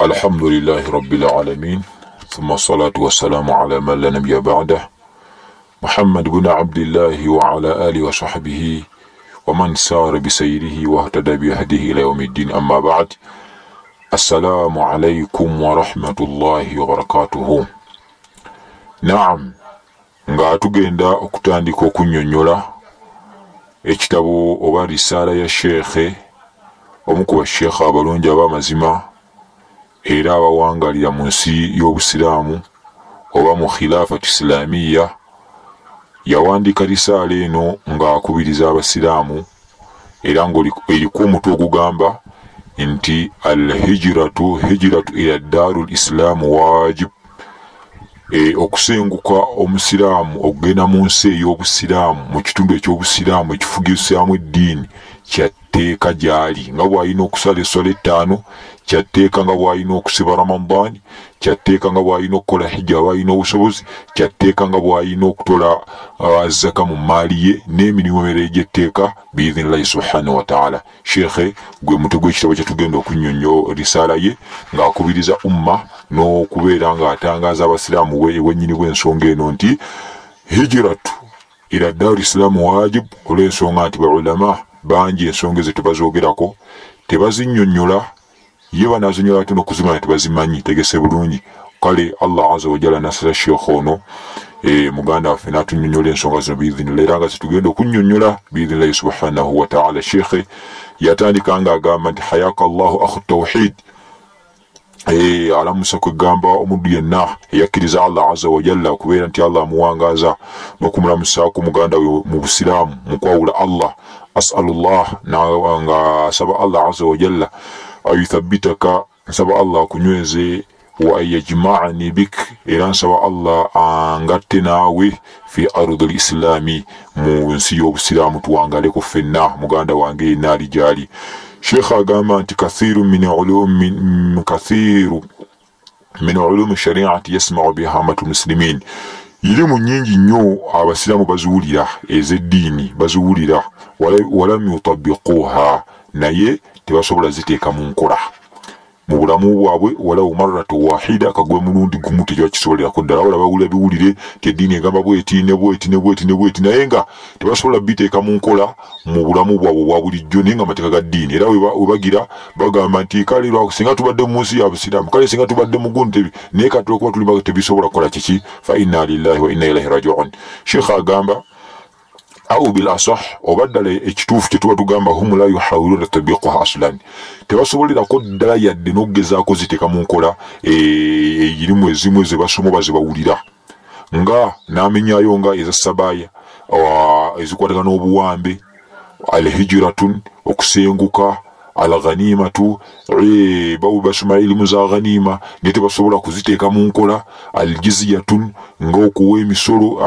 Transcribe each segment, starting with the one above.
الحمد لله رب العالمين ثم الصلاة والسلام على من لا نبي بعده محمد بن عبد الله وعلى آله وصحبه ومن سار بسيره واهتدى بهديه إلى يوم الدين أما بعد السلام عليكم ورحمة الله وبركاته نعم nga tugenda okutandika okunnyonnyola ekitabo oba risaala ya sheekhe omu ku basheekhe abalungi ab'amazima era abawangalira mu nsi y'obusiraamu oba mu khilafat isilamiya yawandiika risaala eno ng'akubiriza abasiraamu era ng'eriku omutwe ogugamba nti al hijiratu ila daaru l isilaamu wajibu e, okusenguka omusiraamu okugenda mu nsi ey'obusiraamu mu kitundu eky'obusiraamu ekifugisaamu eddiini kyatteeka gy'ali nga bw'alina okusala essala ettaano kyatteeka nga bw'alina okusiba ramadaani kyatteeka nga bw'alina okukola hijja aba alina obusobozi kyatteeka nga bw'alina okutola azaka mu maali ye n'emirimu emirala egyetteeka biidhinillahi subhanahu wataala sheekhe gwe mutwe gw'ekitabo kyetugenda okunnyonnyo risaala ye ng'akubiriza umma n'okubeera ng'atangaaza abasiraamu bwennyini bw'ensonga eno nti hijiratu ila daaru isilaamu wajibu olw'ensonga nti baulama bangi ensonga ezo tebazoogerako tebazinnyonnyola ye banazinyola ate n'okuzimanya tebazimanyi tegese bulungi. Kale allah aza wajala nasala sheekh ono e, muganda waffe n'atunnyonnyola ensonga zino biidhinillah era nga zitugenda okunnyonnyola biidhinillahi subhanahu wataala sheekhe yatandika nga agamba nti hayaka llahu akhu tawhid. E, alamusa kwegamba omuddu yenna eyakkiriza allah aza wajalla okubeera nti allah amuwangaaza n'okumulamusaako muganda we mu busiraamu mu kwawula allah. Asalullah nga asaba allah aza wajalla ayuthabitaka nsaba allah akunyweze wa yajmaani bik era nsaba allah angatte naawe fi ardi lislaami mu nsi y'obusiraamu tuwangaleko ffenna muganda wange yenna ali gyali sheekh agamba nti kathiru min ulumi kathiru min ulumi shariati yasmau biha amatu muslimin. Irimu nyingi nnyo abasiraamu baziwulira ez'eddiini baziwulira walam yutabiquha naye tebasobola ziteeka mu nkola. Mu bulamu bwabwe walawo maratu wahida kagwe mulundi gumu tekibakisobolerako ddala. Wala bawulira biwulire ti eddiini egamba bweti ne bweti ne bweti ne bweti naye nga tebasobola biteeka mu nkola mu bulamu bwabwe obwa bulijjo naye nga amateeka ga ddiini. Era webagira bagamba nti kale singa tubadde mu nsi ya busiraamu kale singa tubadde mu gundi naye kati okuba tuli tebisobola kukola kiki? Fa inna lillahi wa inna ilaihi rajiun. Sheekh agamba au bil asah oba ddala ekituufu kyetuba tugamba hum la yuhawiluna tabiquha aslan tebasobolerako ddala yadde n'okugezaako ziteeka mu nkola eyirimu ezimu zebasoma oba zebawulira nga n'amenyayo nga eza sabaaya ezikwatagana n'obuwambe alhijiratun okusenguka alghanimatu basoma ilimu za ghanima. Naye tebasobola kuziteeka mu nkola. Aljiziyatun ngaokuwa emisolo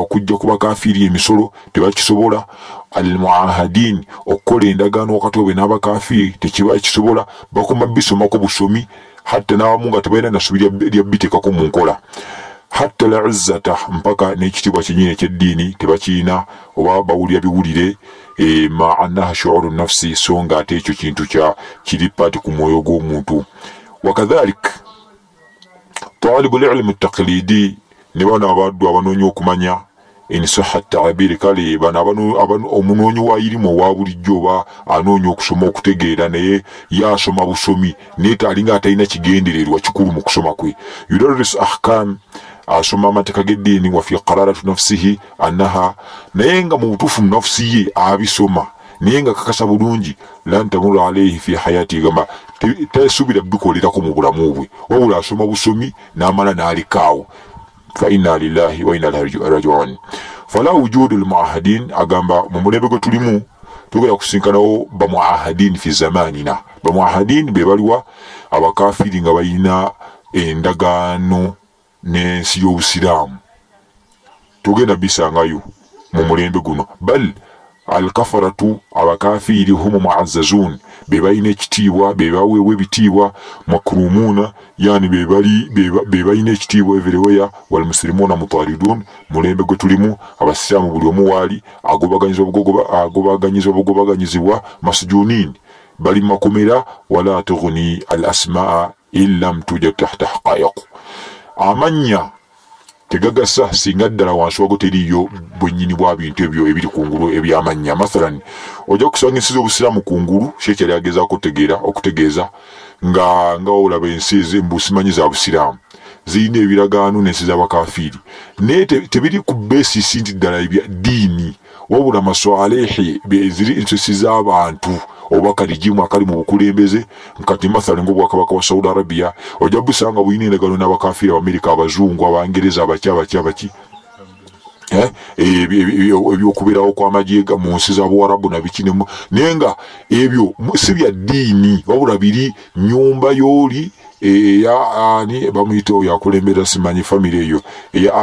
okujja ku bakafiiri emisolo tebakisobola. Almuahadin okukola endagaano wakati obwe n'abakafiiri tekibakisobola. Bakoma bisomako busomi hatta n'abamu nga tebalina nasubi lya biteekako mu nkola. Hatta la izzata mpaka n'ekitiibwa kyenyini ekyeddiini tebakirina oba bawulira biwulire ma annaha shuuru nafsi so nga ate ekyo kintu kya kiri paati ku mwoyo gw'omuntu wakadhalik talibu lilmu taklidi ne bano abaddu abanoonya okumanya insaha tabiri kale omunoonyi wa irimu owa bulijjo oba anoonya okusoma okutegeera naye yasoma busomi naye talinga atalina kigendererwa kikulu mu kusoma kwe. Yudaris ahkam asoma amateeka g'eddiini wa fi qararatu nafsihi annaha naye nga mu butuufu nafusi ye abisoma naye nga kakasa bulungi lan tamuru alaihi fi hayati gamba tesuubira bikolerako mu bulamu bwe. Wabula asoma busomi n'amala n'alikaawo. Fa inna lillahi wa inna ilaihi rajiun. Fala wujudu lmuahadin agamba mu mulembe gwe tulimu tugenda kusinkanawo bamuahadin fi zamanina. Bamuahadin be baliwa abakafiri nga balina endagaano n'ensi y'obusiraamu. Tugenda bisangayo mu mulembe guno. Bal alkafaratu abakafiiri humu muazzazun be balina ekitiibwa be baweebwa ebitiibwa makurumuuna yani be balina ekitiibwa everywhere walmusilimuuna mutaridun mulembe gwe tulimu abasiraamu buli omu waali agobaganyizwa obugobaganyizibwa masujunin bali makomera wala tughni al asmaa illam tujad tahta haqaiq amanya. Tegagasa singa ddala wansi wago teriyo bwenyini bwa bintu ebyo ebiri kungulu ebyamanya. Mathalan ojja kusanga ensi z'obusiraamu kungulu sheekh yali agezaako okutegeera okutegeeza nga nga olaba ensi ezembu simanyi za busiraamu. Zirina ebiragaano n'ensi z'abakafiiri naye tebiri ku besisi nti ddala ebya ddiini wabula maswalehi ziri ensosi z'abantu oba kaligimu akali mu bukulembeze nkati mathala ngaobwakabaka wa saudi arabia ojja busanga bulina endagano n'abakafiiri abamerika abazungu abangereza abaki abaki abaki ebyokubeerawo kwamagye mu nsi za buwarabu nabikinemu naye nga ebyo si bya ddiini wabula biri nyumba y'oli eya ani bamuyita oyo akulembera simanyi famire eyo eya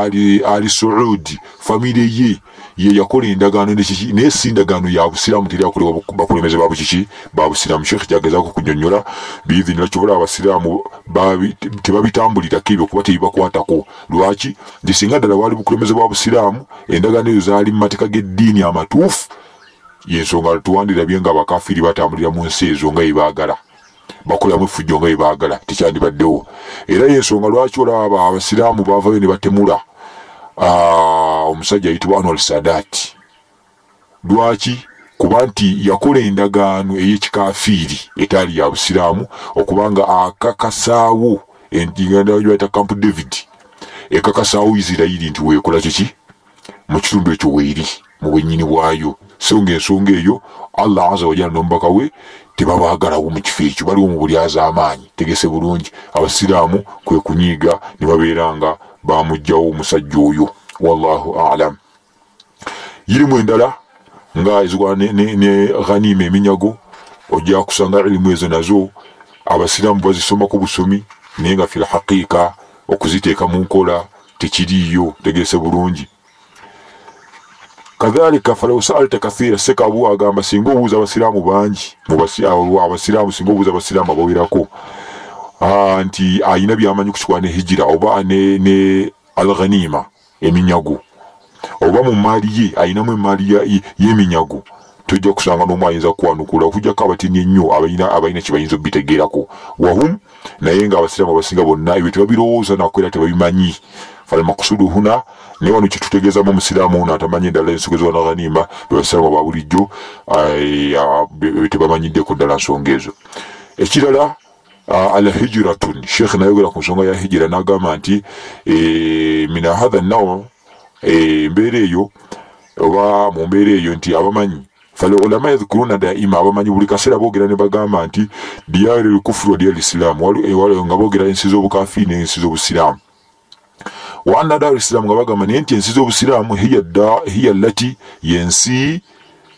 ali suudi famire ye ye yakola endagaano nekiki naye si ndagaano ya busiraamu teri akolewa bakulembeze babukiki babusiraamu sheekh kyagezaako kunyonyola biidhinira kyobola abasiraamu tebabitambulirako ebyo kuba tebibakwatako. Lwaki? Nti singa ddala waali bukulembeze bwa busiraamu endagaano ezo zaali mu mateeka g'eddiini amatuufu yensonga tuwandirabye nga abakafiri batambulira mu nsi ezo nga ebaagala bakolamu effujjo nga ebaagala tekyandibaddewo era yensonga lwaki olaba abasiraamu bavayo ne batemula omusajja ayitibwa anwal sadati lwaki? Kuba nti yakola endagaano ey'ekikafiiri etaali ya busiraamu okubanga akakasaawo bayita camp david ekakasaawo isirairi nti weekola kiki? Mu kitundu ekyo weeri mu bwennyini bwayo. So ngaensonga eyo allah aza wajala nomubaka we tebabaagalawo mu kifo ekyo. Baliwo mu buli az'amaanyi tegese bulungi. Abasiraamu kwe kunyiiga ne babeera nga bamugjawo omusajja oyo wallahu alam. Yirimu endala nga ezigwa ne, ghanima eminyago ojja kusanga ilimu ezo nazo abasiraamu bazisomako busomi naye nga fil haqiqa okuziteeka mu nkola tekiriiyo tegese bulungi. Kadhalika falau saalta kathira sekabu agamba singa obuuza abasiraamu bangi abasiraamu singa obuuza abasiraamu abawerako nti ayina byamanyi kukikwaa ne hijira oba ne, ne alghanima eminyago. Oba mu maali ye ayinamu emaali y'eminyago. Tojja kusanga n'omu ayinza kukwanukula okujjako abatini ennyo abalina abalina kyebayinza obitegeerako wahum naye nga abasiraamu abasinga bonna ebyo tebabirowooza nakwera tebabimanyi. Falmakusudu huna naye wano kyetutegeezamu omusiraamu ono atamanyi endala ensoga eziwanaghanimba bebasiraamu aba bulijjo tebamanyiddeku ddala nsonga ezo. Ekirala ala hijiratun sheikh nayogera ku nsonga ya hijira n'agamba nti mina hatha e embeera eyo oba mu mbeera eyo nti abamanyi fale ulama yadhkuruna daima abamanyi buli kaseera boogera ne bagamba nti diyari lkufuru wa diyari lisilaamu nga boogera ensi z'obukafiiri n'ensi z'obusiraamu wa anna daari lisilaamu nga bagamba naye nti ensi z'obusiraamu hiya lati yensi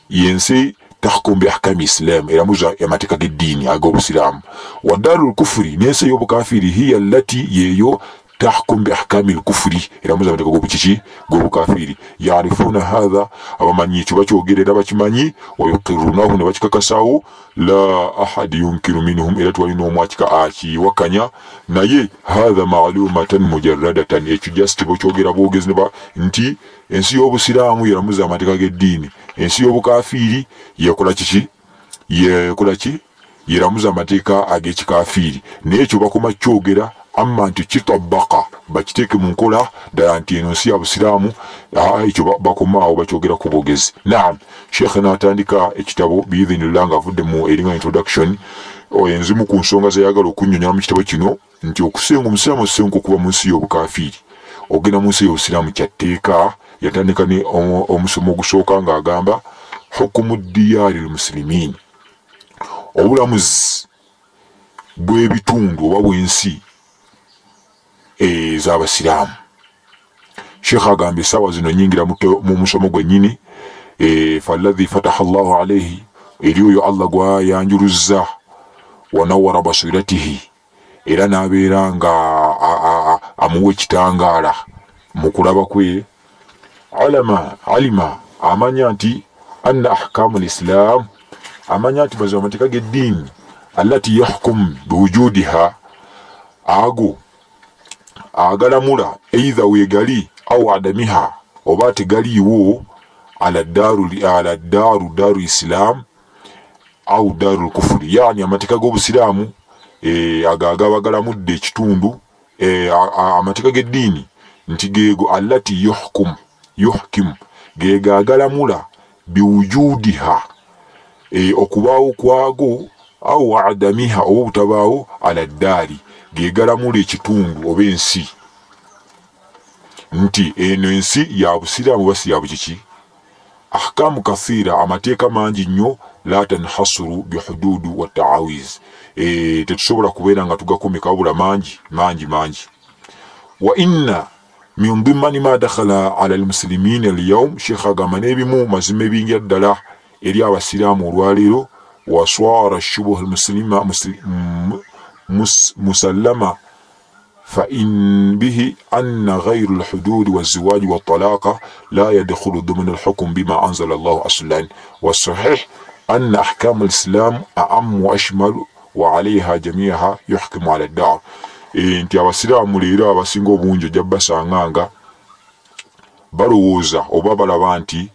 yensi tahkum biahkami islam eramuza amateeka g'eddiini ag'obusiraamu. Wa daru lkufuri n'ensi ey'obukafiiri hiya lati yeeyo tahkum biahkami lkufuri eramuza amateeka g'obukiki g'obukafiri yarifuna hatha abamanyi ekyo bakyogerera bakimanyi wayukirunahu ne bakikakasawo la ahadi yunkiru minhum era tiwalina omu akiwakanya naye hatha malumatan mujaradatan ekyo just bokyogera bwogezi nti ensi y'obusiraamu yeramuza amateeka g'eddiini ensi y'obukafiri yekola kiki yekola ki yeramuza amateeka ag'ekikafiiri naye ekyo bakoma kyogera amma nti kitabaka bakiteeke mu nkola ddala nti eno nsi ya busiraamu ekyo bakomaawo bakyogera ku bwogezi. Naam sheekhe n'atandika ekitabo biidhinillah nga avudde mu eringa introduction enzimu ku nsonga zeyagala okunyonyola mu kitabo kino nti okusenga omusiraamu osenga okuba mu nsi y'obukafiiri ogenda mu nsi y'obusiraamu kyatteeka yatandika ne omusomo ogusooka ng'agamba hukumu diyaari lmusilimin obulamuzi bw'ebitundu oba bw'ensi ez'abasiraamu. Sheekh agambye essaawa zino nyingira mu musomo gwennyini faladhi fataha llahu alaihi eri oyo allah gwayanjuluzza wanawara basiratihi era n'abeera nga amuwa ekitangaala mu kulaba kwe. Alama alima amanya nti anna ahkamu lislam amanya nti mazima amateeka g'eddiini allati yahkum biwujudiha ago agalamula eidha weegali au adamiha oba tegaliiwo ala daru ala daru daru islam au daru lkufuri yani amateeka g'obusiraamu e, ago agabagalamudde ekitundu e, amateeka g'eddiini nti geego allati yuhkum yuhkimu geego agalamula biwujudiha e, okubaawo kwago au adamiha oba obutabaawo ala ddaali gegalamula ekitundu oba ensi. Nti eno ensi ya busiraamu basi ya bukiki? Ahkamu kathira amateeka mangi nnyo la tanhasuru bihududu wataawiz e, tetusobola kubeera nga tugakomeka wabula mangi mangi mangi. Wa inna min dhimani ma dakhala ala almuslimina alyawm sheikh agamba n'ebimu mazima ebingira ddala eri abasiraamu olwaleero waswara shubuha مسلمة. فإن به أن غير الحدود والزواج والطلاق لا يدخل ضمن الحكم بما أنزل الله أصلا والصحيح أن أحكام الإسلام أعم وأشمل وعليها جميعها يحكم على الدار nti abasiraamu leero abasinga obungi ojja basanga nga balowooza nti e,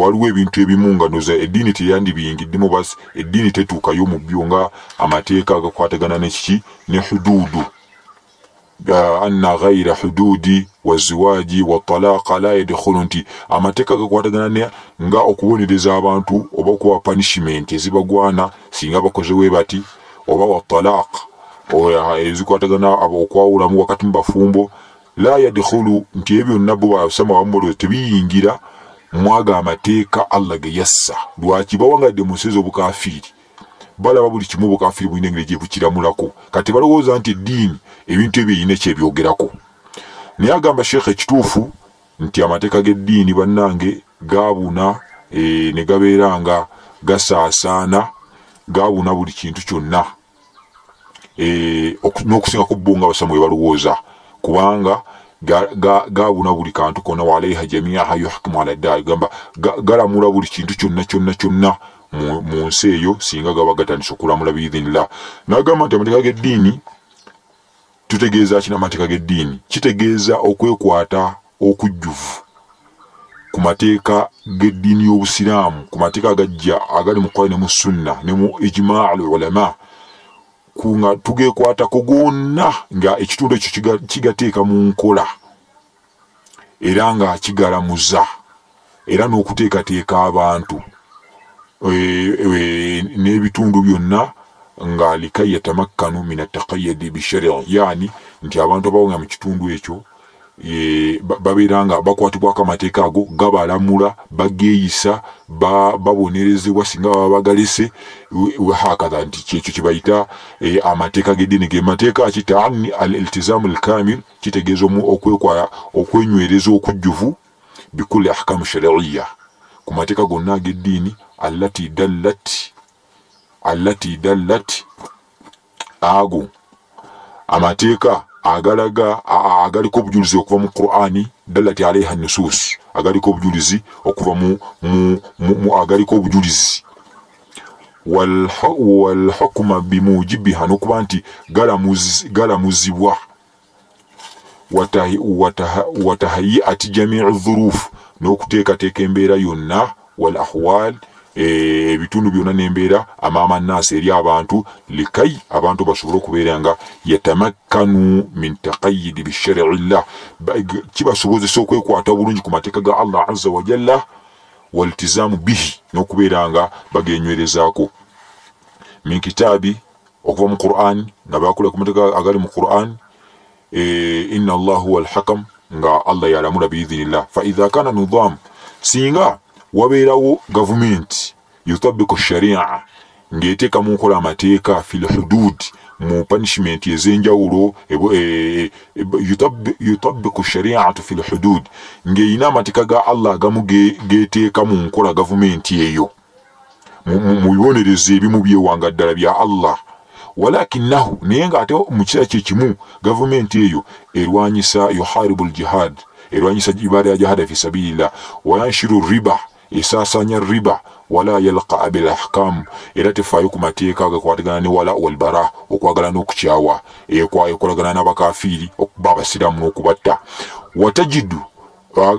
waliwo ebintu ebimu nga noza eddiini teyandibiyingiddemu basi eddiini tetuukayo mu byo nga amateeka agakwatagana nekiki ne huduudu. Anna ghaira hududi waziwaji watalaka la yadkhulu nti amateeka gakwatagana nga okubonereza abantu oba okuba punishment ezibagwana singa bakozewe bati oba watalaq ezikwatagana okwawulamu wakati mu bafumbo la yadkhulu nti ebyo byonna bo basama bamulowooza tebiyingira mwaga amateeka allah ge yassa lwaki? Bawangadde mu nsi z'obukafiiri balaba buli kimu obukafiiri bulina engeri gyebukiramulako kati balowooza nti eddiini ebintu ebyo erina kyebyogerako. Naye agamba sheekha ekituufu nti amateeka g'eddiini bannange gaabuna e, ne gabeera nga gasaasaana gaabuna buli kintu kyonna. E, n'okusingako bo nga basamu we balowooza. Kubanga gabuna buli kantu kona walaiha jamiaha yuhkimu ala ddari gamba galamula buli kintu kyonna kyonna kyonna mu nsi eyo singa gaba gatandisa okulamula biidhinillah nagamba nti amateeka g'eddiini tutegeeza kina amateeka g'eddiini kitegeeza okwekwata okujjuvu. Ku mateeka g'eddiini y'obusiraamu ku mateeka agajja agali mu qurani ne mu sunna ne mu ijmaa al ulama kunga tugekwatako gonna nga ekitundu ekyo kigateeka mu nkola. Era nga kigalamuza era n'okuteekateeka abantu. E, e, n'ebitundu byonna nga likai yatamakkanu min atakayadi bishari yani nti abantu abawonga mu kitundu ekyo babeera nga bakwatibwako amateeka ago gabalamula bageeyisa babonerezebwa singa baba bagalese hakatha nti kyekyo kyebayita e, amateeka g'eddiini ge mateeka ki taani al iltizamu lkamil kitegeeza okwenywereza okujjuvu bikuli ahkamu shariya ku mateeka gonna ag'eddiini allati dallat allati dallat ago amateeka agalaga agaliko obujulizi okuva mu qur'ani dalati alaiha nusus agaliko obujulizi okuva mu, agaliko obujulizi. Walhukuma bimujibiha nokuba nti galamuzibwa. Watahayiati jamiu dhurufu n'okuteekateeka embeera yonna wal ahwal ebitundu byonna n'embeera amaama nnaasi eri abantu likai abantu basobole okubeera nga yatamakkanu min taqayidi bishariillah kibasobozesa okwekwata bulungi ku mateeka ga allah aza wajalla waltizaamu bihi n'okubeera nga bagenywerezaako min kitaabi okuva mu quran nga bakola ku mateeka agali mu quran inna allah huwa alhakam nga allah yalamula biidhinillah faidha kana nidam singa wabeerawo gavumenti yutabiku sharia ng'eteeka mu nkola amateeka fil hudud mu punishment ez'enjawulo yutabiku shariatu fil hudud ng'erina amateeka ga allah agamu geteeka mu nkola gavumenti eyo. Mu bibonerezo ebimu byewanga ddala bya allah. Walakinahu naye ng'ate mu kiseera kyekimu gavumenti eyo erwanyisa yuharibu ljihad erwanyisa ibaada ya jihada fi sabilillah wayanshiru riba esaasanya riba wala yalqa bil ahkam era tefaayo ku mateeka agakwatagana ne wala walbara okwagala n'okukyawa ekolagana n'abakafiiri okuba abasiraamu n'okubatta watajidu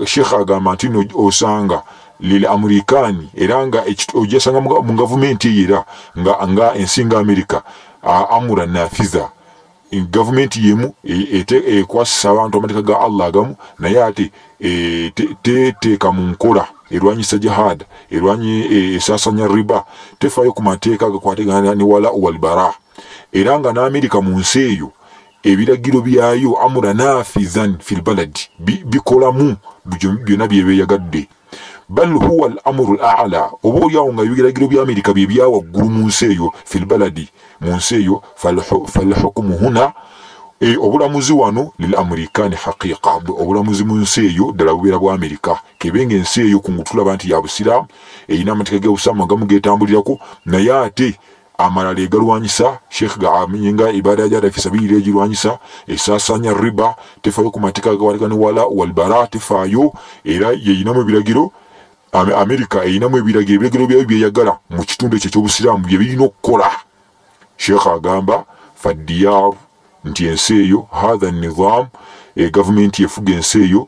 sheekh agamba nti no osanga lil amerikaani era nga ojasanga mu gavumenti eyo era nga, nga ensi nga amerika amura nafiza gavumenti yemu ekwasisa abantu amateeka ga allah agamu naye ate teteeka mu nkola erwanyisa jihad erwanyi esasanya riba tefaayo ku mateeka agakwatagana ne wala walbara era nga n'amerika mu nsi eyo ebiragiro byayo amura nafizan filbaladi bikolamu byonna byebeyagadde bal huwa al amuru al ala oba oliawo nga ebiragiro bya amerika bye byawaggulu mu nsi eyo filbaladi mu nsi eyo falhukumu huna e, obulamuzi wano lil amerikani haqiqa. Obulamuzi mu nsi eyo ddala bubeera bwa amerika. Kebenga ensi eyo kungu tulaba nti ya busiraamu erina amateeka g'obusiraamu agamu getambulirako naye ate amalala egalwanyisa sheekh gamenyenga ibada jada fi sabili egirwanyisa esasanya riba tefaayo ku mateeka agawatikane wala walbara tefaayo era yeyinamu ebiragiro amerika eyinamu ebiragiro ebiragiro byayo byeyagala mu kitundu ekyo ekyobusiraamu byebirina okukola. Sheekh agamba fadiyaaru nti ensi eyo hatha nizam e, gavumenti efuga ensi eyo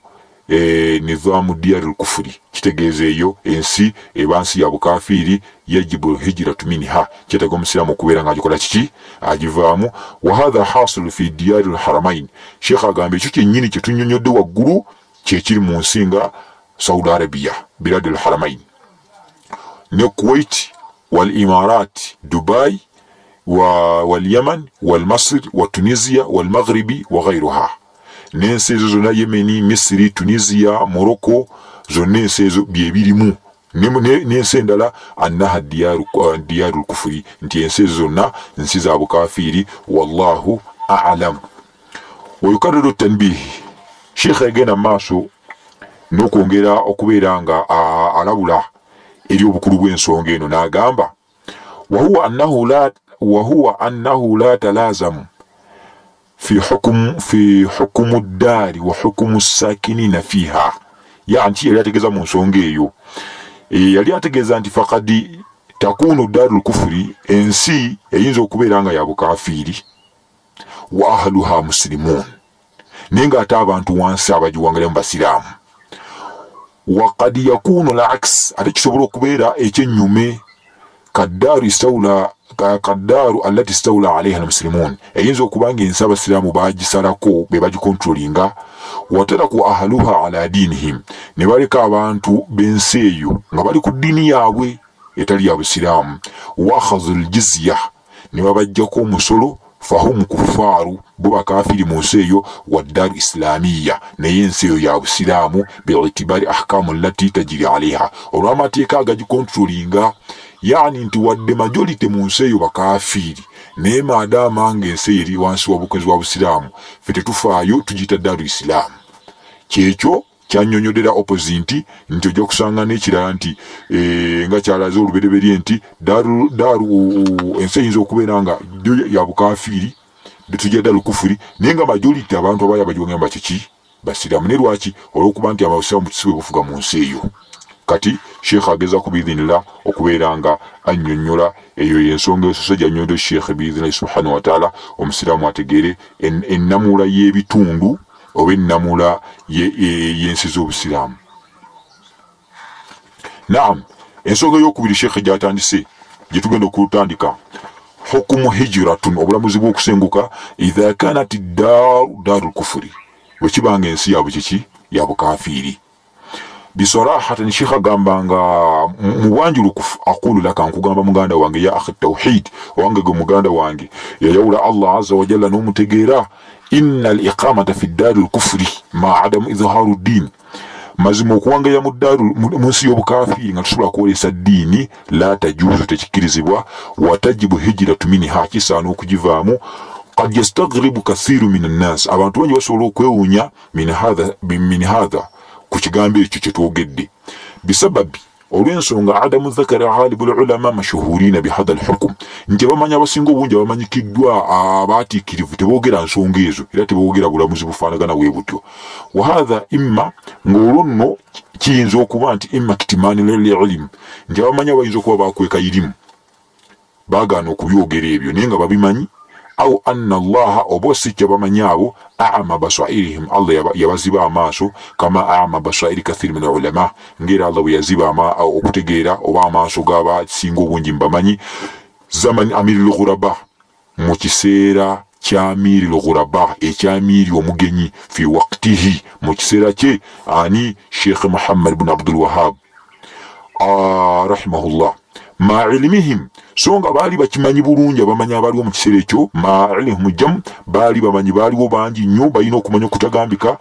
e, nizamu diyari lkufuri kitegeeza eyo ensi eba nsi ya bukafiiri yajibu hijiratu minha. Kyetaaga omusiraamu okubeera ngaagikola kiki? Agivaamu wahatha hasilu fi diyari lharamain sheekh agamba ekyo kyennyini kyetunyonyodde waggulu kyekiri mu nsi nga saudi arabia biladi lharamain ne kuwait wal imarat dubai واليمن والمصر وتونسيا والمغرب وغيرها n'ensi ezo zonna yemeni misiri tunisia morocco zonna ensi ezo byebirimu n'ensi endala annaha diyaru lkufuri nti ensi ezo zonna nsi za bukafiiri wallahu alam wayukarriru tanbihi sheekha yagenda maaso n'okwongera okubeera nga alabula eri obukulu bw'ensonga eno n'agamba wahuwa annahu la wahuwa annahu la talaazamu fi hukumu ddaari wa hukumu saakiniina fiiha ya nti yali ategeeza mu nsonga eyo. E, yali ategeeza nti fakadi takuunu daaru lkufuri ensi eyinza okubeera nga ya bukafiiri. Wa ahluha musilimuun naye ng'ate abantu wansi abagiwangalamu basiraamu. Wakad yakuunu lakis ate kisobola okubeera ekyennyume kaddaaru istawula kaddaaru allati stawula alaiha almusilimun eyinza okuba nga ensi abasiraamu bagisalako be bagikontrolinga wataraku ahaluha ala dinihim ne baleka abantu b'ensi eyo nga bali ku ddiini yaabwe etali ya busiraamu. Wakhazu ljizya ne babajjako omusolo fahum kufaaru bo bakafiri mu nsi eyo waddaaru isilamiya naye ensi eyo ya busiraamu biitibari ahkamu lati tajiri alaiha olw'amateeka agagikontrolinga yani nti wadde majolite mu nsi eyo bakafiiri naye maadaama nga ensi eyo eri wansi wa bukwezi bwa busiraamu fe tetufaayo tugiyita daru isilaamu kyekyo kyanyonyodera opposite nti ojja kusanga n'ekirala nti e, nga kyalaze olubereberye nti daru, ensi eyinza okubeera nga ya bukafiiri tujja daru kufuri naye nga majolite abantu abaali abagiwangamba kiki? Basiraamu. Ne lwaki? Olwokuba nti abasiraamu kisibwe bufuga mu nsi eyo. Kati sheekh agezaku biidhinillah okubeera nga annyonnyola eyo yensonga esoso gyanyonyola sheekh biidhinillahi subhanahu wataala omusiraamu ategeere ennamula y'ebitundu oba ennamula y'ensi z'obusiraamu. Naam ensonga eyokubiri sheekh gyatandise gyetugenda okutandika. Hukumu hijiratun obulamuzi bw'okusenguka idha kanat daaru daaru lkufuri bwekibanga ensi yabwe kiki yabukafiiri bisorahatan sheikh agamba nga mubwanjulukufu aqulu laka nkugamba muganda wange ya akhi tawhid owange gwe muganda wange yayawula allah aza wajalla n'omutegeera inna al iqamata fi ddari lkufuri ma adamu idharu ddin mazima okuwangaya mu nsi y'obukafiiri nga tusobola kwolesa ddiini la tajuzu tekikkirizibwa watajibu hijiratu miniha kisaana okugivaamu kad yastagribu kathiru min annas abantu bangi basobola okwewuunya min hatha ku kigambo ekyo kyetwogedde bisababi olw'ensonga adamu dhakari ghalibu lulama mashuhurina bihadha lhukum nti abamanyi abasinga obungi abamanyikiddwa abaatiikirivu teboogera nsonga ezo era teboogera bulamuzi bufaanagana bwe butyo. Wahatha imma ng'olwo nno kiyinza okuba nti imma kitimaani lililimu nti abamanyi abayinza okuba bakweka irimu baagaana okubyogera ebyo naye nga babimanyi au anna allaha oba si kyabamanyi abo ama basairihim allah yabaziba amaaso kama ama basairi kathiri min ulama. Ngaera allah bwe yaziba okutegeera oba amaaso g'abasinga obungi mubamanyi zaman amiri lghuraba mu kiseera kya miiri lghuraba ekya miiri omugenyi fi waktihi mu kiseera kye ani sheikh muhammad bun abdulwahab rahimahullah ma ilimihim so nga baali bakimanyi bulungi abamanyi abaliwo mu kiseera ekyo ma ilimihim jamu baali bamanyi baaliwo bangi nnyo balina okumanya okutagambika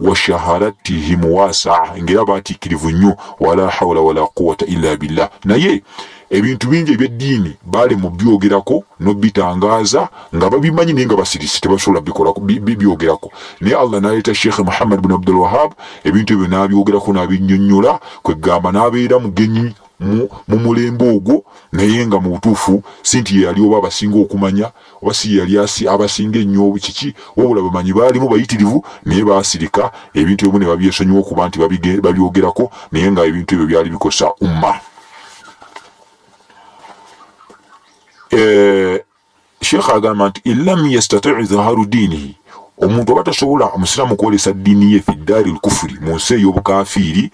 wa shaharatihim wasa ngaera batiikirivu nnyo wala hawla wala quwata illa billah. Naye ebintu bingi ebyeddiini baali mu byogerako nobitangaaza nga babimanyi naye nga basirisi tebasobola byogerako. Naye allah naleeta sheekh muhammad bin abdulwahab ebintu ebyo nabyogerako nabinyonyola kwegamba nabeera mugenyi mu mulembe ogwo naye nga mu butuufu si nti yeyali oba abasinga okumanya oba si yali abasinga ennyo kiki wabula bamanyi baalimu bayitirivu naye basirika ebintu ebimu ne babyesonyiwa okuba nti babyogerako naye nga ebintu ebyo byali bikosa umma. Eh, sheekh agamba nti inlam yastatiu dhaharu diinihi omuntu oba tasobola omusiraamu kwolesa ddiini ye fi ddaari lkufuri mu nsi ey'obukafiiri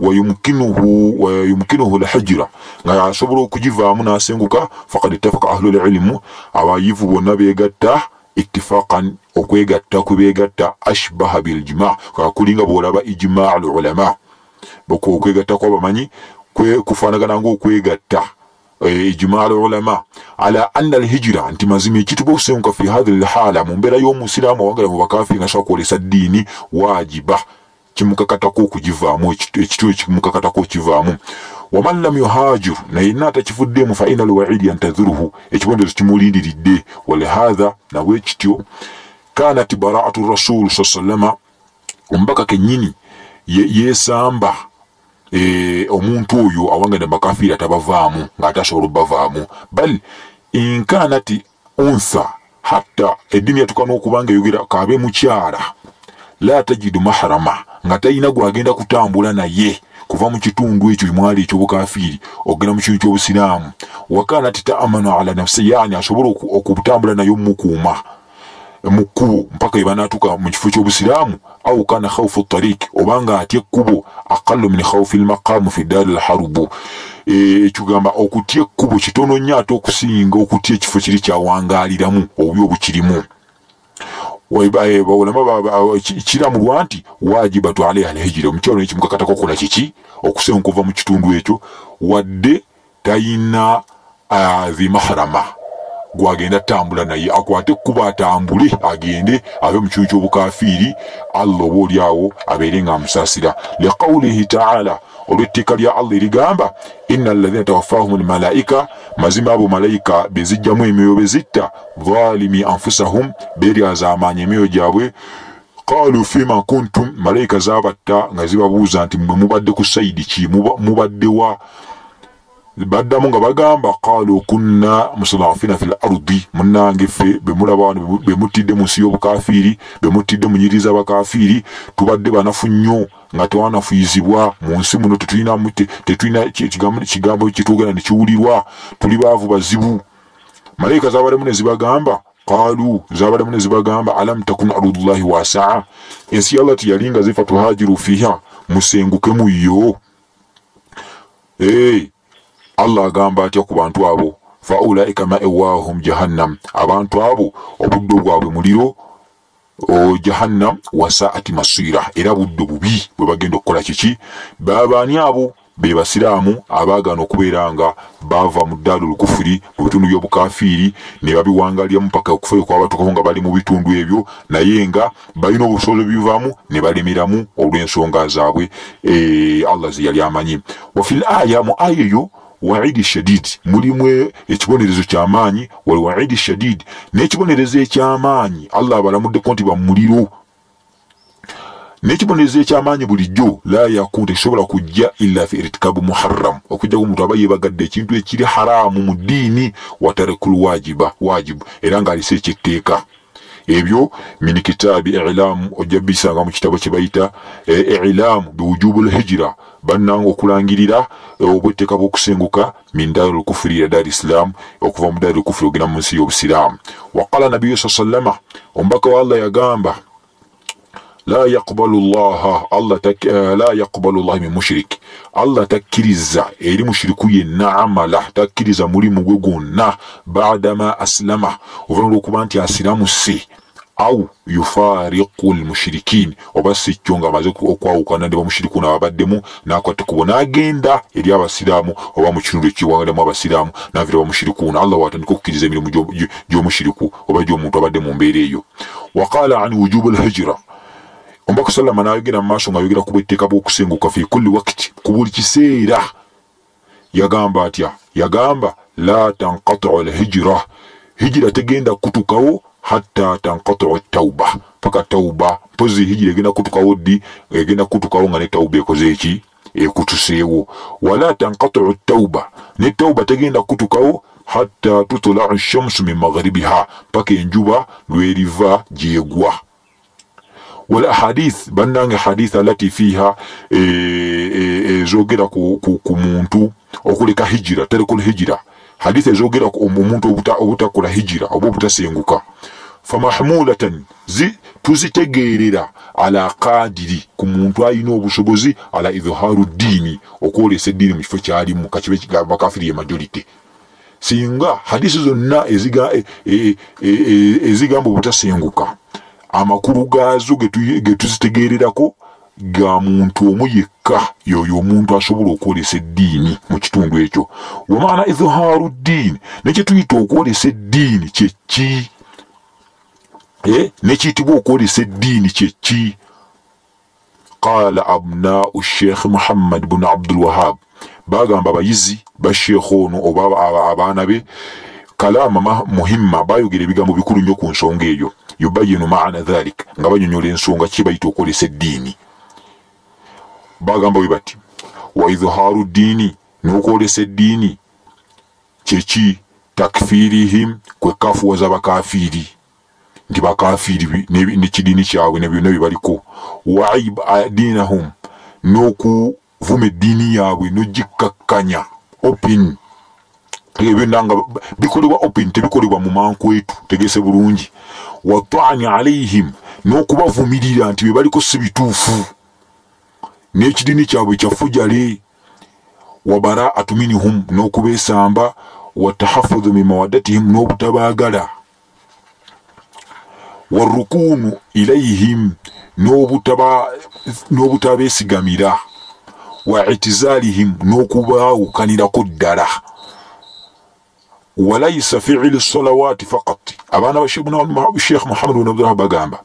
wayumkinuhu lhajira nga asobola okugivaamu n'asenguka fakad ittafaka ahlu lilimu abayivu bonna beegatta ittifaqan okwegatta kwebegatta ashbaha biljima kakulinga bwolaba ijmaa lulama okwegatta kwabamanyi kufaanagana ngaokwegatta ijmaa ulama ala anna alhijira nti mazima ekituba okusenguka fi hadhi lhala mu mbeera y'omusiraamu awagala mu bakafiri nga kwolesa ddiini wajiba. Kimukakatako okugivaamu ekituo ekimukakatako okivaamu waman lam yuhajiru naye na atakivuddeemu fa ina alwaidi yantadhiruhu ekibonerezo kimulindiridde walihatha nabwe kityo kanat baraatu rasulu sa sallama omubaka kennyini yesamba ye omuntu oyo awangane bakafiiri atabavaamu ng'ate asobola obbavaamu bal inkanati untha hatta eddiini yatuka n'okuba nga eyogera kaabe mukyala. La tajidu maharama nga talina gwagenda kutambula naye kuva mu kitundu ekyo mwali ekyobukafiiri okugenda mu kintu ky'obusiraamu. Wakanati taamanu ala nafsi yani asobola okutambula naye omukuuma mu kkubo mpaka ebanatuuka mu kifo ky'obusiraamu au kana khaufu tarik obanga atya ekkubo aqallu min khaufi lmaqamu fi daari lharubu ekigamba e, okutya ekkubo kitono nnyo ate okusinga okutya ekifo kiri kyawangaliramu obubi obukirimu. Baulama kiramulwa nti wajibatu alaiha alhijira omukyalo nekimukakatako okukola kiki? Okusenga okuva mu kitundu ekyo. Wadde tayina uh, dhimahrama gwagenda tambula naye akwate ekkuba atambule agende ave mu kiru ky'obukafiiri allah oba oliawo abeere nga amusaasira. Liqaulihi taala olw'etteeka lya allah erigamba ina alaina tawaffahum lmalaika mazima abo malayika bezijjamu emyoyo bezitta zalimi anfusahum beryaza amaanyi emyoyo gyabwe. Qalu fima kuntum malayika zabatta nga zibabuuza nti mwe mubadde ku saidi ki? Mubaddewa baddamu nga bagamba qalu kunna mustalafina fi lardi munange ffe bemulaba wano bemutidde mu nsi y'obukafiiri bemutidde mu nyiriri z'abakafiiri. Tubadde banafu nnyo nga tewanafuyizibwa mu nsi muno tetulina kigambo kitwogera nekiwulirwa tuli baavu bazibu. Malayika zabaddemu ne zibagamba qalu zabaddemu ne zibagamba alam takun ardullahi wasaa ensi ya allah tiyali nga zifa tuhajiru fiha musengukemu yo. Allah agamba atya ku bantu abo faulaika maewahum jahannam. Abantu abo obuddo bwabwe muliro jahannam wasaati maswira era buddo bubi bwe bagenda okukola kiki? Babaani abo? Be basiraamu abaagaana okubeera nga bava mu ddaalo lukufuri mu bitundu by'obukafiiri ne babiwangalyamu paka okufayo kwabatukaho nga bali mu bitundu ebyo naye nga balina obusobozi bivaamu ne balemeramu olw'ensonga zaabwe. E, allah ze yali amanyi. Wafil aya mu aya eyo waidi shadid mulimu ekibonerezo kyamaanyi wali waidi shadid n'ekibonerezo ekyamaanyi allah abalamuddeko nti bamuliro. N'ekibonerezo ekyamaanyi bulijjo la yakun tekisobola kujja illa fi irtikabu muharram. Okujjaku omuntu aba yebagadde ekintu ekiri haramu mu ddiini watarekul wajiba wajibu era ng'alisa ekyetteeka ebyo min kitaabi ilamu ojja bisanga mu kitabo kye bayita ilamu biwujubu lhijira bannanga okulangirira obwetteeka bw'okusenguka min daari lkufuri ila daari isilamu okuva mu daari lkufuri ogenda mu nsi y'obusiraamu waqala nabiyu sa sallama omubaka wa allah yagamba la yaqbalu llaha allah uh, la yaqbalu llaha min mushrik allah takkiriza eri mushiriku yenna amala takkiriza mulimu gwe gwonna badama aslama oluvannyuma lwokuba nti asiramuse au yufariqu lmushirikin oba si kyo nga amaze okwawukana ne bamushirikuna ababaddemu nakwata kubo n'agenda eri abasiraamu oba mu kitundu ekiwangalemu abasiraamu navira bamushirikuuna allah watandika okukkiriza emirimu gy'omushiriku oba gy'omuntu abadde mu mbeera eyo. Waqala an wujubu lhijira omubaka sallama nayogera mu maaso ngaayogera ku bwetteeka bw'okusenguka fi kulli wakiti ku buli kiseera. Yagamba atya yagamba la tanqatiu lhijira hijira tegenda kutukawo hatta tanqatiu tauba paka tauba mpozi hijira egenda kutukawo ddi egenda kutukawo nga ne tauba ekoze eki ekutuseewo wala tanqatiu tauba ne tauba tegenda kutukawo hatta tutulau shamsu min magharibiha. Paka enjuba lweriva gyegwa wala hadith bannange hadith alati ezogera e, e, ku, ku, ku muntu okuleka hijira terekul hijira. Hadith ezogera omuntu obutakola hijira oba obutasenguka famahmulatan zi tuzitegerera ala qadiri ku muntu ayina obusobozi ala idharu dini okwolesa eddiini mu kifo kyalimu kakibe bakafiri ye majority singa hadisi zonna ezigamba obutasenguka amakulu gaazo getuzitegererako ga muntu omu yekka yoyo omuntu asobola okwolesa eddiini mu kitundu ekyo wamaana idharu ddiini nekyetuyita okwolesa eddiini kyeki? Nekiyitibwa okwolesa eddiini kyeki qala abnau sheikh muhammad bunu abdulwahab bagamba abayizi ba sheikh ono oba abaana be kalama muhimma bayogera ebigambo bikulu nnyo ku nsonga eyo. Yubayinu maana dhalik nga banyonyola ensonga kibayita okwolesa eddiini. Bagamba bwe bati wa idharu ddiini n'okwolesa eddiini kyeki takfirihim kwekafuwaza bakafiiri nti bakafiiri nekidiini kyabwe nebyonna byebaliko waib dinahum n'okuvuma eddiini yaabwe nogikkakkanya. Open. Ebyo nga bikolebwa open tebikolebwa mu mankwetu tegese bulungi. Watani alaihim n'okubavumirira nti byebaliko si bituufu. N'ekidiini kyabwe kyafujale wabaraatu minhum n'okubeesamba. Watahafudhu min mawaddatihim n'obutabaagala warukunu ilaihim n'obutabeesigamira. Wa itizalihim n'okubaawukanirako ddala. Walaisa fiili salawaati fakat abaana ba sheekh muhammad bin abdullah bagamba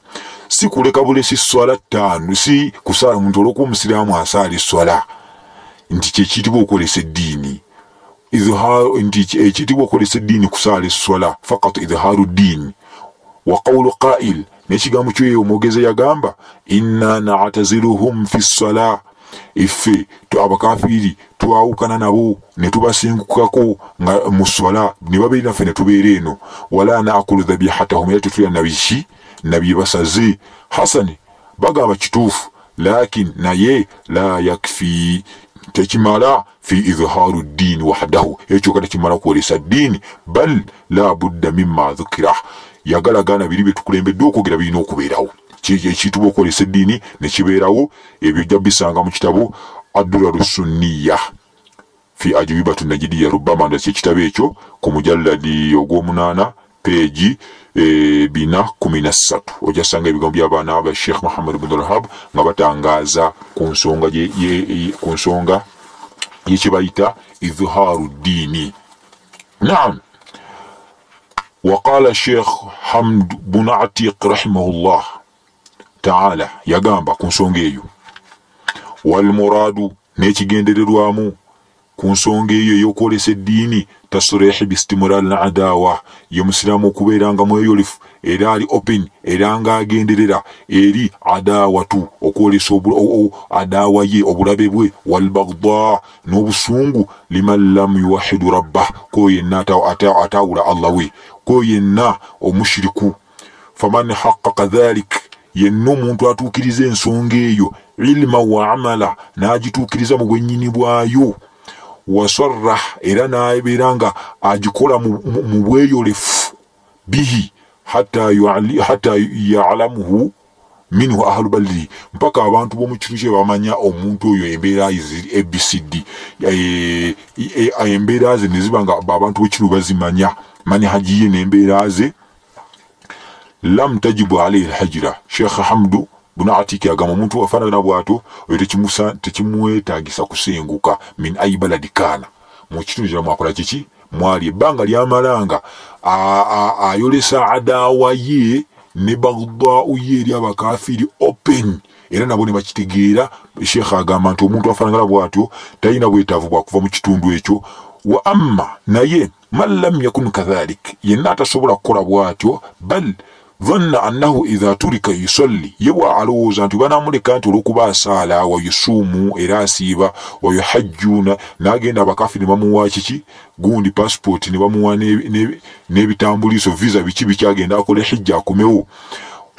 si kuleka bulesi swala ttaano si kusaala omuntu olwokuba omusiraamu asaala eswala nti kyekiyitibwa okwolesa eddiini. Nti ekiyitibwa okwolesa eddiini kusaala eswala fakat idhaaru ddiini wa qawlu qail n'ekigambo kyoyo omwogezi yagamba inna nataziluhum fi ssala iffe abakafiiri twawukana nabo ne tubasingukako nga mu swala ne babeera naffe ne tubeera eno. Wala naakulu dhabihatahum era tetulya nabiki nabye basaze. Hasani bagamba kituufu lakin naye la yakfi. Tekimala fi idharu ddiini wahdahu ekyo kati kimala kwolesa ddiini bal la budda mima dhukira yagalagana biri byetukulembedde okwogera birina okubeerawo. Ekiyitibwa okwolesa eddiini? Nekibeerawo ebyo jja bisanga mu kitabu addulalu sunniya fi ajibibatu najidiya rubama nda kyekitabo ekyo ku mujalladi ogw'omunaana peegi e, bina kumi na ssatu. Ojasanga ebigambo by'abaana ba sheikh muhammad bn rahab nga batangaaza ku nsonga yekibayita idharu ddiini. Naam waqaala sheekh hamdu bunu atiq rahimahullah taala yagamba ku nsonga eyo walmuraadu n'ekigendererwamu ku nsonga eyo ey'okwolesa eddiini tasurehi bistimuraal adaawa ye musiraamu okubeera nga mweyolefu era ali open era ng'agenderera eri adaawatu okwolesa adaawa ye obulabe bwe walbagda n'obusungu liman lam yuwahidu rabbah k'oyo yenna ataawula allah we ko yenna omushiriku. Faman haqaqa dhalik yenna omuntu atuukiriza ensonga eyo ilima wa amala n'agituukiriza mu bwennyini bwayo. Wasarrah era nabeera nga agikola mu bweyolefu bihi hatta yalamuhu minhu ahlu baliri mpaka abantu b'omukitundu kye bamanya omuntu oyo embeera ziri abcd Eh, eh, embeera ze ne ziba nga abantu b'ekitundu bazimanya manihaji ye n'embeera ze. Lam tajibu alaihi lhajira sheekh hamdu buna atiki agamba omuntu wafaanagana bw'ato oyo tekimwetaagisa kusenguka. Min ayi baladi kaana. Mu kitundu kira mwakola kiki? Mwali ebbanga lyamalanga. Ayolesa adaawa ye ne bagdaau ye eri abakafiri open. Era nabo ne bakitegeera. Sheekh agamba nti omuntu afaanagana bw'atyo talina bwetaavu bwakuva mu kitundu ekyo. Wa amma naye man lam yakun kadhalik. Yenna atasobola kukola bw'atyo bal dhanna annahu idha turika yusalli. Ye bw'alowooza nti banamuleka nti olw'okuba asaala wa yusuumu era asiiba wa yuhajjuuna n'agenda abakafiri ne bamuwa kiki? Gundi passport ne bamuwa n'ebi- n'ebi- n'ebitambuliiso visa biki biki agenda akole hijja akomewo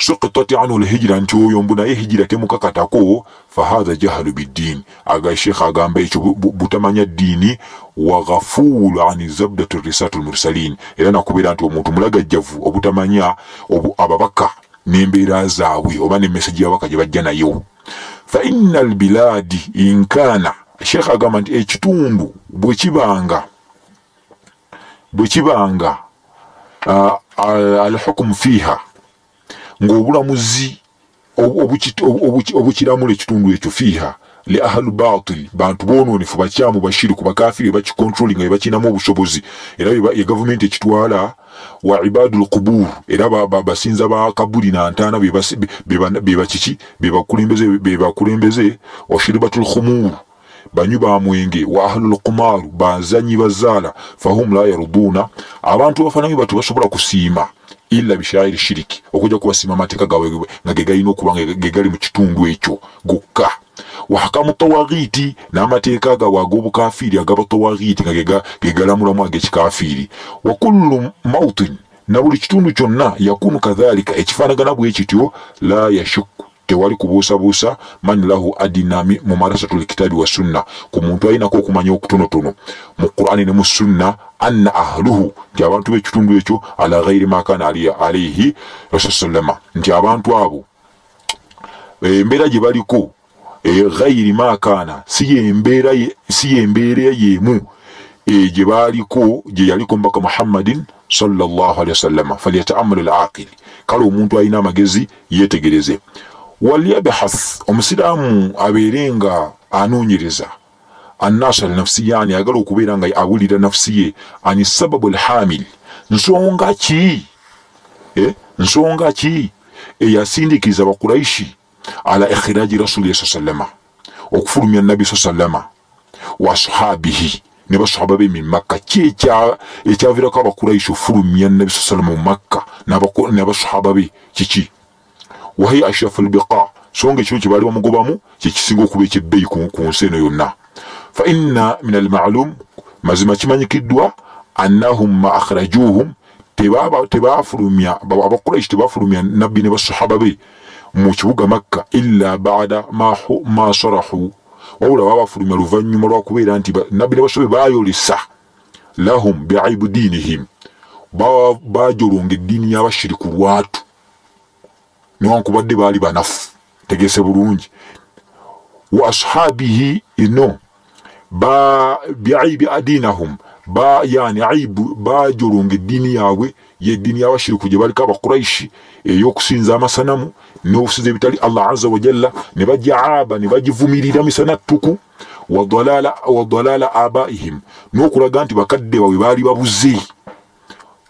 suqitat anhu lhijira nti oyo mbu naye hijira temukakatako fahatha jahalu biddiini aga sheekh agamba ekyo bu- bu- butamanya ddiini wa ghafuulu ani zabdatu risatu lmursalin era nakubeera nti omuntu mulagajjavu obutamanya obu- ababaka n'embeera zaabwe oba n'emesagi y'ababaka gye bajja nayo. Fa inna albilaadi inkaana sheekh agamba nti ekitundu bwe kibanga bwe kibanga ah, al- alhukumu fiiha ng'obulamuzi obu- obuki- obu- obuki- obukiramula ekitundu ekyo fiiha li ahlu batil bantu bononefu bakyamu bashiri ku bakafiri bakikontrolinga ebakinamu obusobozi era ye gavumenti ekitwala wa ibadu lqubur era ba- ba- basinza bakabuli nantaana bebakiki bebakulembeze bebakulembeze wa shiribatu lkhumur banywi ba mwenge wa ahlu lqumaru bazanyi bazaala fahum la yaruduuna abantu bafananyi batu basobola kusiima illa bishairi shiriki. Okujja kubasiima amateeka gaabwe nga ge galina okuba ge gali mu kitundu ekyo gokka. Wahakamu tawagiiti n'amateeka gaabwe ag'obukafiiri ag'abatawagiiti nga ge ga- ge galamulamu ag'ekikafiiri wa kullu mautin na buli kitundu kyonna yakunu kadhalika ekifaanagana bwe kityo la yashukku tewali kubuusabuusa man lahu adina mi- mumarasatu lkitabi wa sunna. Ku muntu alinako okumanya okutonotono mu qur'ani ne mu sunna anna ahluhu nti abantu b'ekitundu ekyo ala ghairi ma kana ali- alaihi rasulsallama nti abantu abo embeera gye baliko eh, ghairi ma kana si yembeera ye- si yembeera yemu eh, gye baaliko gye yaliko mbaka muhammadin sallallahu alaihi wasallama falyataamalu alaqili kale omuntu alina amagezi yetegereze walyabhath omusiraamu abeere nga anoonyereza annasa linafsi yani ayagala okubeera nga awulira nafsi ye ani sababu alhamil nsonga ki? Eh? nsonga ki? Eyasindikiriza abakuraishi ala ikhiraji rasuli sa sallama okufulumya nabi sa sallama wa ashabihi ne basahaba be min makka. Ki ekya- ekyavirako abakuraishi ofulumya nabi sa sallama mu makka n'abasahaba be kiki wahiya ashrafu lbiqa so nga ekiro kye baali bamugobamu kyekisinga okuba ekyebbeeyi ku ku nsi eno yonna. Fa inna min almalum mazima kimanyikiddwa annahum ma akhrajuhum tebafulumya ba- abakuraishi tebafulumya nabbi ne basahaba be mu kibuga makka illa bada ma hu- ma sarahu. Wabula babafulumya luvannyuma lwakubeera nti nabbi ne basahaba be bayolesa lahum biaibu dinihim Ba- bajolonga eddiini y'abashiriku lwatu newankubadde baali banafu tegese bulungi. Wa ashabihi ba biaibi adinahum yani aibu bajolonga eddiini yaabwe yeddiini y'abashiriku gye baliko abakuraishi ey'okusinza amasanamu n'okusinza ebitali allah aza wajalla ne bajaaba ne bagivumirira misana ttuku wa dalala wa dalala abaihim n'okulaga nti bakadde baabwe baali babuze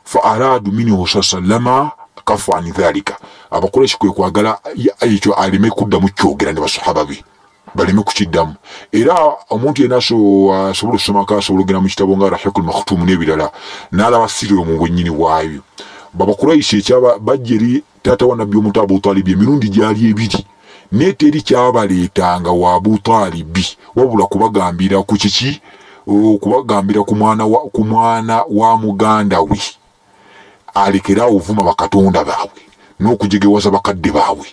fa aradu minhu sa sallama kafu ani dhalika abakureshi kwe kwagala ekyo aleme kuddamu kyogera ne basahaba be. Baleme kukiddamu. Era omuntu yena aso- asobola okusomako asobola ogenda mu kitabo nga rahikul makhtumu n'ebirala n'alaba siriro mu bwennyini bwayo. Babakuraishi ekyaba bajja eri taata wa nabbi omuntu abutalibi emirundi gyali ebiri. Naye teri kyabaleetanga wa abutalibi wabula kubagambira ku kiki? Okubagambira ku mwana wa- ku mwana wa muganda we. Alekerawo ovuma bakatonda baabwe n'okujegewaza bakadde baabwe.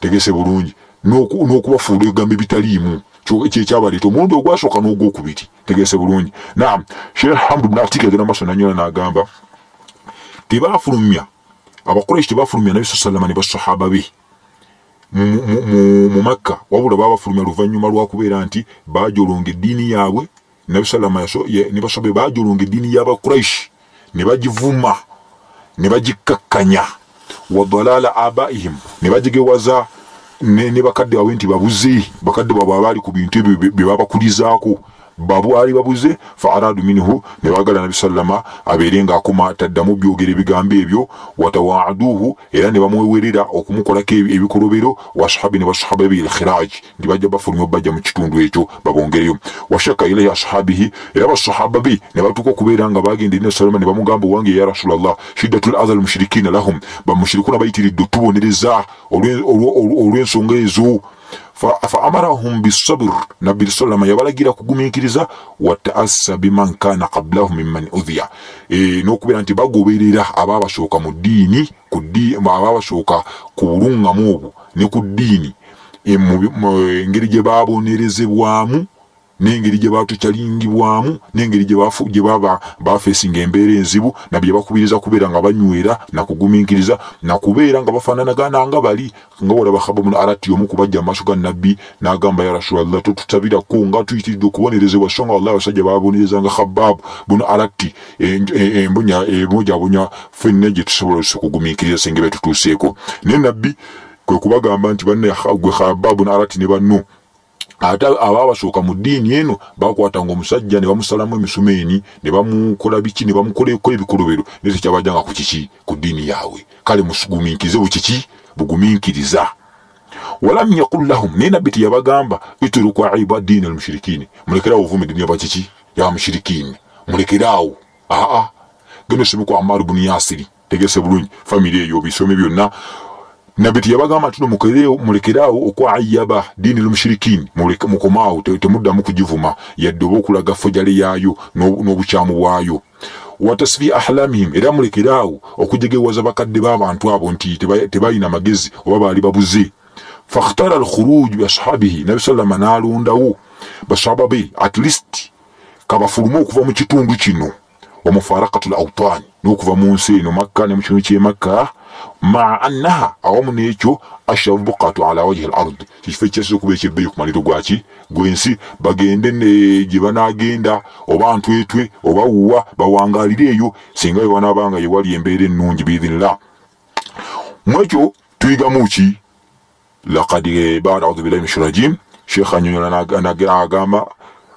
Tegese bulungi. N'oku- n'okubafuula ebigambo ebitaliimu. Kyekyabaleeta omulundi ogwasooka n'ogwokubiri tegese bulungi. Naam sheikh hamdu bn atika agenda maaso nanyola n'agamba tebafulumya abakuraishi tebafulumya nabi saa salama ne basahaba be. Mu makka wabula babafulumya luvannyuma lwakubeera nti bajolonga eddiini yaabwe. Nabi salama ne basobe bajolonga eddiini y'abakuraishi ne bagivuma ne bagikkakkanya wadalala abaihim. Ne bagigewaza ne bakadde baabwe nti babuze bakadde baabwe abaali ku bintu ebyo bye babakulizaako babwali babuze fa aradu minhu ne bagala nabi sallama abeere ng'akoma taddamu byogera ebigambo ebyo watawaaduhu era ne bamwewerera okumukolako ebikolobero washabi ne basahaba be ilkhiraj ndi bajja bafulumya bajja mu kitundu ekyo babongereyo. Washaka ilaihi ashabihi era basahaba be ne batuuka okubeera nga bagenda eri sallama ne bamugamba owange ya rasulallah shiddatul adha almushrikina lahum bamushirikuna bayitiridde otubonereza olw'ensonga ezo fa amarahum bisabr nabbi sallama yabalagira kugumiikiriza wataassa biman kana qablahu mimman udhiya. E, n'okubeera nti bagoberera ababasooka mu ddiini ababasooka ku buluŋŋamu obwo ne ku ddiini. Engeri gye babonerezebwamu n'engeri gye batukyalingibwamu n'engeri gye baba bafeesinga embeera enzibu nabye bakubiriza kubeera nga banywera nakugumiikiriza nakubeera nga bafaananagana nga bali. Nga walaba khabamun arati omu kubajja mu maaso ga nabbi n'agamba ya rasulallah totutabirako nga tuyitiridde okubonerezebwa so nga wallahi abasajja babonerezanga khababu bunu arati embunya emujaabunya fenna gye tusobola okugumiikiriza singa betutuuseeko. Naye nabbi kwe kubagamba nti banne gwe khababu arati ne banno ate ababasooka mu ddiini eno bakwatanga omusajja ne bamusalamu emisumeeni ne bamukola biki ne bamukoleko ebikolobero naye tekyabajjanga ku kiki? Ku ddiini yaabwe. Kale mugumiikirize bukiki bugumiikiriza. Walam yakul lahum naye nabbi teyabagamba ituruku aiba diini almushirikini mulekerawo ovuma eddiini yabakiki yabamushirikini mulekerawo. Aa genda osomeko amaru bunu yasiri tegese bulungi famire eyo bisome byonna nabbi teyabagamba nti mulekeraawo okwayaba diini lumushirikini mukomaawo temuddamu kugivuma yadde oba okulaga fojale yaayo n'obukyamu bwayo. Watasfi ahlamihim era mulekeraawo okujegewaza bakadde b'abantu abo nti tebalina magezi oba baali babuze. Fakhtara alkhuruj biashabihi nabi sallama n'alondawo. Basahaba be at least kabafulume okuva mu kitundu kino. Wamufarakatu lautani n'okuva mu nsi eno makka ne mu kitundu ky'emakka maa annaha awamu n'ekyo bukatu ala wajihi lard kikifo ekyasinza okuba ekyebbeeyi ku maliro gwaki gwensi bagende gye banagenda oba ntwetwe oba wuwa bawangalire eyo singa webanaabanga yewali embeera ennungi biidhinillah mwekyo tuyigamu ki lakad bada audhu billahi min shirajim sheekh anyonyola agamba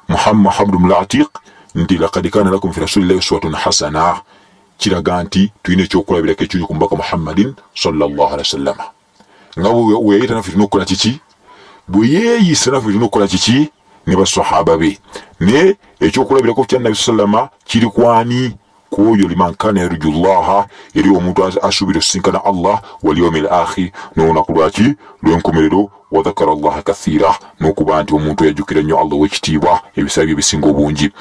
muhammad habdu mlatiq nti lakad kana lakum fi rasulillahi uswatun hasana kiraga nti tulina ekyokulabirako ekiri ku mubaka muhammadin wasallama nga weyayita naffe tulina okukola kiki? Bwe yeeyisa naffe tulina okukola kiki? Ne basahaba be. Ne ekyokulabirako kya nabi sallama kiri kwani kwoyo liman kana yarju llaha eri omuntu asuubira osisinkana allah walyaumi lakhir n'olunaku lwaki lw'enkomerero wadhakara llaha kathira. N'okuba nti omuntu yajjukira nnyo allah ow'ekitiibwa ebisaa bye bisinga obungi.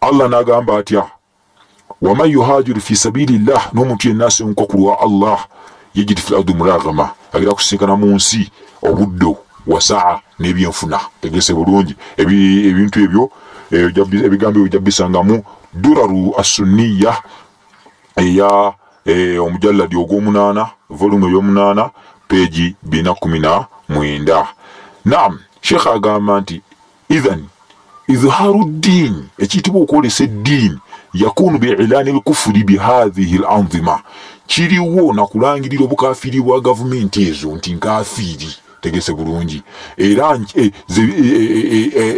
Allah n'agamba atya waman yuhajiru fi sabilillah n'omuntu yenna asenguka ku lwa allah. Yajid fi lardi muraghama agira kusinkana mu nsi obuddo wasaa n'ebyenfuna tegese bulungi ebintu ebyo ebigambo ebyo jabbisangamu duraru assunniya eya omujalladi ogw'omunaana volume ey'omunaana peegi bina kumi na mwenda naam sheekh agamba nti ithan izharu ddiini ekiyitibwa okwolesa eddiini yakunu biilani lkufuri bihathihi lanzima kiriwo nakulangirira obukafiri bwa gavumenti ezo nti nkafiri. Tegese bulungi. Era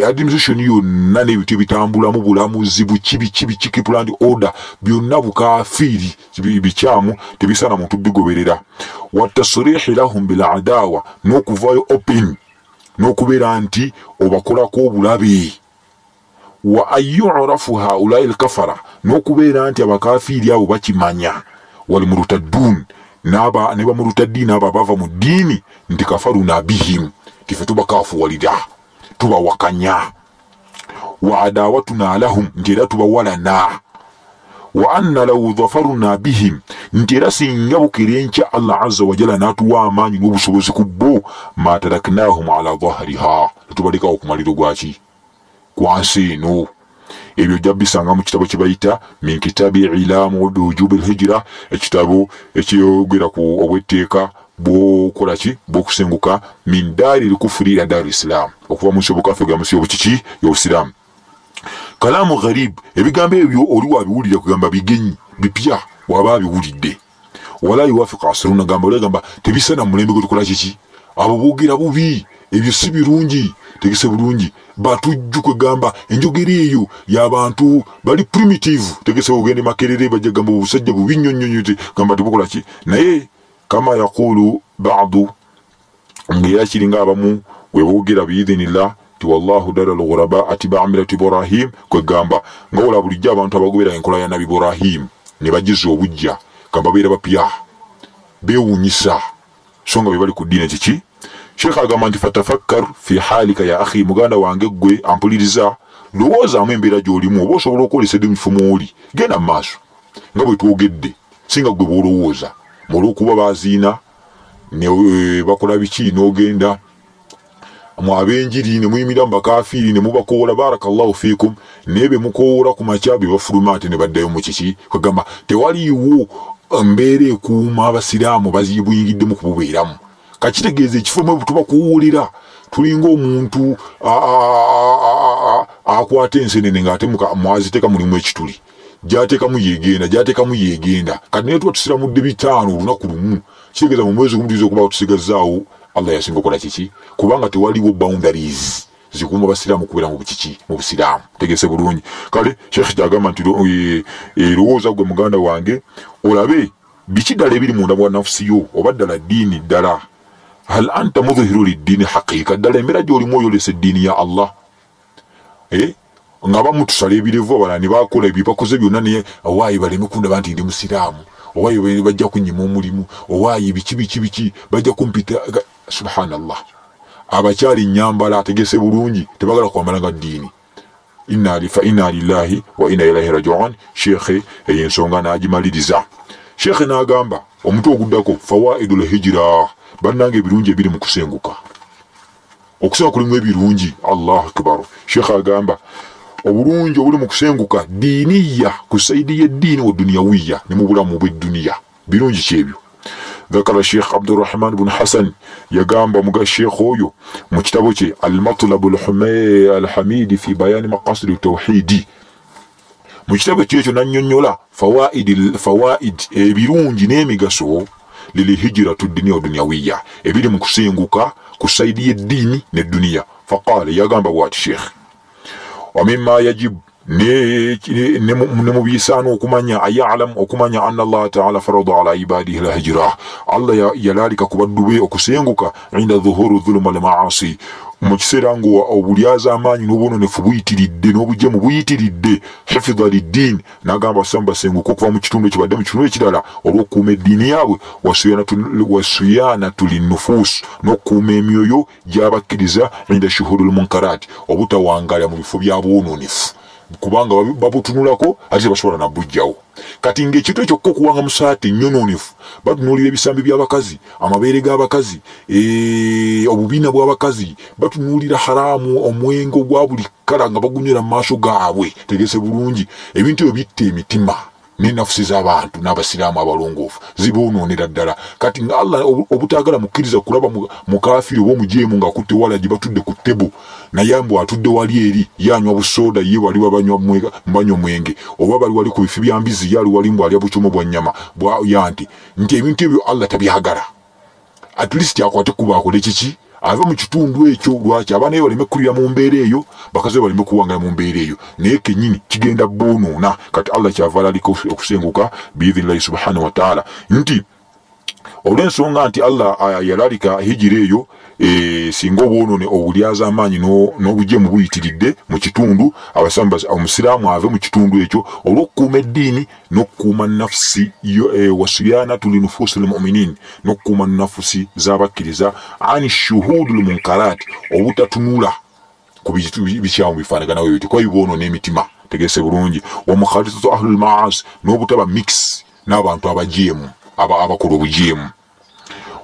administration yonna n'ebintu ebitambulamu bulamuzi buki biki biki kipland order byonna bukafiri bikyamu tebisaana muntu bigoberera. Watasrihi lahum biladawa n'okuvayo open n'okubeera nti obakolako obulabe wa ayurafu haulai lkafara n'okubeera nti abakafiiri abo bakimanya. Wali murutaddun naba ne bamurutaddiini abo abava mu ddiini nti kafaruna bihim tife tubakafuwalira tubawakanya. Wa adawatuna lahum nti era tubawalana. Wa anna law dhafaruna bihim nti era singa bukera enkya allah aza wajala n'atuwa amaanyi n'obusobozi ku bo ma taraknahum ala dhahriha. Tetubalekawo ku maliro gwaki kwansi eno. Ebyo ojja bisanga mu kitabo kyebayita min kitabi ilamu biwujubi lhijira ekitabo ekyogera ku obwetteeka bwokola ki? Bwokusenguka min daari likufuri ila daari islam. Okuva munsi obukafe ga munsi yobukiki yobusiraamu kalaamu gharib ebigambo ebyo oli wabiwulira kugamba bigenyi bipya waba abiwulidde wala yuwafiqa asru nagamba olegamba tebisana mulembe gwe tukola kiki? Abo boogera bubi ebyo si birungi tegese bulungi batujju kwegamba enjogera eyo y'abantu bali primitive. Tegese ogende makerere bajja gamba obusajja bubi nnyo nnyo nnyo gamba tebukola ki? Naye kama yaqulu badu ngaera kiringa abamu weboogera biidhinillah ti wallahu dara lghuraba atiba amilatu ibrahim kwegamba nga wola bulijjo abantu abagobera enkola ya nabi ibrahim ne bagiza obujja gamba beera bapya bewunyisa so nga bebali ku ddiini kiki sheekh agamba nti fatafakkar fi halika ya akhi muganda wange gwe ampuliriza lowoozaamu embeera gy'olimu oba osobola okwolesa edde mukifumu oli genda mu maaso nga bwe twogedde singa gwe bwolowooza. Olwokuba baziina eh, bakola biki n'ogenda mu abenjiri ne muyimira mu bakafiiri ne mubakoola barakallahu fiikum naye be mukoola ku makya be bafuluma ate ne baddayo mu kiki? Kwegamba tewaliiwo mbeera ekuuma abasiraamu bazibuyingiddemu kububeeramu kakitegeeza ekifo mwe tubakuwulira tulinga omuntu akwata ensenene ng'ate mwaziteeka mulimu ekituli. Gyateekamu yegenda gyateekamu yegenda kati naye tuba tusiramudde bitaano olunaku lumu. Kitegeeza mu mwezi gumutiza okuba tusigazaawo allah yasinga okukola kiki? Kubanga tewaliwo boundaries zikuuma abasiraamu kubeera mu bukiki mu busiraamu. Tegese bulungi. Kale shekh kyagamba nti e- lowooza gwe muganda wange olabe biki ddala ebiri munda mwa nafusi yo? Oba ddala ddiini ddala hal anta mudhihiru liddiini haqiika ddala embeera gy'olimu oyolesa eddiini ya allah nga bamutusala ebirevu abalala ne bakola ebyo bakoze byonna naye owaayi baleme kundaba nti ndi musiraamu owaayi bajja kunyima omulimu owaayi biki biki biki bajja kumpita subhanallah abakyali nyambala ategese bulungi tebagala kwambala nga ddiini fa inna lillahi wa inna ilaihi rajiun shekhe eyo ensonga n'agimaliriza shekhe n'agamba omutwe oguddako fawaidu lhijira bannanga ebirungi ebiri mu kusenguka okusenga kulimu ebirungi allahu akbar shekhe agamba obulungi obuli mu kusenguka diiniya ku saidi y'eddiini wa duniyawiya ne mu bulamu bw'edduniya birungi kyebyo ذكر الشيخ عبد الرحمن بن حسن يقام بمقا الشيخ هويو مكتبه المطلب الحمي الحميد في بيان مقاصد التوحيد mu kitabo kyekyo nannyonnyola fawaid fawaid ebirungi n'emigaso lilihijiratu diniya oduniyawiya ebiri mu kusenguka ku saidi y'eddiini n'edduniya faqala yagamba bwati sheekh wamima yajibu ne mu- bisaana okumanya ayalamu okumanya anna allah taala farada ala ibadihi lhijra allah ya- yalalika ku baddu be okusenguka inda dhuhuru dhuluma lmaasi mu kiseera nga obulyaza amaanyi n'obwononefu buyitiridde n'obujemu buyitiridde hifidha liddiin n'agamba basamu basenguka okuva mu kitundu ekibadde mu kitundu ekirala olw'okukuuma eddiini yaabwe wasuyanatu linnufuus n'okukuuma emyoyo gy'abakkiriza inda shuhuru lmunkaraati obutawangalira mu bifo bya bwononefu kubanga babutunulako ate tebasobola nabujjawo kati ngaekintu ekyo okuwanga musaati nyononefu batunuulira ebisambi by'abakazi amabeere g'abakazi obubiina bw'abakazi batunuulira haraamu omwenge ogwa buli kala nga bagunywera mu maaso gaabwe tegese bulungi. Ebintu ebyo bitta emitima n'enafusi z'abantu n'abasiraamu abalongoofu zibonoonera ddala. Kati nga allah obu- obutaagala mukkiriza kulaba mu- mukafiri oba omujeemu ng'akutte walagi batudde ku ttebo naye mbw atudde wali eri yanywa busooda ye wali banywa mwenge. Oba bali wali ku bifi bya mbizi ye ali wali mbw alya bucumu bwa nnyama bwa ya nti nti ebintu ebyo allah tabyagala. At least akwate kuba akole kiki ave mu kitundu ekyo lwaki abaana be baleme kukulira mu mbeera eyo bakazi be baleme kuwangala mu mbeera eyo. Naye kenyini kigenda bonoona kati allah kyava alalika okusenguka biidhinillahi subhanahu wataala nti olw'ensonga nti allah ah, yalalika hijira eyo e, singa obwonone obulyaza amaanyi no- n'obujemu buyitiridde mu kitundu omusiraamu ave mu kitundu ekyo olw'okukuuma eddiini n'okukuuma nafusi e, wasiyanatu linufusi lmuminin n'okukuuma nafusi z'abakkiriza ani shuhudu lmunkaraati obutatunula ku bikyamu bifaanaganawo ebyo tikuba bibwonoona emitima tegese bulungi. Wamukhalitatu ahlu lmaasi n'obutaba mix n'abantu abajeemu aba- abakola obujeemu.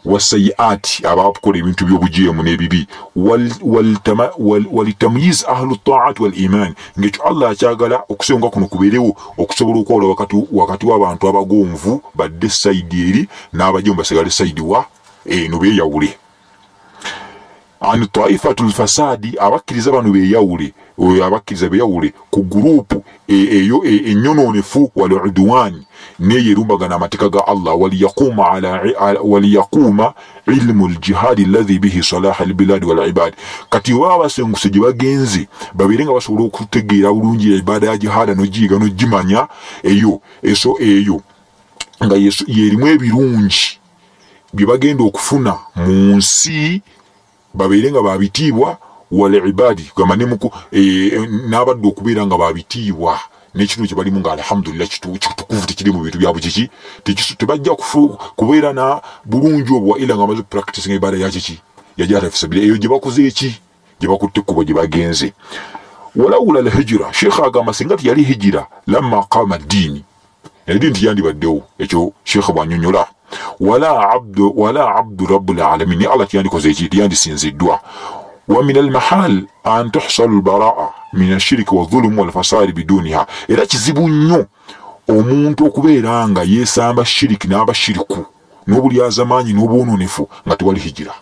Wasayiati abakola ebintu by'obujeemu n'ebibi. Walitamyiz ahlu taati wal iman ngaekyo allah akyagala okusenga kuno kubeerewo okusobola okwawula wakati w'abantu abagonvu badde sayidi eri n'abajeemu basigale sayidi wa eno beeyawule an taifatu lfasadi abakkiriza bano beyawule abakkiriza beyawule ku gurupu eyo enyononefu waludwani neyerumbagana amateeka ga allah waliyaquma ilmu ljihadi alladhi bihi salaha albiladi walibadi kati baba basenguse gye bagenze babeere nga basobola okutegeera bulungi ibada ya jihada nogiyiga nogimanya eyo eso eyo. Nga yerimu ebirungi bye bagenda okufuna mu nsi babeere nga babitiibwa walibadi gamba nemuku n'abadde okubeera nga babitiibwa. Nekino kyebalimu nga alhamdulillah kitukuvu tekiri mu bintu byabwe kiki tebajja kubeera na bulungi obwo ila nga amaze practice nga ibada yakiki yajata fisabila eyo gyebakoze eki? Gyebakutte ekkubo gyebagenze walawula lhijira sheekh agamba singa tiyali hijira lamma qama ddiini ediini tiyandibaddewo ekyo sheekh bwanyonyola wala abdu wala abdu rabbul alamin. Ni allah tiyandikoze eki tiyandisinziddwa wa min almahal an tuhsalu lbaraa min ashiriki wadhulumu walfasadi biduniha. Era kizibu nnyo. Omuntu okubeera nga yesamba shiriki n'abashiriku n'obulyazamaanyi n'obwononefu nga tewali hijira.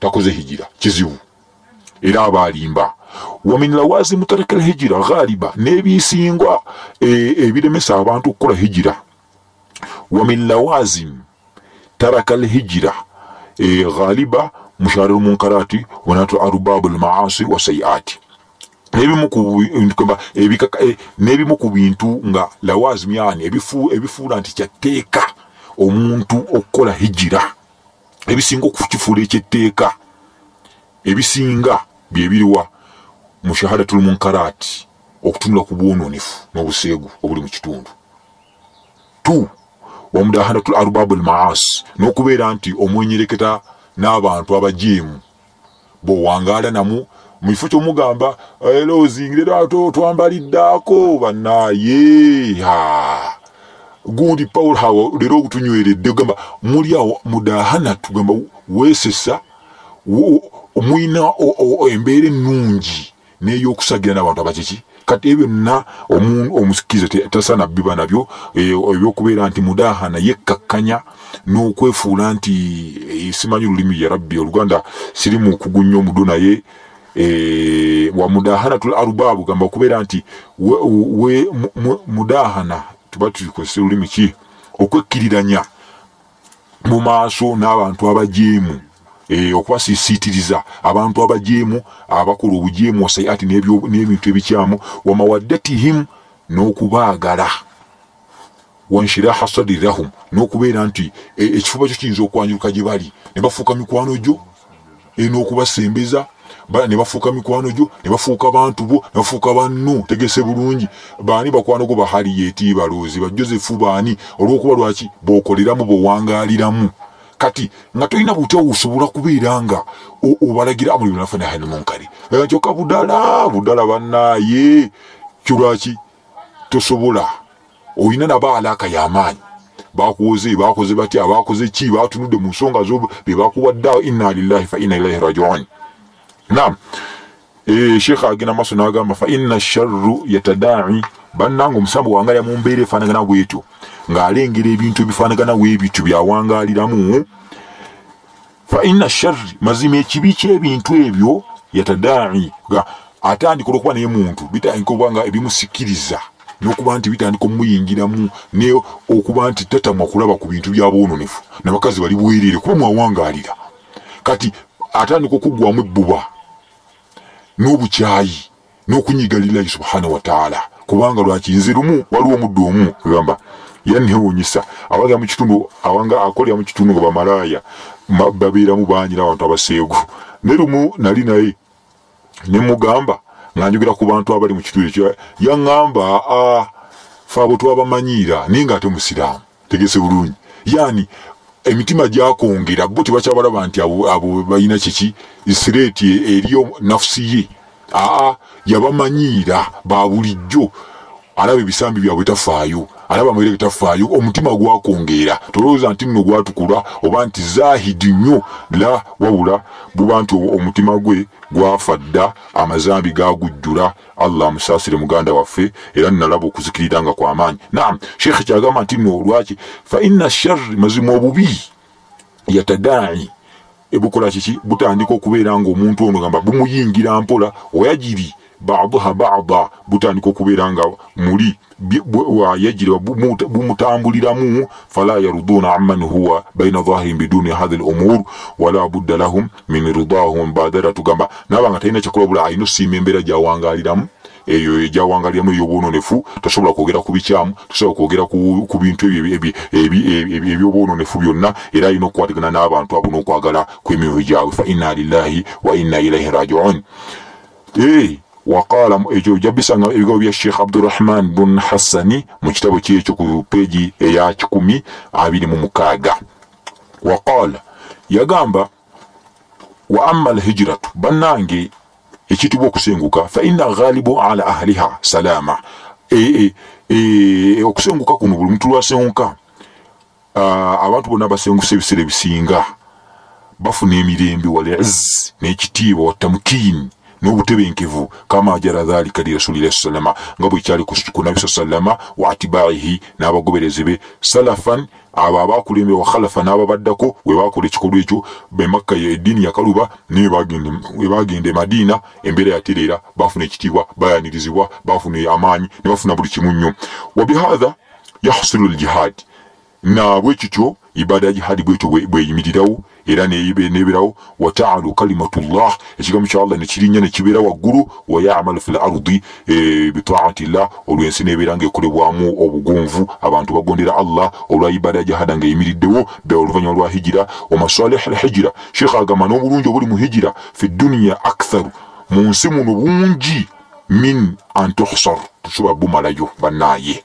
Takoze hijira kizibu. Era abalimba wamin lawazimu taraka lhijira ghaliba n'ebisingwa ebiremesa abantu okukola hijira. Wamin lawazim taraka lhijira ghaliba mushari lmunkarati wanatu arubabu lmaasi wasayiati n'ebimu ku bintu nga lawazim yani ebifuula nti kyatteeka omuntu okukola hijira. Ebisinga okukifuula ekyetteeka ebisinga byebiriwa mushahadatu lmunkarati okutunula ku bwononefu n'obuseegu obuli mu kitundu. Tu wamudahanatu arubabu lmaasi n'okubeera nti omwenyereketa n'abantu abajeemu. Bwewangaala namu mu kifo kyomugamba elozingirero ato twambaliddaako bannaye gundi paul hawa leero ogutunyweredde gamba muli awo mudahanatu gamba weesesa mwina embeera ennungi n'ey'okusagira n'abantu abakiki kati byonna omusikiriza tasaana biba nabyo ebyokubeera nti mudahana yekkakkanya n'okwefuula nti simanyi olulimi ya rabbi. Oluganda siri mu kugunya omudu naye wamudahana tul arubabu gamba okubeera nti mudahana tuba tukozesa olulimi ki? Okwekkiriranya mu maaso n'abantu abajeemu okubasisiitiriza abantu abajeemu abakola obujeemu wasayiati n'ebintu ebikyamu wamawaddatihim n'okubaagala. Wanshiraha sadirahum n'okubeera nti ekifuba kyo kiyinza okwanjuka gye bali. Ne bafuuka mikwano gyo n'okubasembeza ne bafuuka mikwano gyo ne bafuuka bantu bo ne bafuuka banno tegese bulungi. Baani bakwano go bahaliyeti baloozi? Bajosefu baani olw'okuba lwaki b'okoleramu bw'owangaaliramu kati nga tolina butya osobola kubeera nga obalagira amuli binafana hani munkari. Kyokka budala budala bannaye kyolwaki tosobola? Olina nabo alaaka y'amaanyi bakuwoze bakoze batya bakoze ki? Batunudde mu nsonga zo bebakuwaddeawo inna lillahi fa inna ilaihi rajiun. Nam sheekh agenda maaso n'agamba fa inna sharru yatadaai. Bannanga omusambo wangalira mu mbeera efaanagana bwetyo ng'alengera ebintu ebifaanagana weebityo byawangaaliramu fa inna sharri mazima ekibi ky'ebintu ebyo yatadaai. Atandika olwokuba naye muntu bitandika okuba nga ebimusikiriza n'okuba nti bitandika omuyingiramu ne okuba nti tatamwa kulaba ku bintu byabwononefu nabakazi bali bwerere kuba mwawangaalira kati atandika okuggwamu ebbuba n'obukyayi n'okunyiga lillahi subhanahu wataala kubanga lwaki nze lumu waliwo omuddu omu gamba yannewunyisa abaga mu kitundu awanga akolera mu kitundu nga bamalaaya babeeramu bangi n'abantu abaseegu. Ne lumu nali naye nemugamba nga njogera ku bantu abali mu kitundu ekyo yaŋŋamba fe abo twabamanyiira naye nga ate musiraamu tegese bulungi. Yaani emitima gyakongera bo tebakyabalaba nti abo balina kiki? Sireeti eriyo nafusi ye. Aa yabamanyiira ba bulijjo. Alaba ebisambi byabwe tafaayo alaba amaire bitafaayo omutima gwakongeera. Tolowooza nti nno gwatukula oba nti zaahidi nnyo la wabula buba nti omutima gwe gwafa dda amazambi gagujjula allah amusaasire muganda waffe era nalaba okuzikirira nga kwamaanyi naam sheekhe kyagamba nti nno olwaki fa inna sharri mazima obubi yatadaai bukola kiki? Butandika okubeera nga omuntu ono gamba bumuyingira mpola wayajiri baduha bada butandika okubeera nga muli wayajiri bumutambuliramu fala yaruduna aman huwa baina dhahirin biduni hadhi lumur wala budda lahum min ridahum mbadara tugamba nabanga talina kyakola bula alina osiima embeera gyawangaliramu. Eyo egyawangaliramu ey'obwononefu tosobola kwogera ku bikyamu tosobola kwogera ku bintu ebyobwononefu byonna era alina okukwatagana n'abantu abo n'okwagala kw'emyoyo gyabwe. Fa inna lillahi wa inna ilaihi rajiun waqala ekyo jabisanga ebigambo bya sheikh abdurahman bun hassani mu kitabo kyekyo ku peegi eya kikumi abiri mu mukaaga waqala yagamba wa amma alhijratu bannange ekitibwa okusenguka fa inna ghalibu ala ahliha salama e, okusenguka kuno buli muntu lwasenguka abantu bonna basenguse ebiseera ebisinga bafuna emirembe walizzi n'ekitiibwa watamukini n'obutebenkevu kama jara dhalika li rasulillahi salama. Nga bwekyali ku nabi salama wa atibaihi n'abagoberezi be salafan abo abakulembe wa khalafa n'ababaddako we bakola ekikolwa ekyo bemakka eddiini yakaluba naye webagenda emadiina embeera yatereera bafuna ekitiibwa bayanirizibwa bafuna amaanyi ne bafuna buli kimu nnyo wabihatha yahsulu ljihadi nabwekityo ibada ya jihadi bwetyo bweyimirirawo era neberawo wataalu kalimatullah. Ekigambo kya allah nekirinya nekibeera waggulu wayamalu fi lardi e, bitaati llah olwensi nebeera nga ekolebwamu obugonvu abantu bagondera allah olwa ibada ya jihada nga eyimiriddewo oluvanyuma lwa hijira. Wamasalih alhijira sheikh agamba n'obulungi obuli mu hijira fi duniya aktharu. Mu nsi muno bungi min an tuhsar. Tusobola bumalayo bannaye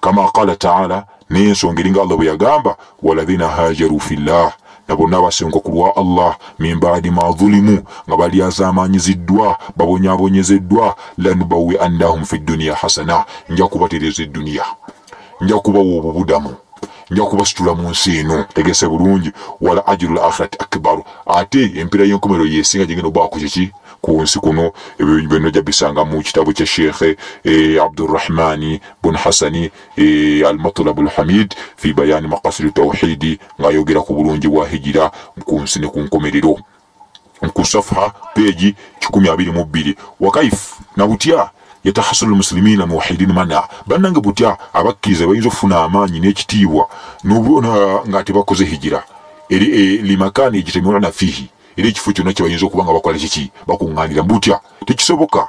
kama qala taala n'ensonga eringa allah bwe yagamba waladhina hajaru fillah. Na bonna abasenguka ku lwa allah mimbadi mazulimu nga bali azaamanyiziddwa babonyabonyezeddwa. Lanubawi annahum fi duniya hasana nja kubatereza edduniya nja kubawa obubudamu nja kubasitula mu nsi eno tegese bulungi. Wala ajiru l akhirati akbaru ate empeera y'enkomero yesinga gyegenda obaako kiki ku nsi kuno ebyo byonna jabisanga mu kitabo kya shekhe e, abdurahmani bun hasani e, almatlabu lhamid fi bayani makasiri tauhidi ng'ayogera ku bulungi bwa hijira ku nsi ne ku nkomerero. Ku safa peegi kikumi abiri mu bbiri. Wakaifu na butya? Yatahasulu lmuslimina muwahidin mana. Bannange butya abakkiriza bayinza okufuna amaanyi n'ekitiibwa nga tebakoze hijira. Eri e, limakani egitemiwana fihi era ekifo kyonna kyebayinza okuba nga bakola kiki bakuŋŋaanira. Butya tekisoboka.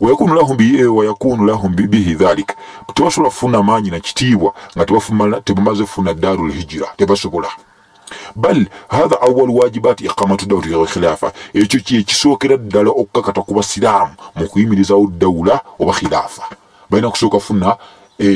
Wayakunu lahum wayakunu lahum bihi dhalik. Tebasobola kufuna amaanyi nakitiibwa nga tebamaze kufuna daru lhijira tebasobola. Bal hatha awalu wajibati iqamatu dawlati khilafa ekyo kyekisookera ddala okukakata ku basiraamu mu kuyimirizawo dawula oba khilafa balina kusooka kufuna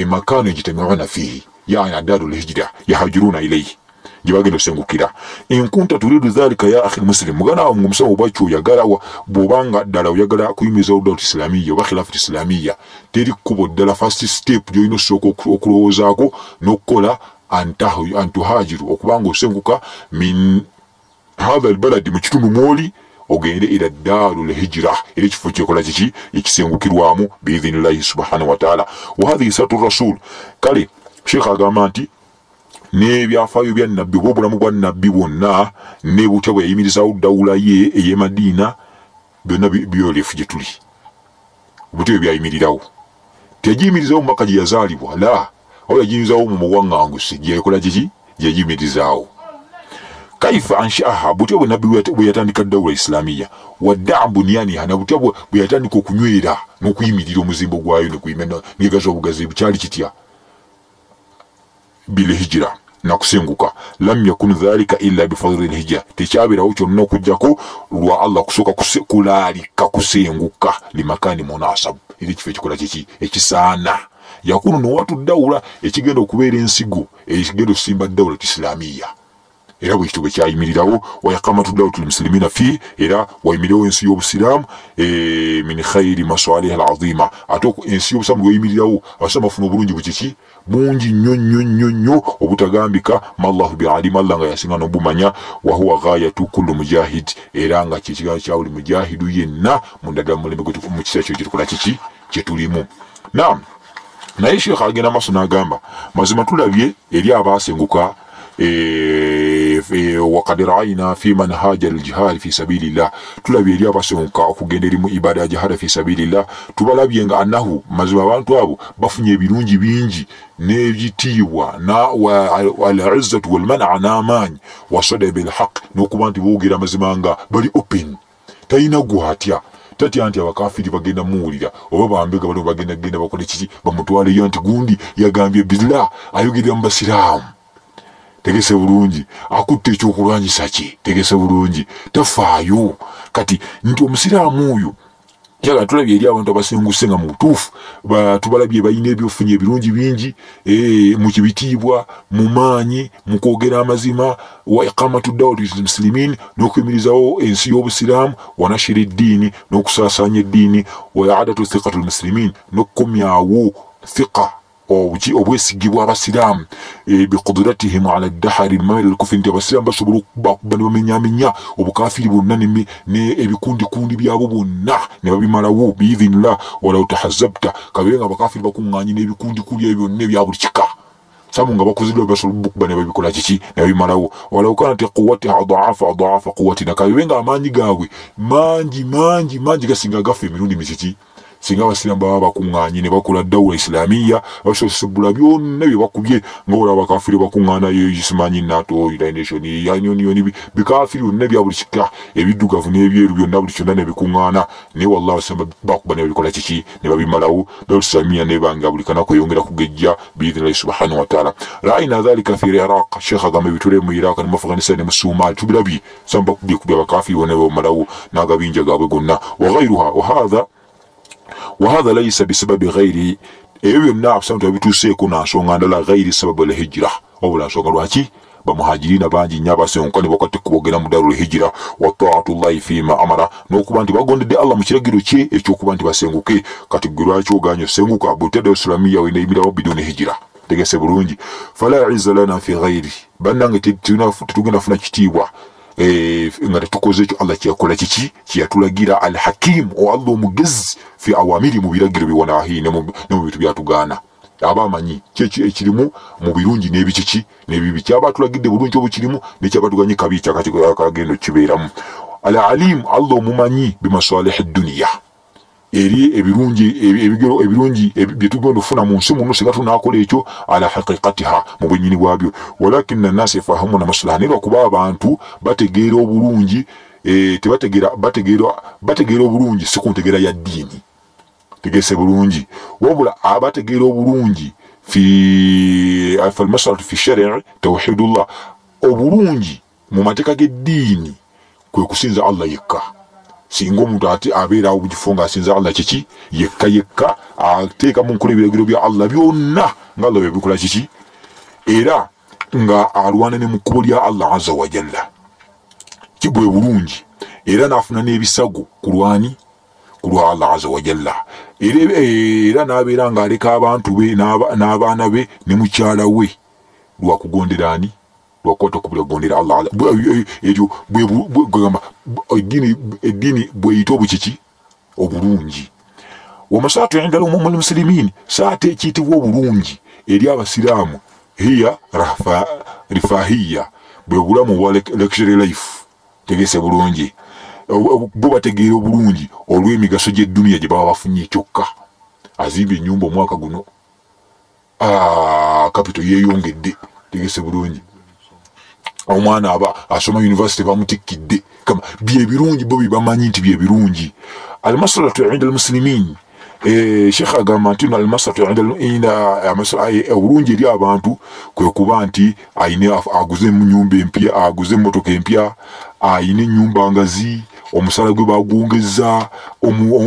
makano egitamiuna fihi yani daru lhijira yahajuruna ilaihi gyebagenda osengukira enkunta turidu dhalika ya akhi muslim. Mugana wawe ngomusaba oba kyoyagala bwobanga ddala oyagala kuyimiriza dawlat islamiya oba khilafat islamiya teri kkubo ddala first step gyolina osooka okulowoozaako n'okukola antuhajiru okubanga osenguka min hatha albaladi mu kitundu mwoli ogende ila daru lhijira era ekifo kyekola kiki? Ekisengukirwamu biidhinillahi subhanahu wataala wahadhihi satu rasul. Kale sheekh agamba nti n'ebyafaayo bya nabbi oba obulamu bwa nabbi bwonna ne butya bwe yayimirizawo dawula ye ey'emadiina byonna byolefu gye tuli. Butya bwe byayimirirawo teyagiyimirizawo mu maka gye yazaalibwa la? Awo yagiyimirizawo mu muwaŋŋanguse. Gyeyakola kiki? Gyeyayimirizaawo kaifa anshaaha butya bwe nabbi bwe yatandika dawula islamiya? Waddaa bunyaniha na butya bwe yatandika okunywera n'okuyimirira omuzimbo gwayo negaza obugazi bukyali kitya? Bilhijira nakusenguka lam yakun dhalika illa bifadli lhijra tekyabeerawo kyonna okugjako lwa allah kusooka kulaalika kusenguka limakani munasabu era ekifo ekikola kiki ekisaana. Yakunu nowatu dawula ekigenda okubeera ensigo ekigenda okusimba dawula tisilamiya era bwekityo bwe kyayimirirawo wayakamatu dawlatu lmuslimina fi era wayimirirawo ensi y'obusiraamu min khairi masalih alazima ate ensi y'obusiraamu bweyimirirawo abasiraamu bafuna obulungi bukiki bungi nnyo nnyo nnyo nnyo obutagambika mallahu bialimu allah nga yasinga nobumanya wahuwa ghayatu kullu mujahid era nga kyekigambo kya buli mujahidu yenna mundaddala mulembe mu kiseera kyo kyetukola kiki? Kyetulimu nam naye sheekh agenda maaso n'agamba mazima tulabye eri abasenguka wakad raina fi man haja aljihadi fi sabilillah tulabye eri abasomuka okugenda eri mu ibada ya jihada fi sabilillah. Tubalabye nga annahu mazima abantu abo bafunye ebirungi bingi n'ebitiibwa alizzatu walmana n'amaanyi wasada bilhaq n'okuba nti boogera amazima nga bali open. Talina gwatya. Tatya nti abakafiri bagenda muwulira oba bambega balimu bagenda genda bakole kiki? Bamutwaleyo nti gundi yagambye billah ayogerera mu basiraamu tegese bulungi. Akutta ekyokulwanyisa kye tegese bulungi. Tafaayo. Kati nti omusiraamu oyo kyagala tulabye eri abantu abasenguse nga mu butuufu tubalabye balina ebyofunye ebirungi bingi eh, mu kibitiibwa mu maanyi mu kwogera amazima wa iqamatu dawlati lmusilimin n'okuyimirizawo ensi y'obusiraamu wa nashiri eddiini n'okusaasaanya eddiini wa iadatu thiqatu lmusilimin n'okukomyawo thiqa obwesigibwa abasiraamu e, biquduratihim ala dahari lmamari lkufri nti abasiraamu basobola okubakuba ne bamenyamenya obukafiri bwonna ebikundikundi byabo bwonna ne babimalawo biidhinillah walau tahazabta kabeere nga abakafiri bakuŋŋanyi n'ebikundikundi ebyo byonna ebya buli kika. Sabu nga bakozeddwa basobola bukuba ne babikola kiki? Ne babimalawo. Walau kanat quwatiha adaafa adaafa quwatina kabeere nga amaanyi gaabwe mangi mangi mangi gasinga gaffe emirundi mikiki singa abasiraamu baba bakuŋŋaanye ne bakola dawula isilamiya basosebbula byonna bye bakubye nga olaba bakafiri bakuŋŋaanayo isimanyi nato united yanioniyoni bikafiri byonna bya buli kika ebiddugavu n'ebyeru byonna buli kyonna ne bikuŋŋaana. Naye wallah abasiraamu bakuba ne babikola kiki? Ne babimalawo. Dawula isilamiya nebanga buli kanaku eyongera kugejja biidhinillahi subhanahu wataala raina dhalika fi iraq. Sheekh agamba ebitule mu iraq ne mu afghanistan ne mu sumaali tubirabye samu bakubye kubya bakafiri bonna babamalawo n'agabinja gaabwe gonna. Wagairuha wahatha wahatha laisa bisababi ghairi ebyo byonna abasamuti babituuseeko nansonga ndala ghairi sababu lhijira wabula nsonga lwaki bamuhajirina bangi nnyo abasenguka ne bakwate kubogera mu daru lhijira wa taatullahi fima amara n'okuba nti bagondedde allah mu kiragiro kye ekyokuba nti basenguke kati gwe lwaki oganya osenguka bwetedda islamiya wena ebirawo biduni hijira tegese bulungi fala izza lana fi ghairi bannange tetugenda funa kitiibwa nga tetukoze ekyo allah kyeyakola kiki kyeyatulagira al hakimu o allah omugezi fi awamiri mu biragiro biwanahi ne mu bintu byatugaana aba amanyi ekirimu mu birungi n'ebikiki n'ebibi kyaba atulagidde bulungi obukirimu nekyabatuganye kabi kyakagenda okibeeramu al alimu allah omumanyi bimasalihi duniya eri ebirungi ebigero ebirungi byetugenda ofuna mu nsi muno singa tunakola ekyo ala haqiqatiha mu bwenyini bwabyo. Walakina nasi yafahamuna maslaha naye lwakuba abantu bategeera obulungi e, bategeera obulungi si ku ntegeera ya ddiini. Tegese bulungi. Wabula abategeera obulungi falmasalatu fi sharii tawhidullah obulungi mu mateeka g'eddiini kwe kusinza allah yekka singa omuntu ate abeerawo mukifo ngaasinza allah kiki? Yekka yekka ateekamu nkola ebiragiro bya allah byonna nga allah byebikola kiki? Era nga alwana ne mu kkubo lya allah aza wajalla kibwe bulungi? Era naafuna n'ebisago ku lwani ku lwa allah aza wajalla era n'abeera ng'aleka abantu be n'abaana be ne mukyala we lwakugonderaani lwakwata okubulagondera allah ekyo bwegamba eddiini bweyita obukiki obulungi. Wamasaatu inda lmusilimin saate ekiyitibwa obulungi eri abasiraamu. Hiya rifahiya. Bwe bulamu bwa lecture life tegese bulungi. Bo bategeera obulungi olw'emigaso gy'edduniya gye baba bafunye kyokka. Azimba enyumba omwaka guno. Kapito yeeyongedde tegese bulungi omwana aba asoma univesity bamutikidde kama byebirungi bo byebamanyi nti byebirungi almasalatu inda almusilimin eh, shekh agamba nti no almasalatu obulungi eri abantu kwe kuba nti ayine aguze nyumba empya aguze emotoka empya ayina enyumba ngazi omusala gwe bagwongeza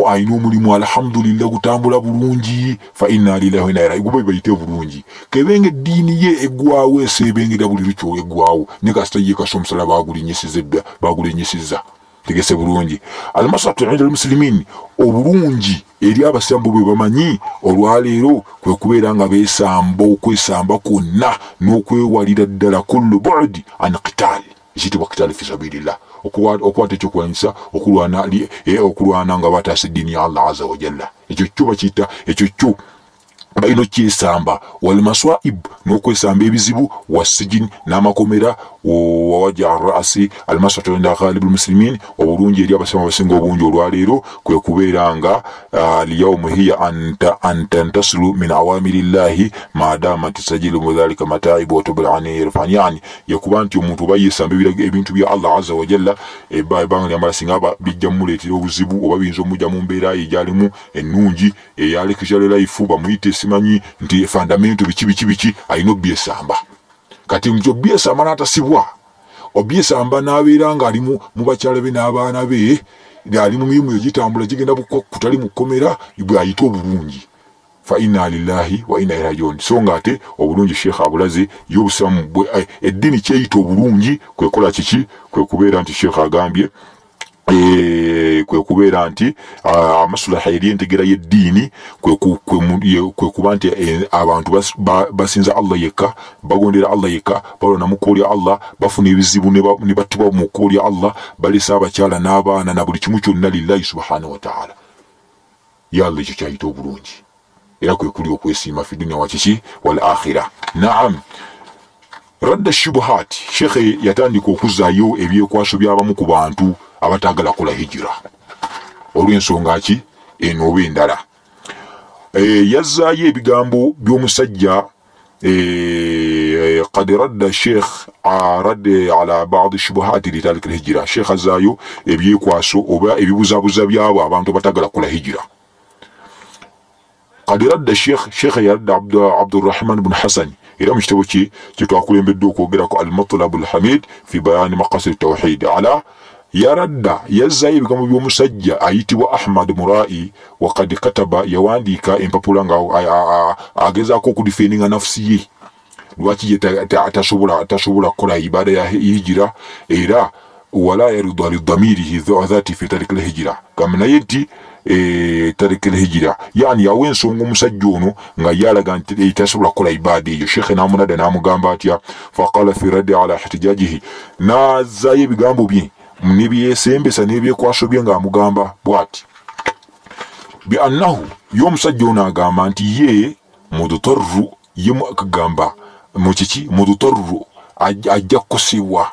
ayina omulimu alhamdulillah gutambula bulungi fa inna lillahi ilaihi gubo bayite bulungi. Kebenga eddiini ye eggwawo esebengera buli lukyo eggwawo ne kasita ye kasa omusala bagulinyisiza bagulinyisiza tegese bulungi. Almasatu inda almusilimin obulungi eri abasiraamu bwe bamanyi olwaleero kwe kubeera nga besamba okwesamba kwonna n'okwewalira ddala kullu budi an qitaali ekiyitibwa kitaali fi sabilillah okwata ekyokulwanyisa okulwana nga bataasa eddiini ya allah aza wajalla ekyo kyo bakiyita ekyo kyo balina okyesamba walmaswaib n'okwesamba ebizibu wasijini n'amakomera wawaja rasi almasatu inda ghalibu lmuslimin obulungi eri abasema basinga obungi olwaleero kwe kubeera nga alyaumu hiya an tantasilu min awamiri llahi madamat sajilu mudhalika mataibu watobulani yani yekuba nti omuntu oba yesamba ebintu bya allah aza wajalla ebanga lyambala singa bijja mumuleetera obuzibu oba biyinza omujja mu mbeera ye gyalimu ennungi eyalekisale laifu bamuyite simanyi nti fundamento biki biki biki alina obyesamba kati nti obyesamba n'atasibwa obyesamba n'abeera ng'ali mu bakyala be n'abaana be ali mu mirimu egitambula gigenda kutali mu kkomera bwayita obulungi. Fa inna lillahi wa inna ilaihi rajiun. So nga ate obulungi sheekh abulaze yobusamu eddiini kyeyita obulungi kwekola kiki? Kwekubeera nti sheekh agambye kwe kubeera nti amasulaha eri entegera y'eddiini kwe kuba nti abantu basinza allah yekka bagondera allah yekka balona mu kkubo lya allah bafuna ebizibu ne battibwa mu kkubo lya allah balesa abakyala n'abaana na buli kimu kyonna lillahi subhanahu wataala ye allah ekyo kyayita obulungi. Era kwe kuli okwesiima fi dunia wakiki wal akhira naam. Radda shubuhat shekhe yatandika okuzaayo ebyekwaso by'abamu ku bantu abatagala kola hijira. Olw'ensonga ki? Eno oba endala. E, yazzaayo ebigambo by'omusajja e, qad radda sheikh radde ala badi shubuhati litalik lhijira sheikh azzaayo ebyekwaso oba ebibuzabuza byabo abantu abatagala kola hijira. Qad radda sheikh sheikh yaradda abdurrahman bun hasani era mu kitabo ki kyetwakulembedde okwogerako almatlabu lhamid fi bayani maqasid tawhid. Ala yaradda yazzayo ebigambo by'omusajja ayitibwa ahmad murai wakad kataba yawandiika empapula nga agezaako okudifeninga nafusi ye lwaki ye tasobola kukola ibada ya hijira? Era wala yarida lidamirihi dhati fi tariki lhijira gamba naye nti e, tariki lhijira yani yawa ensonga omusajja ono nga yalaga nti tasobola kukola ibada eyo shekhe namunada namugamba atya faqala fi raddi ala ihtijajihi. Nazayo ebigambo bye nebyesembesa nebyekwaso bye ngaamugamba bwati. Biannahu ye omusajja ono agamba nti ye mudutarru ye akagamba mukiki mudutarru ajja kukosebwa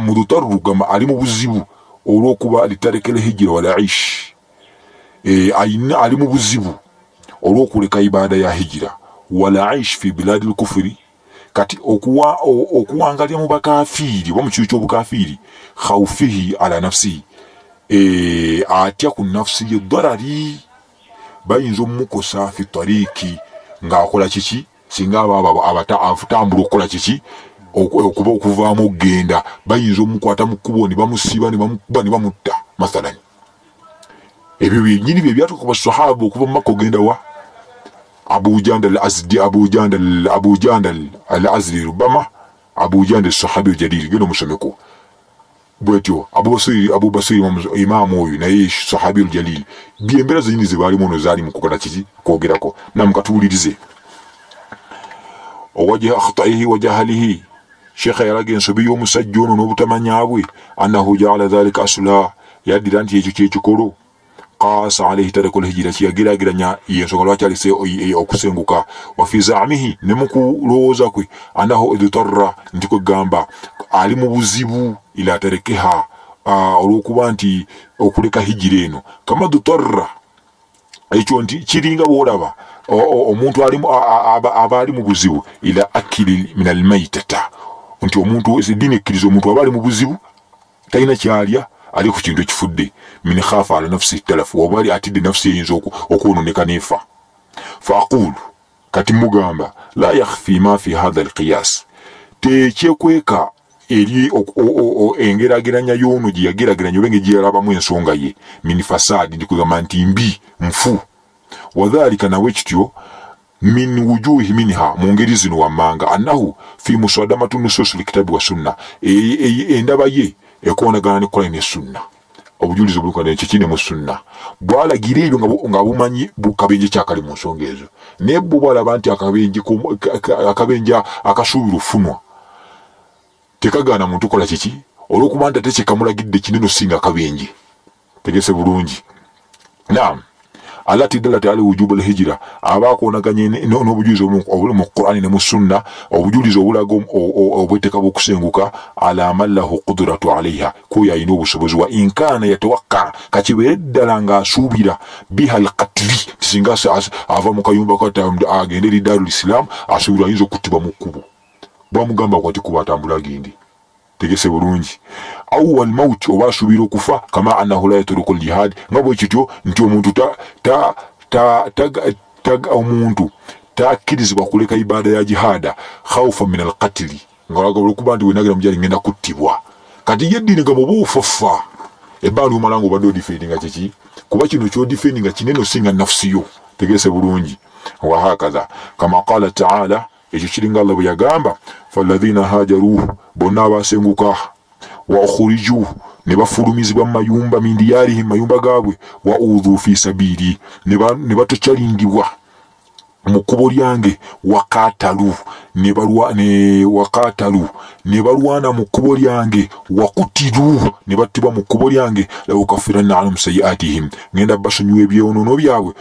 mudutarru gamba ali mu buzibu olwokuba litarekera hijira wala ishi e, ayina ali mu buzibu olwokuleka ibada ya hijira wala ishi fi biladi lkufuri kati okuwa okuwangalya mu bakafiiri oba mu kiru ky'obukafiiri khaufihi ala nafsihi e, atya ku nafsi ye darari bayinza omumukosa fi tariki ng'akola kiki? Singa abatambula okukola kiki? Okuba okuvaamu okgenda bayinza omukwata mu kkubo ne bamusiba ne bamukuba ne bamutta mathalan. Ebyo byenyini bye byatuuka ku basahaba okuva mu makka ogenda wa jandal azdi abu jandal abu jandal al azdi rubama abu jandal sahabi aljalil genda omusomeko bwetyo abubasiri imaamu oyo naye sahabi aljalil byembeera zenyini zebaalimu ono zaali mukukola kiki kwogerako namukatuwulirize owajha akhtaihi wa jahalihi shekha yalaga ensobi y'omusajja ono n'obutamanya bwe annahu jaala dhalika asula yaddira nti ekyo kyekikolo qasa alaihi taraku lhijira kiyagiragiranya yensonga lwaki alise okusenguka wafi zamihi ne mukulowooza kwe. Annahu idtarra nti kwegamba ali mu buzibu ila tarekeha. Olwokuba nti okuleka hijira eno. Kama dutarra ekyo nti kiringa bwolaba omuntu aba ali mu buzibu ila akili min almaitata nti omuntu eddiini ekkiriza omuntu aba ali mu buzibu talina kyalya ali ku kintu ekifudde. Min khafa ala nafsi talafu oba ali atidde nafsi eyinza okwononeka nefa faaqulu kati mugamba la yakhfi ma fi hatha alqiyas. Tekyekweka eri engerageranya y'ono gye yagerageranya oba engeri gyeyalabamu ensonga ye. Min fasadi ndikugamba nti mbi nfu wadhalika nawe kityo min wujuhi minha mu ngeri zino wammanga annahu fi musadamatu nususi likitabi wa sunna. Endaba ye ekonagana nekola ne sunna. Obujulizi obulukane kikine mu sunna. Bwalagira ebyo nga bumanyi bukabenje kyakali mu nsonga ezo. Naye bo bwalaba nti akabenje akasuubira ofunwa tekagaana muntu kola kiki? Olwokuba nti ate kyekamulagidde kinene osinga akabenje tegese bulungi. Naam alati dalati ali wujubu lhijira aba akonaganye n'obujulizi obuli mu qurani ne mu sunna obujulizi obulaga obweteka bw'okusenguka ala man lahu qudratu alaiha kuyo alina obusobozi wa inkana yatawakka kakibeere ddala ng'asuubira biha alqatli tisinga ava mu kayumba agende eri daru lisiramu asuubira ayinza okuttibwa mu kkubo. Bwamugamba kwati kuba atambula agende tegese bulungi. Au walmauti oba asuubira okufa kama annahu la yatruku ljihad nga bwe kityo nti omuntu omuntu takkirizibwa kuleka ibaada ya jihada khaufa min alqatili ngaolwokuba nti wenagira mujali ngenda kuttibwa. Kati ye eddiini gamba oba ofafa ebbanga omala nga obadde odifendinga kiki? Kuba kino kyodifendinga kinene osinga nafusiyo tegese bulungi. Wahakaza kama qala taala ekyo kiringa allah bwe yagamba falahina hajaruhu bonna abasenguka wa ukhuriju ne bafulumizibwa mumayumba mindiyarihim mayumba gaabwe wa udhu fi sabili ne batokyalingibwa mu kkubo lyange wakatalu ne wakatalu ne balwana mu kkubo lyange wakutilu ne battibwa mu kkubo lyange. Laukafiranna anhum sayiatihim ngenda basonyiwa ebyonoono byabwe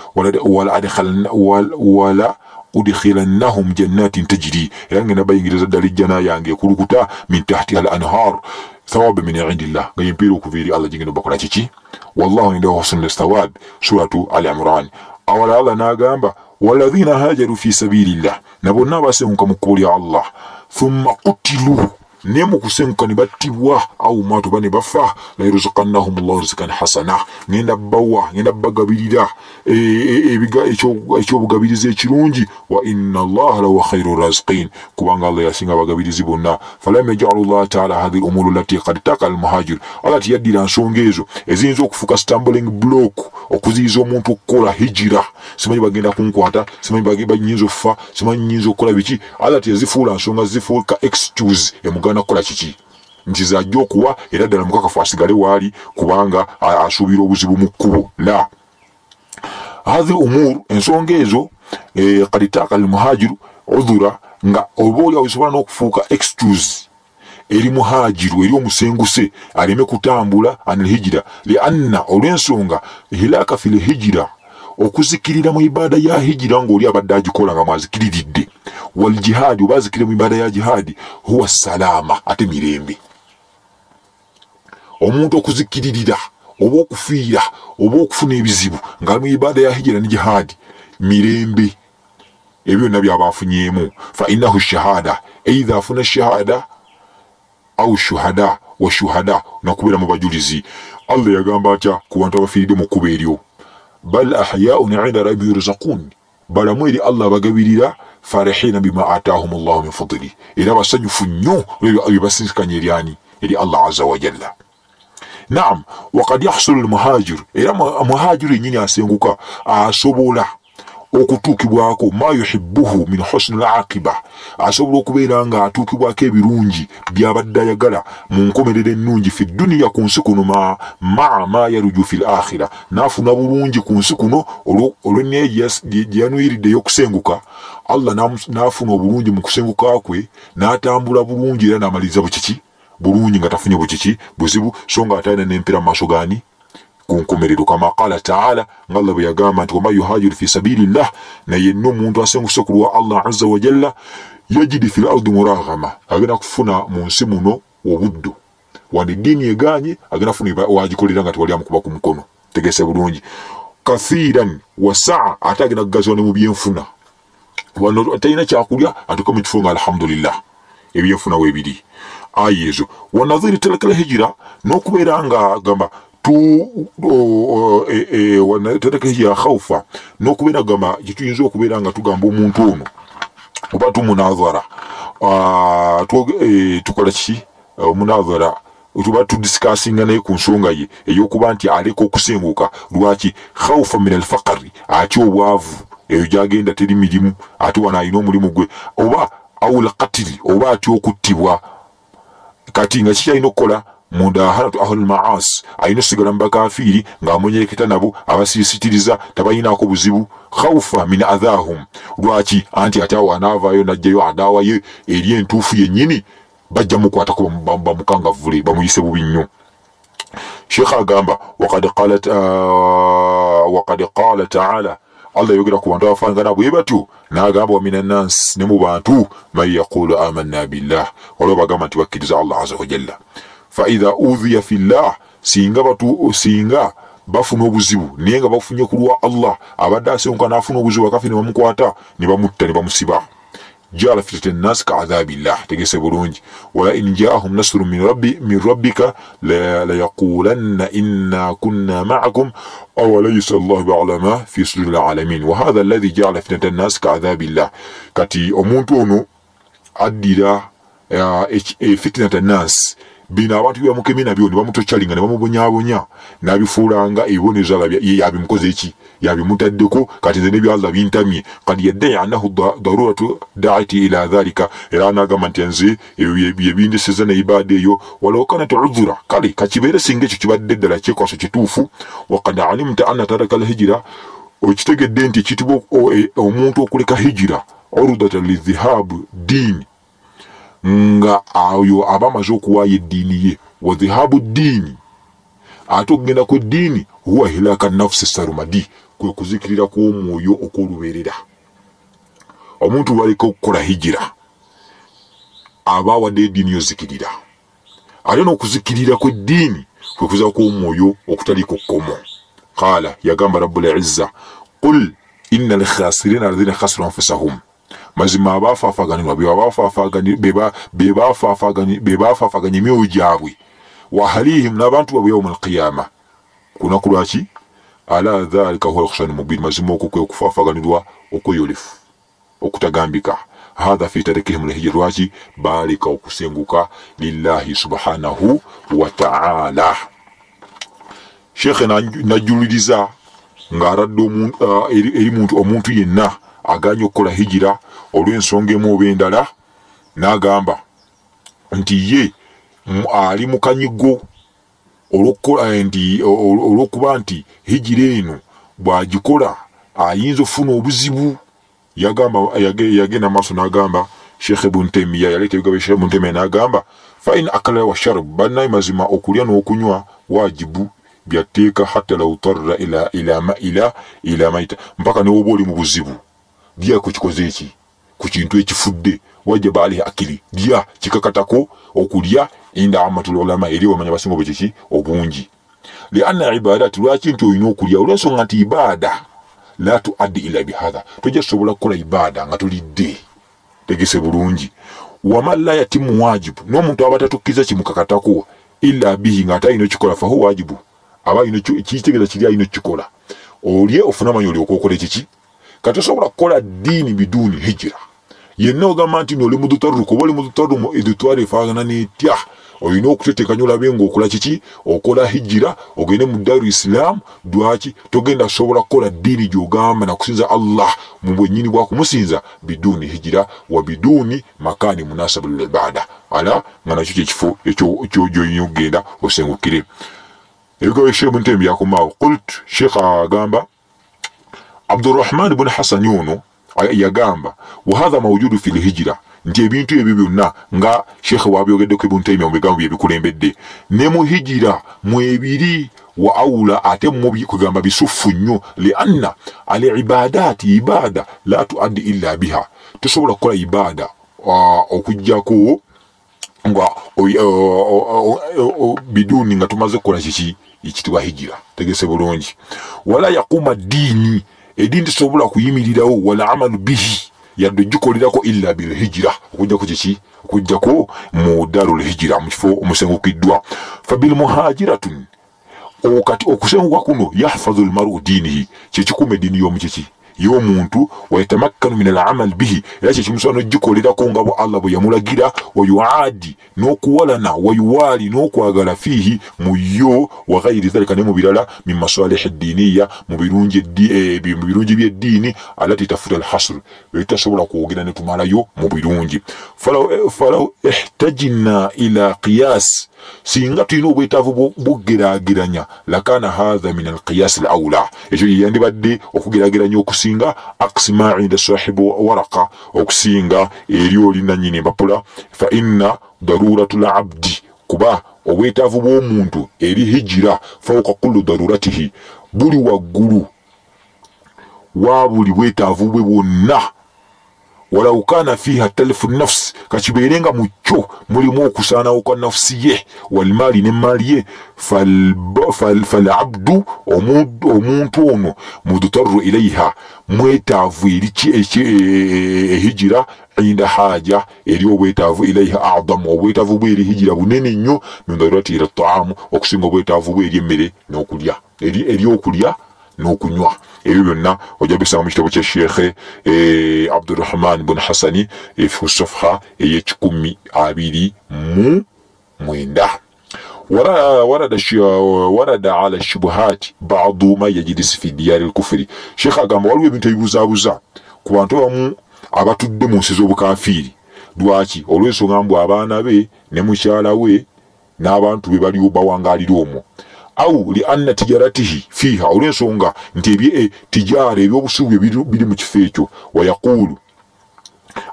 wala udkhilannahum jannatin tajri era ngenda bayingiriza ddala ejjana yange ekulukuta min tahtiha al anhar thawaba min indillah nga yempiira okuva eri allah gigenda bakola kiki wallahu indahu husnul thawab suratu al imran awala allah n'agamba walahina hajaru fi sabilillah na bonna abasenguka allah thumma qutilu naye mu kusenguka ne battibwa. Au maatu ba ne bafa lairuzukannahum llahu rizikan hasana. Ngenda bawa ngenda bagabirira ekyobugabirizi ekirungi. Wa inna allaha lahuwa khairu raziqin kubanga allah yasinga abagabirizi bonna. Falam yajalu llah taala hahi lumuru lati kad taka almuhajir. Allah tiyaddira nsonga ezo. Eziyinza okufuuka stumbling block. Okuziyiza omuntu okukola hijira simanyi bagenda kunkwata simanyi banyinza okufa simanyi nyinza okukola biki? Allah tiyazifuula nsonga zifuuka excuse emuganda kukola kiki? Nti zajja okuwa era ddala mukakafu asigale waali kubanga asuubira obuzibu mu kkubo. La. Hahi umur ensonga ezo e, kad taka almuhajiru udhura nga oba oliawo zisobola n'okufuuka excuse eri muhajiru eri omusenguse aleme kutambula anilhijira lianna olw'ensonga hilaka fi lhijira okuzikirira mu ibaada ya hijira ng'oli abadde agikola nga mwazikiriridde. Waljihadi oba azikirira mu ibaada ya jihadi huwa salaama ate mirembe. Omuntu okuzikiririra oba okufiira oba okufuna ebizibu nga mu ibaada ya hijira ne jihadi mirembe ebyo byonna byaba afunyemu fa innahu shahada eidha afuna shahada au shuhada wa shuhada nakubeera mu bajulizi. Allah yagamba atya ku bantu abafiiridde mu kkuba eryo بل أحياء عند رب يرزقون. بل مويري الله بغبيري فرحين بما آتاهم الله من فضلي إذا بسنج فنيو ويبقى بسنج كنيرياني إذا الله عز وجل. نعم وقد يحصل المهاجر. إلا مهاجرين ينيني أسنجوك أصبو له okutuukibwako ma yuhibuhu min husni laqiba asobola okubeera nga atuukibwako ebirungi byabadde ayagala mu nkomerero ennungi fi duniya ku nsi kuno maa ma yaruju fi lakhira naafuna bulungi ku nsi kuno olwennaye gyeyanuyiriddeyo okusenguka allah naafuna obulungi mu kusenguka kwe n'atambula bulungi era n'amaliriza bukiki bulungi nga tafunye bukiki buzibu so nga atalina n'empera mu maaso gaani ku nkomerero kama qala taala nga allah bwe yagamba nti waman yuhajiru fi sabilillah na yenna omuntu asenguse ku lwa allah aza wajalla yajidi fi lardi muraghama agenda kufuna mu nsi muno obuddu wandi eddiini eganye agenda kufuna wagikolera nga tewali amukuba ku mukono tegese bulungi kathiran wasaa ate agenda kugaziwa ne mu byenfuna wano talina kyakulya atuke mu kifo nga alhamdulillah ebyenfuna weebiri aya ezo wanadhiri talakala hijira n'okubeera nga gamba tu tereka hijira khaufa. N'okubeera gamba kyetuyinza okubeera nga tugamba omuntu ono. Oba tumunadhara tukola kiki omunadhara tuba tudisikasinga naye ku nsonga ye. Ey'okuba nti aleka okusenguka lwaki khaufa min alfaqari atya obwavu eyo gyagenda teri mirimu ate wano alina omulimu gwe. Oba awula katiri oba atya okuttibwa kati nga kikyalina okukola mudahanatu ahul maas. Alina osigala mu bakafiiri ng'amunyereketa nabo abasirisitiriza tabayinaako buzibu. Khaufa min adhahum lwaki anti ate awo anaavaayo najjayo adawayo eri entuufu yennyini bajja mukwatako bamukangavule bamuyise bubi nnyo. Shekha agamba wakad qala taala. Allah yogera ku bantu abafangana bwe batyo n'agamba wamina nnansi ne mu bantu man yaqulu amanna billah. Waliwo bagamba nti bakkiriza allah aza wajalla faidha udhiya fillah singa batu singa bafuna obuzibu naye nga bafunye ku lwa allah abadde asenguka n'afuna obuzibu akafi ne bamukwata ne bamutta ne bamusiba jala fitata nnasi ka adhabillah tegese bulungi wala in jaahum nasrun min rabbi min rabbika layaqulanna inna kunna maakum awalaysa allahu bialama fi suduri lalamin wahadha alladhi jala fitata nnasi ka adhabillah kati omuntu ono addira fitinata nnasi bino abantu byebamukemye nabyo ne bamutokyalinga ne bamubonyabonya nabifuulanga ebibonezo ala yabimukoze eki? Yabimutaddeko kati nze nebyalla bintamye. Kad yaddai anahu daruratu daati ila dhalika. Era anagamba nti nze ebyo byebindeseza neibaada eyo walaw kanat udhura. Kale kakibeere singa ekyo kibadde ddala kyekwaso kituufu. Wakad alimta anna taraka alhijira okitegedde nti ekitibwa omuntu okuleka hijira urudata lidhihabu diini nga oyo aba amaze okuwaayo eddiini ye wadhihabu ddiini. Ate okugenda ku ddiini huwa hilaka nafusi sarumadi kwe kuzikirira kw'omwoyo okw'olubeerera. Omuntu lwaleka okukola hijira aba awadde eddiini yozikirira ate n'okuzikirira kw'eddiini kwe kuza kw'omwoyo okutaliiko kkomo. Qaala yagamba rabbul izza qul inna alkhasirina alladhina khasiru anfusahum mazima abafaafaganirwa bebafaafaganya emyoyo gyabwe wahalihim n'abantu babwe yauma alqiyama kunaku lwaki ala dhalika huwa alkhusrani mubin mazima okwo kwe okufaafaganirwa okweyolefu okutagambika hatha fi tarikihim lhijra lwaki baleka okusenguka lillahi subhanahu wataala shekhe najuliriza ng'aradde eri muntu omuntu yenna aganye okukola hijira olw'ensonga emu oba endala n'agamba nti ye ali mu kanyigo olw'okuba nti hijira eno bw'agikola ayinza okufuna obuzibu. Yagenda maaso n'agamba shekhe buntemiya yaleeta ebigambo shekhe buntemiya n'agamba fain akala wa sharb bannaye mazima okulya n'okunywa wajibu byatteeka hatta law tarra ila maita mpaka newoba oli mu buzibu. Lya ku kikoze eki ku kintu ekifudde. Wajaba alihi akili. Lya kikakatako okulya inda amatul ulama eri wamanya basinga obwekiki obungi. Lianna ibadati lwaki nti olina okulya? Olwensonga nti ibaada. La tuaddi ila bihadha. Tojja tusobola kukola ibaada nga tulidde. Tegese bulungi. Waman la yatimu wajibu? N'omuntu aba tatukkiriza kimukakatako illa bihi nga ate alina okikola fahu wajibu. Aba alina kitegeeza kiri alina okukikola? Olye ofune amanyi olyoka okola ekiki kati osobola kukola ddiini biduuni hijira yenna ogamba nti noli mudutarru kuba oli mudutarru edutwala efaagana netya olina okutetekanya olabe ngaokola kiki? Okola hijira ogende mu daru isilaamu dwaki togenda sobola kukola ddiini gyogamba nakusinza allah mu bwennyini bwakumusinza biduuni hijira wa biduuni makaani munasabu lilibada ala nga nakyo kyekifo gyoyina okugenda osengukire. Ebigambo sheekh muntemi byakomaawo kult sheekh agamba abdurahman bun hasani ono yagamba wahadha maujudu fi lhijira nti ebintu ebyo byonna nga shekhe wabyogeddeko ebuntaimya mu bigambo byebikulembedde ne mu hijira mwebiri wa aula ate mubi kugamba bisufu nnyo lianna alibadati ibada la tuaddi illa biha. Tosobola kukola ibada okugjako nga biduuni nga tumaze kukola kiki ekitibwa hijira tegese bulungi. Wala yaquma ddiini eddiini tesobola kuyimirirawo wala amalu bihi yadde ogikolerako illa bilhijira. Okujjako kiki okujjako mu daru lhijira mukifo omusengukiddwa. Fabilmuhajiratun kati okusenguka kuno yahfazu lmaru diinihi kyekikuma eddiini y'omukiki y'omuntu wayatamakkanu min alamal bihi. Era kyekimusobola nogikolerako nga bwe allah bwe yamulagira wayuadi n'okuwalana wayuwaali n'okwagala fiihi mu yo wa ghairi dhalika ne mu birala min masalihi ddiiniya mu birungi byeddiini alati tafuta alhasr. Ebitasobola kwogera ne tumalayo mu birungi. Falaw ihtajina ila qiyas. Singa tulina obwetaavu bwogeraageranya lakana hatha min alqiyas alaula ekyo yeyandibadde okugeraageranya okusinga aksima inda sahibu waraka okusinga eri oli nanyini empapula fa inna daruratu labdi kuba obwetaavu bw'omuntu eri hijira fauka kullu daruratihi buli waggulu wa buli bwetaavu bwe bwonna walau kana fiha talifu nafsi kakibeere nga mu kyo mulimu okusaanawo kwa nafusi ye walmaali nemaali ye falabdu omuntu ono mudutaru ilaiha mwetaavu eriki ehijira inda haja eri obwetaavu ilaiha adamu obwetaavu bwe eri hijira bunene nnyo mindarati ila taamu okusinga obwetaavu bwe eri emmere n'okulya eri okulya n'okunywa. Ebyo byonna ojja bisanga mu kitabo kye sheekhe eh, abdurahman bun hasani efusofha eh, ey'ekikumi eh, abiri mu mwenda. Warada, warada ala shibuhati badu man yajirisi fi diyaari lkufuri sheekhe agamba waliwo ebintu ebibuzaabuza ku bantu abamu abatudde mu nsi z'obukafiiri. Lwaki? Olw'ensonga mbu abaana be ne mukyala we n'abantu be baliwo bawangaalira omwo. Au lianna tijaratihi fiha. Olw'ensonga nti ebye tijaara ebyobusuubu biri mu kifo ekyo. Wayaqulu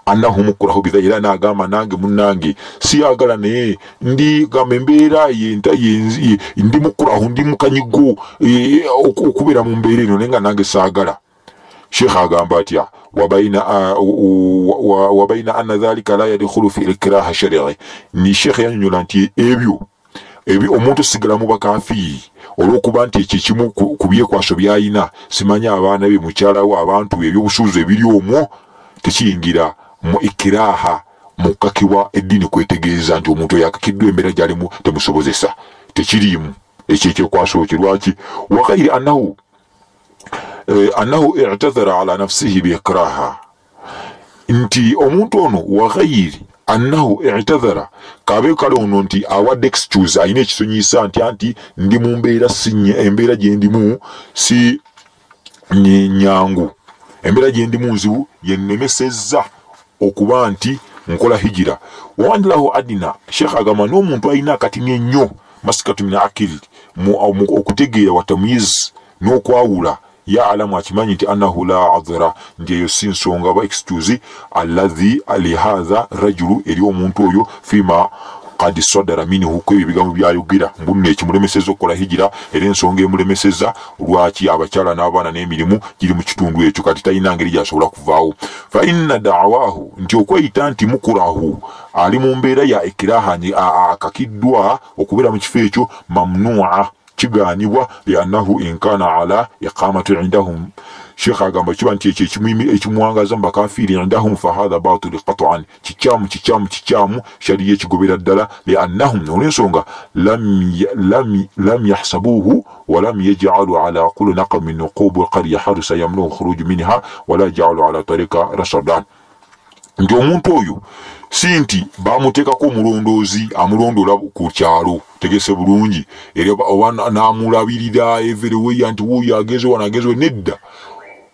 annahu mukrahu bidha era nagamba nange munange siyagala naye ndi gamba embeera ndi mukrahu ndi mukanyigo okubeera mu mbeera eno naye nga nange saagala. Sheekh agamba atya wabaina anna dhalika la yadkhulu fi ikraha sharii. Ni sheekh yanyonyola nti ebyo ebyo omuntu sigala mu bakafiiri olwokuba nti ekyo ekimu ku byekwaso byayina simanya abaana be mukyala we abantu ebyobusuuzi ebiri omwo tekiyingira mu ikiraha mukakibwa eddiini kwetegeeza nti omuntu oyo akakiddwa embeera gyalimu temusobozesa. Tekiriimu. Ekyo ekyekwaso kye lwaki? Wakairi annahu annahu i'tadhara ala nafsihi biikraha nti omuntu ono waghairi annahu i'tadhara. Kabe kale ono nti awadde excuse ayina ekisonyisa nti anti ndi mu mbeera si embeera gye ndimu si nyangu embeera gye ndimu nzibu yennemesezza okuba nti nkola hijira. Wawandilahu adina sheekh agamba n'omuntu alina akatini ennyo masikatu min akili okutegeera watamyiz n'okwawula yaalamu akimanyi nti annahu la adhira nti eyo si nsonga ba excuse alladhi lihatha rajulu eri omuntu oyo fima kad sadara minhu ku ebyo ebigambo byayogera. Mbunno ekimulemeseza okukola hijira era ensonga emulemeseza lwaki abakyala n'abaana n'emirimu giri mu kitundu ekyo? Kati talina ngeri gyasobola kuvaawo. Fa inna dawahu nti okweyita nti mukurahu ali mu mbeera ya ikiraha akakiddwa okubeera mu kifo ekyo mamnua kiganibwa liannahu inkana ala iqamatu indahum sheekh agamba kiba nti ekyo ekimuwangaza mu bakafiiri indahum fahatha batuli qatan kikyamu kikyamu kikyamu shariya ekigobera ddala liannahum olwensonga lam yahsabuhu walam yajcalu ala kuli naqab min nuqubu lqarya harusa yamnuhu khuruju minha wala jacalu ala tarika rasadan nti omuntu si nti bamuteekako omulondoozi amulondoola ku kyalo tegese bulungi. Oba n'amulabirira evereweya nti wuyo ageze wano ageze nedda.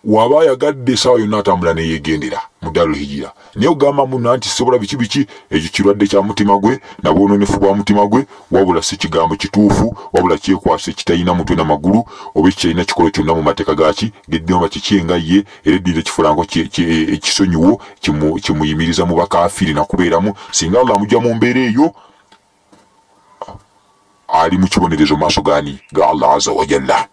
Waba ayagadde esaawa yonna atambula neyegendera mu ddalo hijira naye ogamba muna nti sobola biki biki? Ekyo kirwadde kya mutima gwe nabwononefu bwa mutima gwe wabula si kigambo kituufu wabula kyekwasa kitalina mutwe namagulu oba ekikirina kikola kyonna mu mateeka gaki geddemba kikyenga ye era eddiira ekifulango ekisonyiwo kimuyimiriza mu bakafiiri nakubeeramu singa allah amujja mu mbeera eyo ali mu kibonerezo maaso gani? Ga allah aza wajalla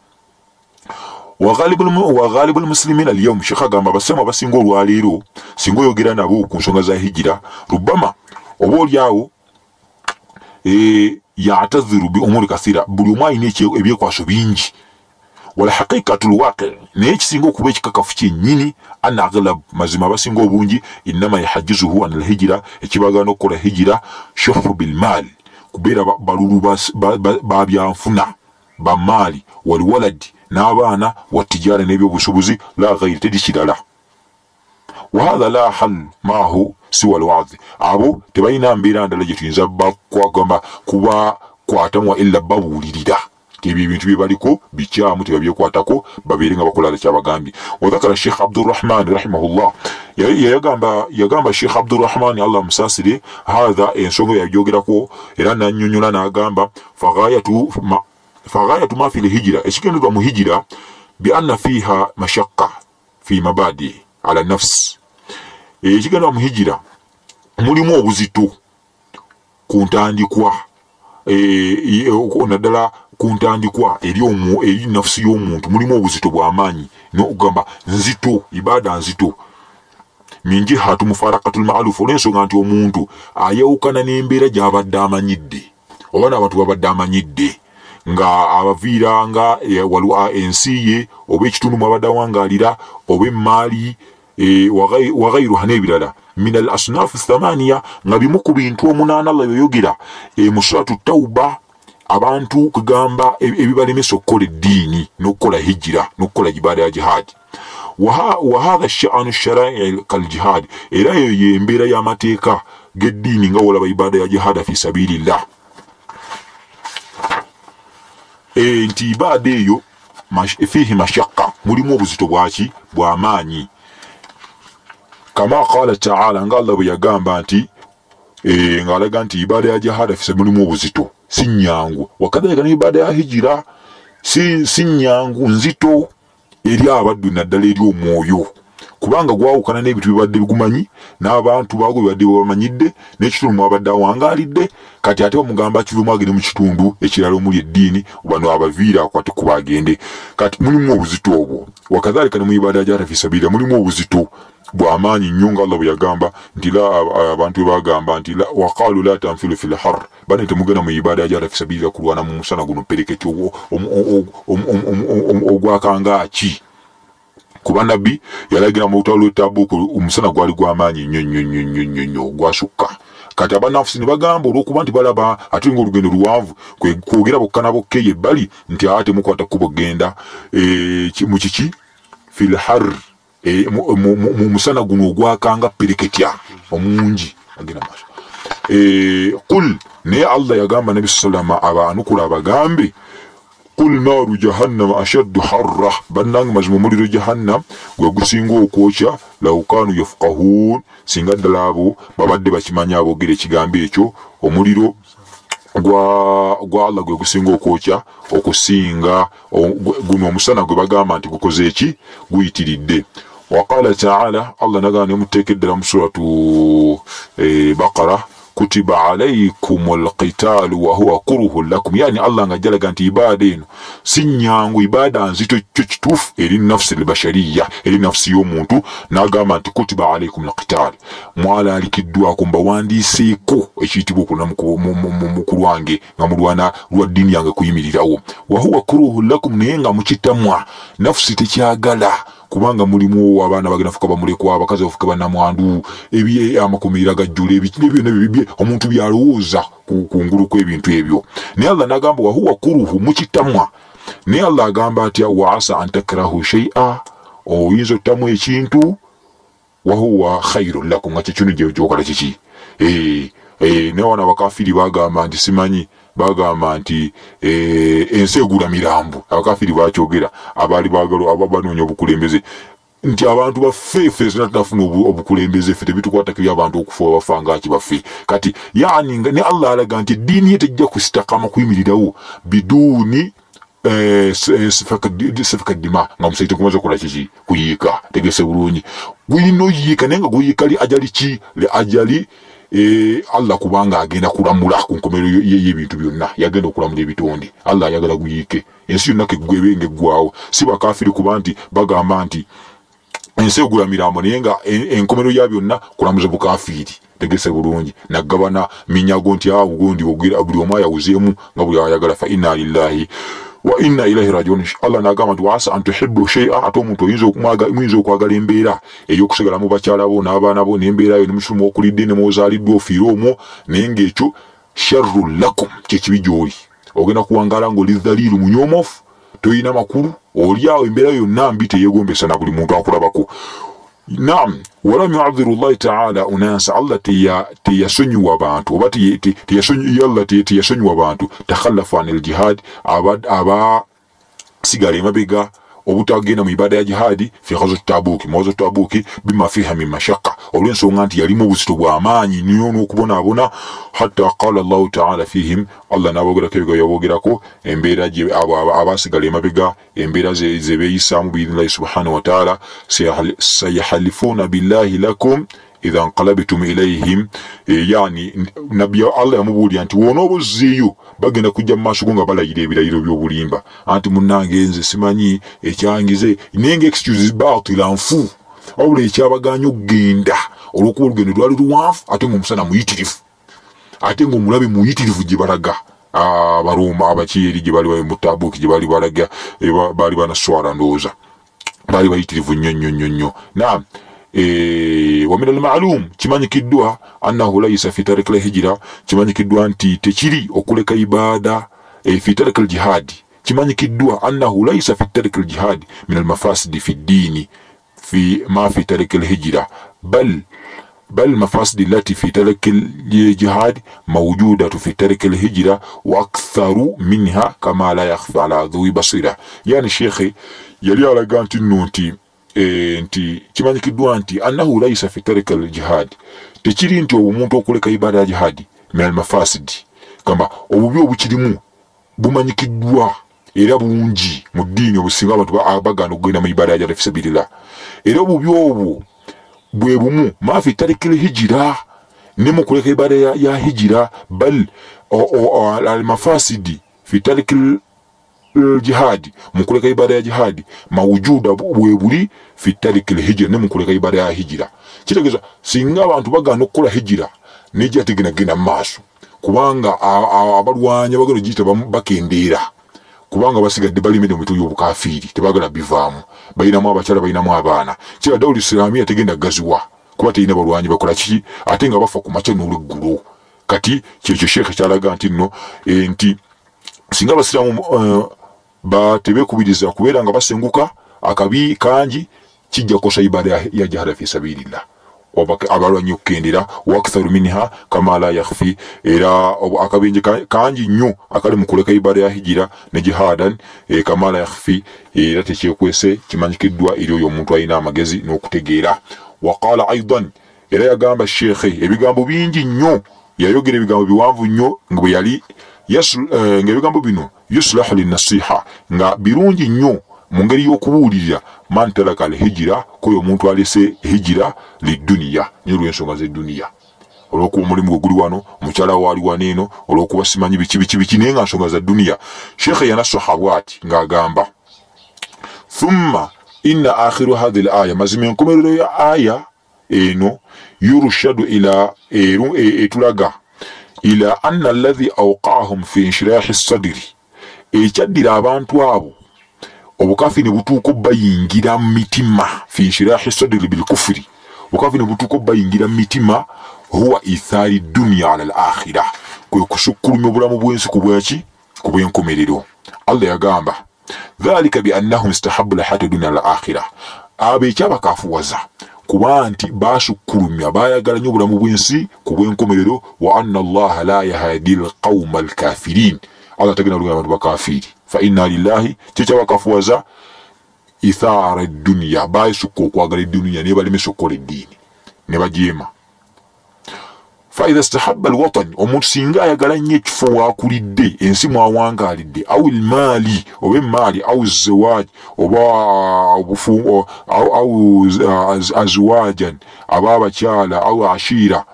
waghalibu lmuslimina alyawum shekh agamba abasiramu abasinga olwaleero singa oyogera nabo ku nsonga za hijira rubama oba oliawo yatadhiru biumuri kathira buli omu alina ebyekwaso bingi. Walhaqiqatu lwaqi naye ekisinga okuba ekikakafu kyennyini ana aglab mazima abasinga obungi innama yahajizuhu an lhijira ekibagana okukola hijira shofu bilmaali kubeera balulu babyanfuna bamaali walwaladi n'abaana watijara n'ebyobusubuzi la ghairi teri kirala wahatha la hal maahu siwa lwadhi abo tebalina mbeera ndala gye tuyinza bagamba kubakwatamu illa babuulirira. Ebyo ebintu bye baliko bikyamu tebabyekwatako babeere nga bakola kyabagambye wadhakara sheikh abdurahman rahimahullah. Yagamba yagamba sheikh abdurahman allah musaasire hatha ensonga yagyogerako era nanyonyola n'agamba faghayatu faghayatu ma fi lhijira ekigendererwa mu hijira bianna fiha mashaqqa fi mabadi ala nafsi ekigendererwa mu hijira mulimu obuzito. Ku ntandikwa eh, naddala ku ntandikwa eri nafusi y'omuntu. Mulimu obuzito bw'amaanyi nokugamba nzito ibaada nzito. Min jihatu mufarakatul maalufu olw'ensonga nti omuntu ayawukana n'embeera gy'abadde amanyidde. Oba n'abantu babadde amanyidde nga abaviiranga waliwo ensi ye oba ekitundu mwabadde awangaalira oba emmaali e, wagairuha n'ebirala. Min al asnafu thamaniya nga bimu ku bintu omunaana allah yoyogera e, musuratu tauba abantu kugamba ebibalemesa okukola eddiini n'okukola hijira n'okukola ibaada ya jihaadi wahatha shanu sharai kaljihadi era eyo yembeera y'amateeka g'eddiini nga wolaba ibaada ya jihada fi sabilillah. e, nti ibaada eyo fihi mashaka mulimu obuzito bwaki? Bw'amaanyi kama qala taala nga allah bwe yagamba nti e, ng'alaga nti ibaada ya jihada fi mulimu obuzito si nyangu wakadhalika n'ibaada ya hijira si nyangu nzito eri abaddu naddala eri omwoyo kubanga gwawukana n'ebintu bibadde bigumanyi n'abantu bago bibadde babamanyidde n'ekitundu mwabadde awangaalidde kati ate bamugamba kivumu agende mu kitundu ekirala omuli eddiini bano abaviira akwate kuba agende kati mulimu obuzito obwo wakadhalika ne mu ibaada gyata fi sabira mulimu obuzito bw'amaanyi nnyo nga allah bwe yagamba nti abantu bwe bagamba nti waqalu la tanfilu fi lhar bane temugenda mu ibaada gyata fi sabirira kulwana mu musana guno pereketi ogwakangaaki kuba nabbi yalagira mu lutalo lwetabuuku omusana gwali gw'amaanyi nnyo nnyo nnyo nnyo nnyo nnyo gwasukka kati abanafusi ne bagamba olw'okuba nti balaba ate nga olugendo luwanvu kwogera bokka na bokka eyo ebbali nti ate mukwata kkubo genda. Mu kiki? Filhar mu musana guno ogwakanga pereketya omungi. Agenda maaso. Qul. Naye allah yagamba nabi salama abanukula abagambe qul naaru jahannama ashaddu harra bannange mazima omuliro jahannam gwe gusinga okwokya laukanu yafukahun singa ddala abo babadde bakimanya aboogera ekigambo ekyo omuliro gwa gwa allah gwe gusinga okwokya okusinga guno omusana gwe bagamba nti gukoze eki? Guyitiridde. waqala taala allah nagamba nemuteekeddera mu suratu e, bakara kutiba alaikum alqitalu wahuwa kuruhun lakum. Yani allah nga jalaga nti ibaada eno si nyangu ibaada nzito kyo kituufu eri nafsi albashariya eri nafsi y'omuntu nagamba nti kutiba alaikum alqital mwalalikiddwako mbawandiiseeko ekiyitibwa okulana mukulu wange nga mulwana lwa ddiini yange kuyimirirawo. Wahuwa kuruhun lakum naye nga mukitamwa nafsi tekyagala kubanga mulimu abaana bagenda fuka bamulekwa abakazi bafuka banamwandu amakomera gajjula byonna omuntu byalowooza kungulu kwebintu ebyo. Naye allah nagamba wahuwa kuruhu mukitamwa? Naye allah agamba atya waasa antakrahu sheia oyinza ottamu ekintu? Wahuwa khairun lakum nga kyekino gyokola kiki? Naye wana abakafiri bagamba nti simanyi bagamba nti ensi egula mirambo. Abakafiri bakyogera abaali banoonya obukulembeze. Nti abantu baffe ffe sina tunafuna obukulembeze ffe tebitukwatako ebyabantu okufa bafa ngaki baffe. Kati yani ne allah alaga nti eddiini ye tejja kusitakama kuyimirirawo biduuni sifaka dima nga omusaite gumaze okukola kiki? Kuyiika tegese bulungi. Gulina oyiika naye nga guyiika li ajali ki? Li ajali allah kubanga agenda kulamula ku nkomerero y'ebintu byonna. Yagenda okulamula ebitonde. Allah ayagala guyiike. Ensi yonna kegwebenge eggwawo si bakafiri kuba nti bagamba nti ensi egula mirambo naye nga enkomerero ya byonna kulamuza bukafiri. Tegese bulungi. Nagabana minyago nti awo gundi buli omu ayawuzeemu nga buli ayagala fa inna lillahi wa inna ilaihi rajiun. Allah nagamba nti waasa antuhibu sheia ate omuntu oyinza okwagala embeera ey'okusigala mu bakyala bo n'abaana bo n'embeera yo nemusumu okulidde nemuozaaliddwa ofiire omwo naye ngaekyo sharru lakum kyekibi gy'oli. Ogenda kuwangala ngaoli dhaliilu munyoomofu toyina makulu oli awo embeera yonna mbi teyegombesa na buli muntu akulabako nam walam yuadhiru llahi taala unasa allah teyasonyiwa bantu oba allah teyasonyiwa bantu takhallafu an ljihad abasigala emabega obutagenda mu ibada ya jihadi fi ghazo tabuki mu ghazo tabuki bima fiha min mashaka olw'ensonga nti yalimu obuzito bw'amaanyi niyo n'okubonaabona hatta qala allahu taala fihim allah n'abogerako ebyo yabogerako embeera abasigala emabega embeera ze beeyisaamu biidhnillahi subhanahu wataala sayahalifuuna billahi lakum idha nqalabtum ilaihim yani nabbi allah yamubuulira nti wonooba ozzeeyo bagenda kujja mu maaso go nga balayira ebirayiro by'obulimba anti munnange nze simanyi ekyangize naye nga excuse batila nfu wabula ekyabaganya okugenda olwokuba olugendo lwali luwanvu ate ngaomusana muyitirivu ate ngaomulabe muyitirivu gye balaga abaruuma abakyeri gye bali mutabuuki gye bali balaga baali banaswala ndowooza baali bayitirivu nnyo nnyo nnyo nnyo naam إيه، ومن المعلوم كماني كدوا أنه ليس في ترك الهجرة. كماني كدوا أنت تشيري وكلك إبادة إيه، في ترك الجهاد. كماني كدوا أنه ليس في ترك الجهاد من المفاسد في الدين في ما في ترك الهجرة. بل بل المفاسد التي في ترك الجهاد موجودة في ترك الهجرة وأكثر منها كما لا يخفى على ذوي بصيرة. يعني شيخي يلي على قانت النونتي nti kimanyikiddwa nti annahu laisa fi tarika aljihad. Tekiri nti omuntu okuleka ibada ya jihadi min almafasidi. Gamba obubi obukirimu bumanyikiddwa era bungi mu ddiini obusinga abantu bagana okugenda mu ibada ya fisabilillah era obubi obwo bwe bumu mafi tarikil hijira ne mu kuleka ibada ya, ya hijira bal almafasidi fi tarikil jihadi. Mukuleka ibada ya jihadi. Mawujuda bwebuli buli fi hijira ne mukuleka ibada ya hijira. Kitegeeza singa abantu bagano okukola hijira nejja tegenagenda mu maaso kubanga abalwanya bagala jita bakendeera kubanga basigadde balimire mu bitu by'obukafiiri tebagala bivaamu. Balinamu abakyala balinamu abaana. Kira dawuli islaamiya tegenda gaziwa kuba terina balwanyi bakola kiki? Ate nga bafa ku makya n'olweggulo. Kati kyekyo sheekhe kyalaga nti nno e, nti singa abasiraamu batebekubiriza kubeera nga basenguka akabi kangi kijja kukosa ibada ya, jihada fi sabilillah. Abalwanyi okukendera waktharu minha kama la yakhfi. Era akabenje kangi nnyo akali mu kuleka ibada ya hijira ne jihadan e, kama la yakhfi. Era tekyekwese kimanyikiddwa eri oyo omuntu alina amagezi n'okutegeera. Waqala aidan era yagamba sheekhe ebigambo bingi nnyo. Yayogera ebigambo biwanvu nnyo nga bwe yali nga ebigambo bino yuslahu linnasiha nga birungi nnyo mu ngeri y'okubuulirira. Man taraka alhijira koyo omuntu alese hijira liduniya niyo lw'ensonga z'edduniya olwokuba omulimu gwe guli wano mukyala waali wano eno olwokuba simanyi biki biki biki naye nga nsonga za dduniya sheekhe yanasoha bwati ng'agamba thumma inna akhiru hadhi l aya mazima enkomerero ya aya eno yurushadu ila eru etulaga ila anna alladhi awqaahum fi inshirahi sadiri ekyaddira abantu abo. obukafi ne butuuka bayingira mu mitima fi inshirahi sadiri bilkufuri obukafi ne butuuka bayingira mu mitima huwa ithari dunia ala lakhira kwe kusukkulumya obulamu bw'ensi ku bwaki ku bw'enkomerero allah yagamba dhalika biannahum istahabu lahata dunia al akhira abo ekyabakafuwaza kuba nti basukkulumya bayagala nnyo obulamu bw'ensi ku bw'enkomerero wa anna allaha la yahadi alqauma alkafirin. Allah tagenda lugana abantu bakafiri fa inna lillahi kyekyabakafuwaza ithara eduniya basukka okwagala eduniya nebalemesa balemesa okukola eddiini. Ne bajeema faidha stahabba alwatan omuntu singa ayagala nnyo ekifo waakulidde ensi mwawangalidde au lmaali oba emaali au zewaaj oba au azwajan aba abakyala au ashira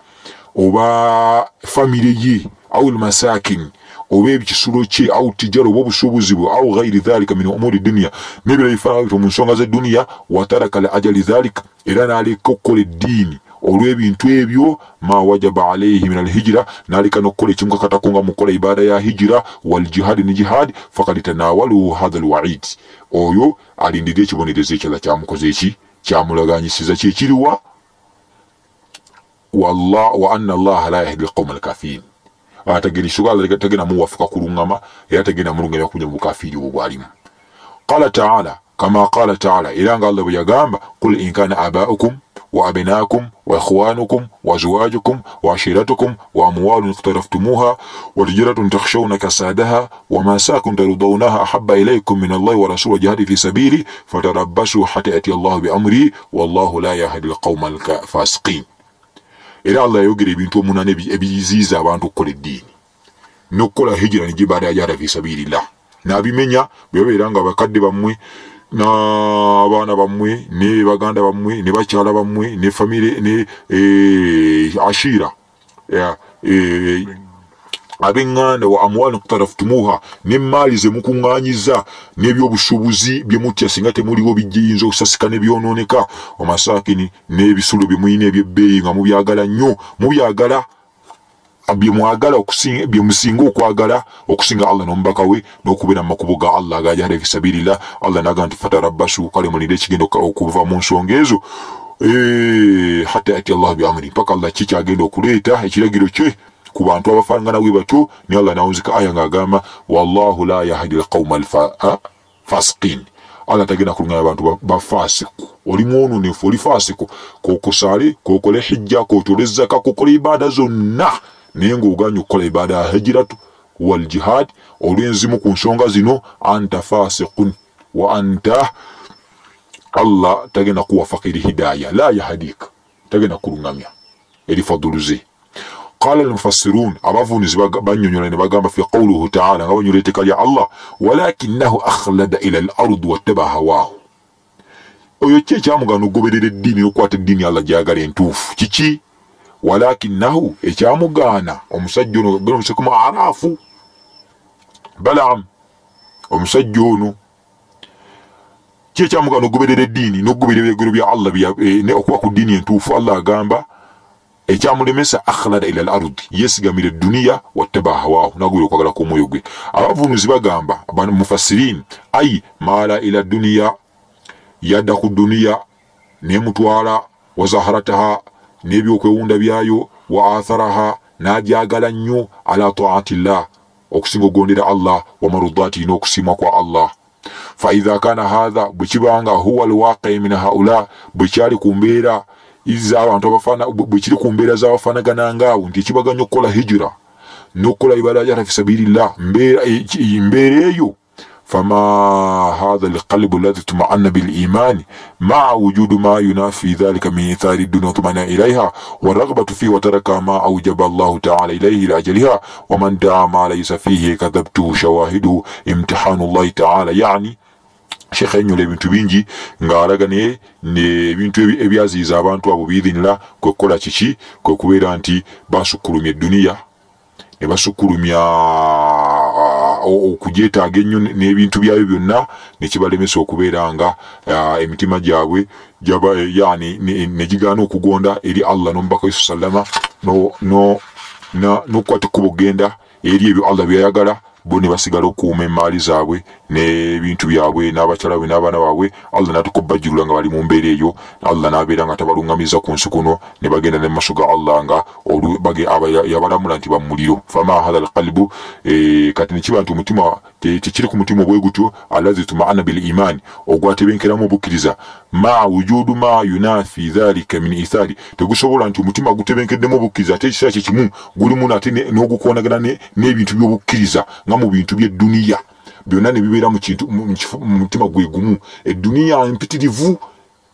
oba famire ye au lmasakin oba ekisulo kye au tijara oba obusuubuzi bwe au ghairi dhalika min umuri dunia nebira bifaanabito mu nsonga z'edduniya wataraka la ajali dhalika era n'aleka okukola eddiini olw'ebintu ebyo ma wajaba alaihi min alhijira naleka nokukola ekimukakatako nga mukola ibada ya hijira waljihadi ne jihadi fakad tanawaluhu hatha alwaid. Oyo alindirira ekibonerezo ekirala kyamukoze eki kyamulaganyisiza kyekiriwa wa anna allaha la yahdi alqauma alkafirin. Tagenda muwafuka kulungama era tagenda mulungamya kunya mu obwo bwalimu. Qala taala kama qala taala era nga allah bwe yagamba qul in kana abaukum وأبناءكم وإخوانكم وأزواجكم وعشيرتكم وأموال اقترفتموها وتجارة تخشون كسادها ومساكن ترضونها أحب إليكم من الله ورسوله جهاد في سبيله فتربصوا حتى يأتي الله بأمره والله لا يهدي القوم الفاسقين. era allah yayogera ebintu omunaana ebiyiziiza abantu okukola eddiini n'okukola hijira ne gibaada yajada fi sabilillah n'abimenya bwe babeera nga bakadde bammwe n'abaana bammwe ne baganda bammwe ne bakyala bammwe ne famire ne e, ashira. Ya, e, ab'eŋŋanda wa amwali kutaraftumuha n'emmaali ze mukuŋŋaanyiza n'ebyobusuubuzi bye mutya singa temuliwo bijiyinza okusasika ne byonooneka omasakini n'ebisulo bye muyina ebyebbeeyi nga mubyagala nnyo mubyagala byemwagala okusinga byemusinga okwagala okusinga allah n'omubaka we n'okubeera mu makubo ga allah agajala fisabilillah allah naga nti fatarabbasu kale mulinde ekigenda okuva mu nsonga ezo. Eh, hatta yati allah biamri mpaka allah ki kyagenda okuleeta ekiragiro kye ku bantu abafaanagana bwe batyo ni allah nawunzika aya ng'agamba wallahu la yahdi alqauma alfasiqin allah tagenda kulunganya abantu ba- bafasiku oli mwononefu oli fasiku. Kokusaale kokole hijja kotole zaka kokole ibaada zonna naye ng'oganye okukola ibaada ya hijiratu wal jihad olw'enzimu ku nsonga zino anta fasikun wa anta allah tagenda kuwafaka eri hidaya la yahadika tagenda kulungamya eri faduluze qala almufassirun abavunizi baga- banyonyola ne bagamba fi qawluhu taala nga banyola etteeka lya allah walakinahu akhlada ila al ardi wattaba hawahu oyo ki ekyamugana okugoberera eddiini n'okukwata eddiini allah gyagala entuufu? Kiki walakinahu ekyamugaana omusajja ono gena omusekumu araafu balaam omusajja ono ki ekyamugana okugoberera eddiini n'okugoberera ebiragiro bya allah eh, okuba ku ddiini entuufu allah agamba ekyamulemesa akhlada ila al ardi yesigamira eduniya wattaba hawahu nagwira okwagala kw'omwoyo gwe. Abavunuzi bagamba mufassirin ai maala ila duniya yadda ku duniya nemutwala wazaharataha n'ebyokwewunda byayo wa atharaha n'abyagala nnyo ala taatillah okusinga okugondera allah wa marudatihi n'okusiimwa kwa allah. Faidha kana hatha bwe kibanga huwa alwaqi min haula bwe kyali ku mbeera z'abantu bwe kiri ku mbeera z'abafaanagananga abo nti ekibaganya okukola hijira n'okukola ibada jata fi sabilillah mbeera e- eyo فما هذا القلب الذي اطمأن بالإيمان مع وجود ما ينافي ذلك من إثار الدنيا وطمأن إليها والرغبة فيه وترك ما أوجب الله تعالى إليه لأجلها ومن دعا ما ليس فيه كذبته شواهده امتحان الله تعالى يعني shekhe yanyola ebintu bingi ng'alaga naye nebintu ebi- ebyaziyiza abantu abo biidhinira kwe kukola kiki kwe kubeera nti basukkulumya eduniya ne basukkulumya ah, o- okugyetaaga ennyo n'ebintu byayo byonna ne kibalemesa okubeera nga emitima gyabwe yani ne- gigaana okugonda eri allah n'omubaka we sallama n'okukwata ekkubo genda eri ebyo allah byayagala bo ne basigala okukuuma emaali zaabwe n'ebintu byabwe n'abakyala bwe n'abaana baabwe allah n'atukobajjulula nga bali mu mbeera eyo. Allah n'abeera nga tabalungamiza ku nsi kuno ne bagenda ne maaso ga allah nga yabalamula nti bamuliro fama hatha alqalbu eh, kati nekiba nti omutima te- tekiri ku mutima bwe gutyo alazi tumaana bil imaani ogwatebenkeramu obukkiriza. Ma wujudu ma yunafi dhalika min ithari tegusobola nti omutima gutebenkeddemu obukkiriza ate ekiseera kyekimu gulimu nate ne- n'ebintu by'obukkiriza nga mu bintu by'edduniya byonna ne bibeera mu mutima gwe gumu. Edduniya mpitirivu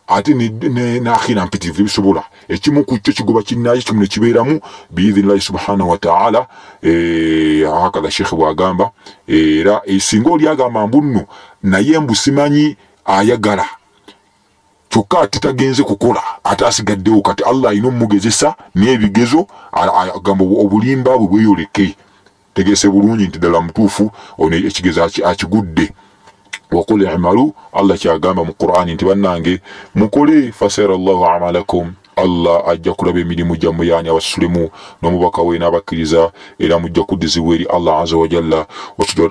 ate n'akhira mpitirivu tebisobola ekimu ku kyo kigoba kinnayo kimu ne kibeeramu biidhinillahi subhanahu wataala eh, hakadha shekhe bwagamba era eh, singa oli agamba mbu nno naye mbu simanyi ayagala. Kyokka ate tagenze kukola ate asigaddewo kati allah alina omumugezesa n'ebigezo agamba obu- obulimba bwe bweyoleke tegese bulungi nti ddala mutuufu ono ekigezo aki- akigudde. Wakul imalu allah kyagamba mu qur'ani nti bannange mukole fasera llahu amalakum allah ajja kulaba emirimu gyammwe yani abasulemu n'omubaka we n'abakkiriza era mujja kuddizibwa eri allah aza wajalla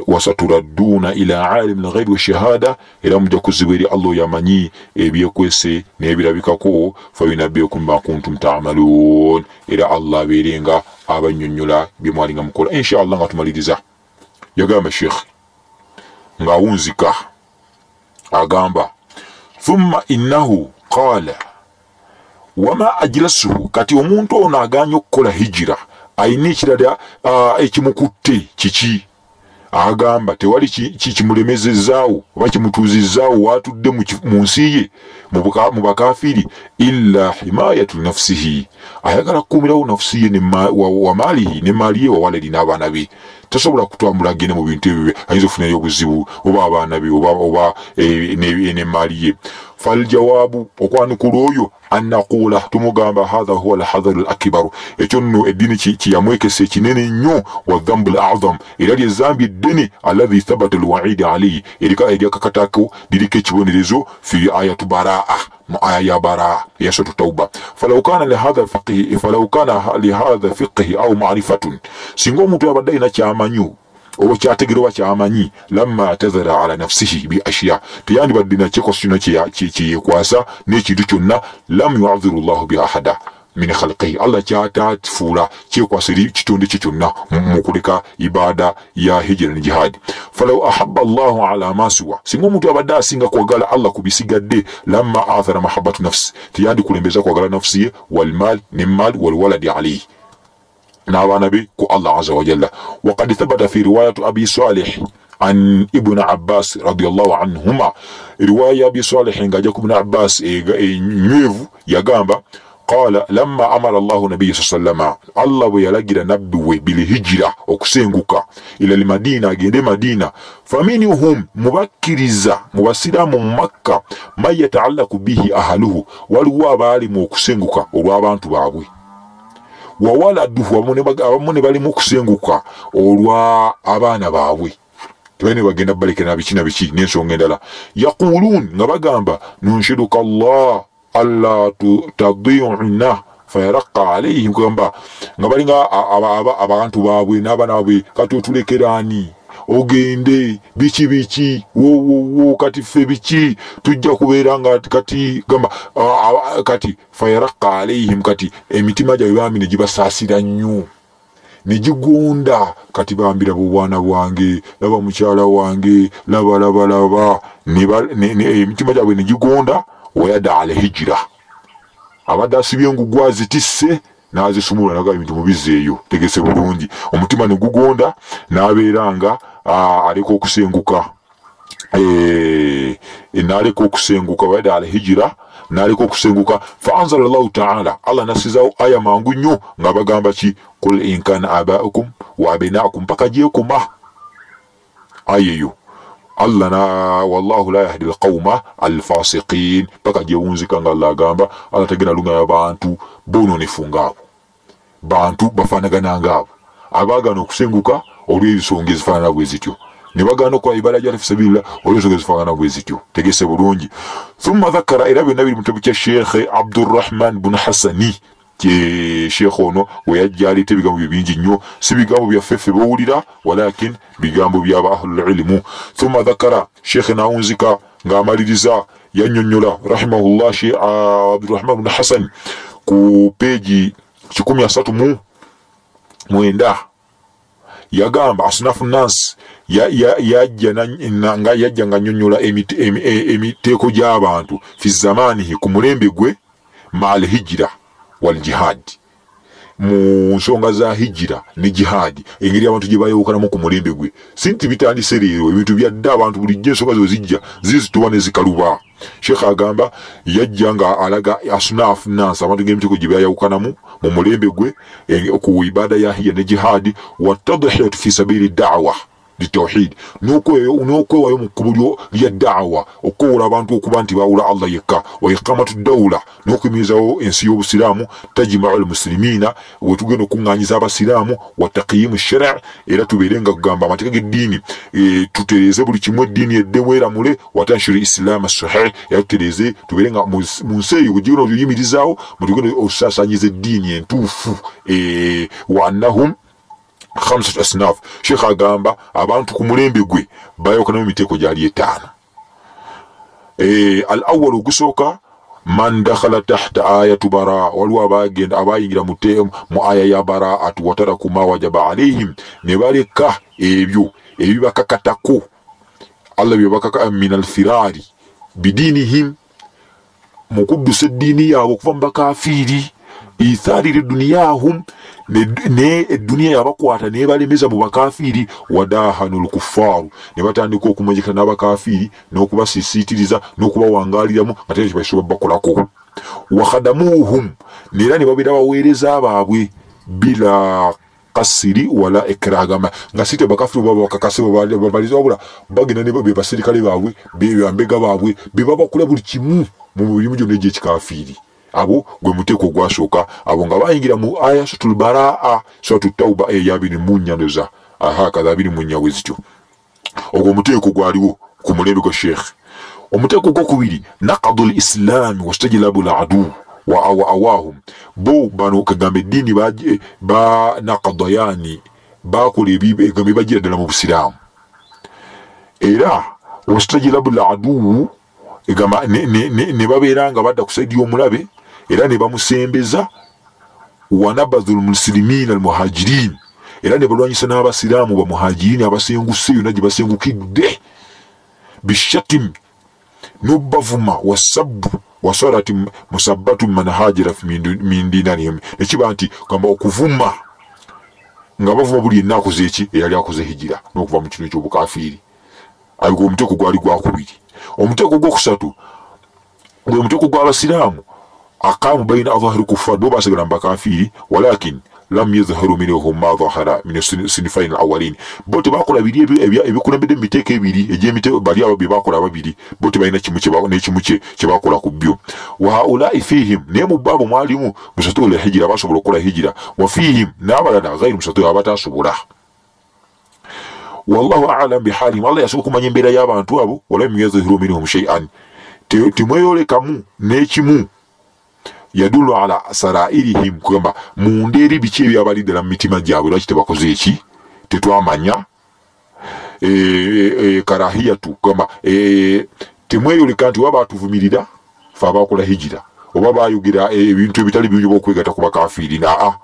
wasaturadduuna ila alimi lghaibi washahada era mujja kuzzibwa eri allah oyo amanyi ebyekwese n'ebirabikako fabinabbiukum ma kuntum tamaluun era allah abeerenga abanyonnyola bye mwalinga mukola. Inshallah nga tumaliriza. Yagamba shekhe ng'awunzika agamba thumma innahu qaala wama ajlasuhu kati omuntu ono aganye okukola hijira ayina ekirala ekimukutte kiki? Agamba tewali ki- ki- kimulemezezaawo oba kimutuuzizzaawo watudde mu nsi ye mu bakafiri illa himayatu nafsihi. Ayagala kukumirawo nafusi ye ne ma- wa wa maalihi ne maali ye wawaladi n'abaana be. Tasobola kutambula agende mu bintu ebyo ayinza okufunayo obuzibu oba abaana be oba ne- nemaali ye. Faljawaabu okwanukula oyo annaquula tumugamba hatha huwa alhadharu alakibaru ekyo nno eddiini kiyamwekesa ekinene nnyo wadhambu lazam era lyezambi eddene alladhi thabata alwaidi alaihi eryakakatako liriko ekibonerezo fi ayatu baraa mu aya ya baraa ya suratu tauba falau kana lihadha fiqhi au marifatun. Singa omuntu abadde alina kyamanyi oba kyategera oba kyamanyi lama tazara ala nafsihi bi ashiya teyandibadde nakyekosa kyonna kye- kye- kyeyekwasa n'ekintu kyonna lam yuadhiru llahu bi ahada. Min khalqihi allah kyatafuula kyekwasa eri kitonde kye kyonna mu- kuleka ibaada ya hijira ne jihadi falau ahaba llahu ala masuwa singa omuntu abadde asinga kwagala allah ku bisigadde lamma athara mahabatu nafsi teyandikulembeza kwagala nafsi ye walmal nemmal walwaladi alaihi n'abaana be ku allah aza wajalla wakad thabata fi riwayatu abi salih an ibn abbas radiallahu anhuma. Riwaya ya abi salih ng'ajja ku ibn abbas enywevu yagamba qala lamma amara allahu nabiya sa sallama allah bwe yalagira nabbi we bilhijira okusenguka ila limadina agende madina. Faminhum mubakkiriza mu basiraamu mu makka man yataallaku bihi ahaluhu. Waliwo abaali mu okusenguka olw'abantu baabwe wawaladuhu abamu ne balimu okusenguka olwa abaana baabwe. Tebali ne bagenda balekera na biki na biki n'ensonga endala. Yaquluun nga bagamba nunshiduka allah alla tadiuna fayaraqa alaihim kugamba nga balinga abantu baabwe n'abaana baabwe kati otulekeraani ogende biki biki wowowo kati ffe biki tujja kubeera nga kati gamba kati fayaraqa alaihim kati emitima gyabwe bambi ne gibasaasira nnyo ne gigonda kati bambira bubwana bwange laba mukyala wange laba laba laba emitima gyabwe ne gigonda wayada al hijira. Abadde asibye engugwa zitisse n'azisumulula naga ebintu mubizeeyo tegese bulungi. Omutima ne gugonda n'abeera nga ah, aleka okusenguka Eh, n'aleka okusenguka wayada al hijira n'aleka okusenguka fa anzala llahu taala allah nasizawo aya mangu nnyo nga bagamba ki kul inkana abaukum wa abinaakum mpaka gyekoma aya eyo allah na wallahu la yahdi alqauma alfasiqin. Paka gyewunzika nga allah agamba allah tagenda lunganya bantu bononefu ngaabo bantu bafaanagana ngaabo abaagana okusenguka olw'ebisonga ezifaanana bwe zityo. Ne bagaana okukola ibada gyatu fisabilillah olw'ensonga ezifaanana bwe zityo. Tegese bulungi. Thumma dhakara era byonna biri mu kitabu kya shekhe abdurrahman bunu hasani kye shekhe ono we yajja aleeta ebigambo bye bingi nnyo. Si bigambo byaffe ffe bowulira walakin bigambo byaba ahlulilimu thumma dhakara shekhe nawunzika ng'amaliriza yannyonnyola rahimahullah she abdurrahman bunu hasan ku peegi kikumi asatu mu mwenda yagamba asnafu nas ya- ya- yajja na- na- nga yajja nga nyonyola emite- emi- e- emiteeko gy'abantu fi zamanihi ku mulembe gwe maal hijira wal jihadi mu nsonga za hijira ne jihadi. Engeri abantu gye bayawukanamu ku mulembe gwe. Si nti bitandise leero ebintu byadde abantu bulijjo ensonga zo zijja zizituba ne zikaluba. Sheekh agamba yajja nga alaga asnaf nas abantu ng'emiteeko gye bayawukanamu mu mulembe gwe ku ibada ya hijira ne jihadi watadhiyatu fi sabili dawa litawhid. N'okwewayo mu kkubo lyo lya daawa okwewola abantu okuba nti bawula allah yekka. Wa iqamatu dawula n'okuyimirizawo ensi y'obusiraamu tajimau almuslimina wetugenda okuŋŋanyiza abasiraamu wa taqiyimu shari era tubeere nga kugamba amateeka g'eddiini. Eh, tutereeze buli kimu eddiini eddemu eramule watanshiri isilaama sahih era tutereeze tubeere nga mu nsi eyo wegigenda oyimirizaawo mutugenda osaasanyiza eddiini entuufu. Eh, khamsat asnaf sheekh agamba abantu ku mulembe gwe bayawukanamu emiteeko gyali etaano. Eh, al awal ogusooka man dakhala tahta ayatu bara waliwo abagenda abayingira mu aya ya baraatu wataraku ma wajaba alaihim ne baleka ebyo ebibakakatako. Allah byebakaka min alfirari bidinihim mu kuddusa eddiini yaabwe okuva mu bakafiiri ithariri duniyahum ne, eduniya yabakwata nebalemeza mu bakafiiri wadahanu lkuffaaru ne batandika okumanyika n'abakafiiri n'okubasisiitiriza n'okubawangaliramu nga tera kibasoba bakolako wakhadamuhum nera ne babeera baweereza baabwe bila takasiri wala ikragama. Nga site bakafiru baba bakakase babaliza wabula bagenda ne basirikale baabwe bembega baabwe bebabakola buli kimu mu mirimu gyonna egyekikafiiri abo gwe muteeko ogwasooka abo nga bayingira mu aya sutul baraa suratu tauba eyabiri munyandoza ahakaza abiri munyawe zityo. Ogwo omuteeko gwaliwo ku mulembe gwa sheekh omuteeko gwokubiri nakadu lislaami wastajlabu ladu wa awa awahum. Bo bano kagamba eddiini banakada yani bakola ebigambo ebagira ddala mu busiraamu. Era wastajlabu laduwu egamba ne babeera nga badda ku saidi y'omulabe era ne bamusembeza wanabadhu lmuslimina almuhajirin. Era ne balwanyisa n'abasiraamu bamuhajirini abasenguse yonna gye basengukidde. Bishatim nobavuma wasabbu wasalati musabbatu man hajira min dinanihim nekiba nti gamba okuvuma nga bavuma buli yenna akoze eki eyali akoze hijira n'okuva mu kino ekyobukafiiri ayiga omuteeko gwali gwakubiri. Omuteeko gwokusatu gwe muteeko gw'abasiraamu akamu baina adhahiri kufar bo basigala mu bakafiiri walakin lam yadhharu minhum ma dhahara min sinifain alawalin bo tebakola biri ebikulembedde mu miteeko ebiri egyemiteeko bali abo bye bakola babiri bo tebalina kimu nekimu kyebakola ku byo wa haulai fihim naye mu baabo mwalimu musatula hijira basobola okukola hijira wa fihim n'abalala gairu musatula abatasobola wallahu alam bihalihim allah yasobola okumanya embeera y'abantu abo walam yadhhiru minhum shay'an temweyolekamu n'ekimu yadulu ala sarairihim kugamba munda eri biki ebyabali ddala mu mitima gyabwe lwaki tebakoze eki? Tetwamanya. E, e, karahiyatu kugamba e, temweyoleka nti oba batuvumirira fe abakola hijira oba bayogera ebintu ebitali birungi oba okwegata ku bakafiiri naa.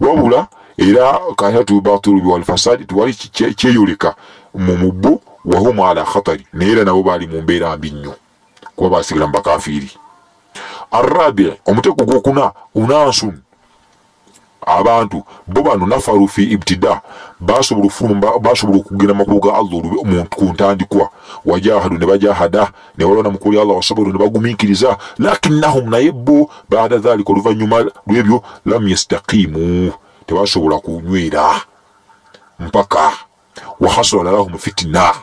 Wabula era karahiyatu batulu biwalfasadi tewali kyeyoleka mu mubbo wahum ala khatari naye era nabo baali mu mbeera mbi nnyo kuba basigala mu bakafiiri arabi omuteeko gwokuna unansun abantu bo bano nafaru fi ibtida basobola okufuluma basobola okugenda makulu ga allah ku ntandikwa. Wajahadu ne bajahada ne balona mukulu allah wasabaru ne bagumiikiriza. Lakinnahum naye bo baada dhalika oluvannyuma lwebyo lam yastaqimu tebasobola kunywera mpaka wahasala lahum fitina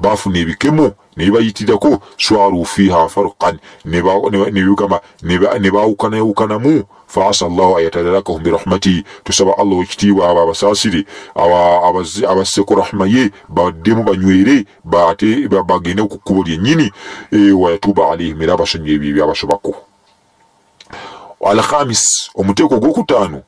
bafuna ebikemo nebibayitirako swaru fiha farqan. Nebigamba nebawukanayawukanamu faasa llahu ayatadarakahum birahmatihi tusaba allah wekitiibwa abo abasasire abasseko rahma ye baddemu banywere bagende ku kkubo lyennyini wayatuba alaihim era abasonyi ebyo byabasobako alkhamis omuteeko ogwokutaano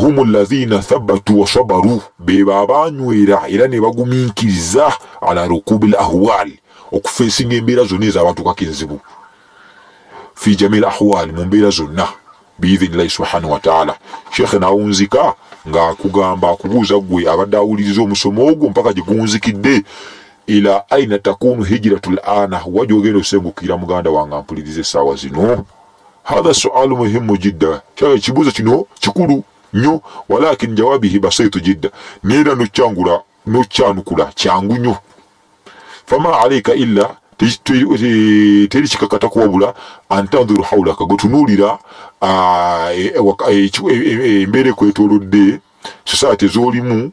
humu lazina thabatu wasabaru beba abanywera era ne bagumiikiriza ala rukubi lahwal okufeesinga embeera zonna ezabatukako enzibu fi jami lahwal mu mbeera zonna. Biidhinillahi subhanahu wataala shekhe nawunzika ngaakugamba akubuuza gwe abadde awuliriza omusomo ogwo mpaka gye gunzikidde ila aina takunu hijiratu lana wa gyogenda osengukira muganda wange ampuliriza essaawa zino? Hatha sualu muhimu jidda. Ekibuuzo kino kikulu nnyo walakin jawabihi basaitu jidda. Neera nokyangula nokyanukula kyangu nnyo fama alaika illa teri kikakata kuwabula antandhuru haulaka. Gwetunuulira embeera ekwetolodde society zolimu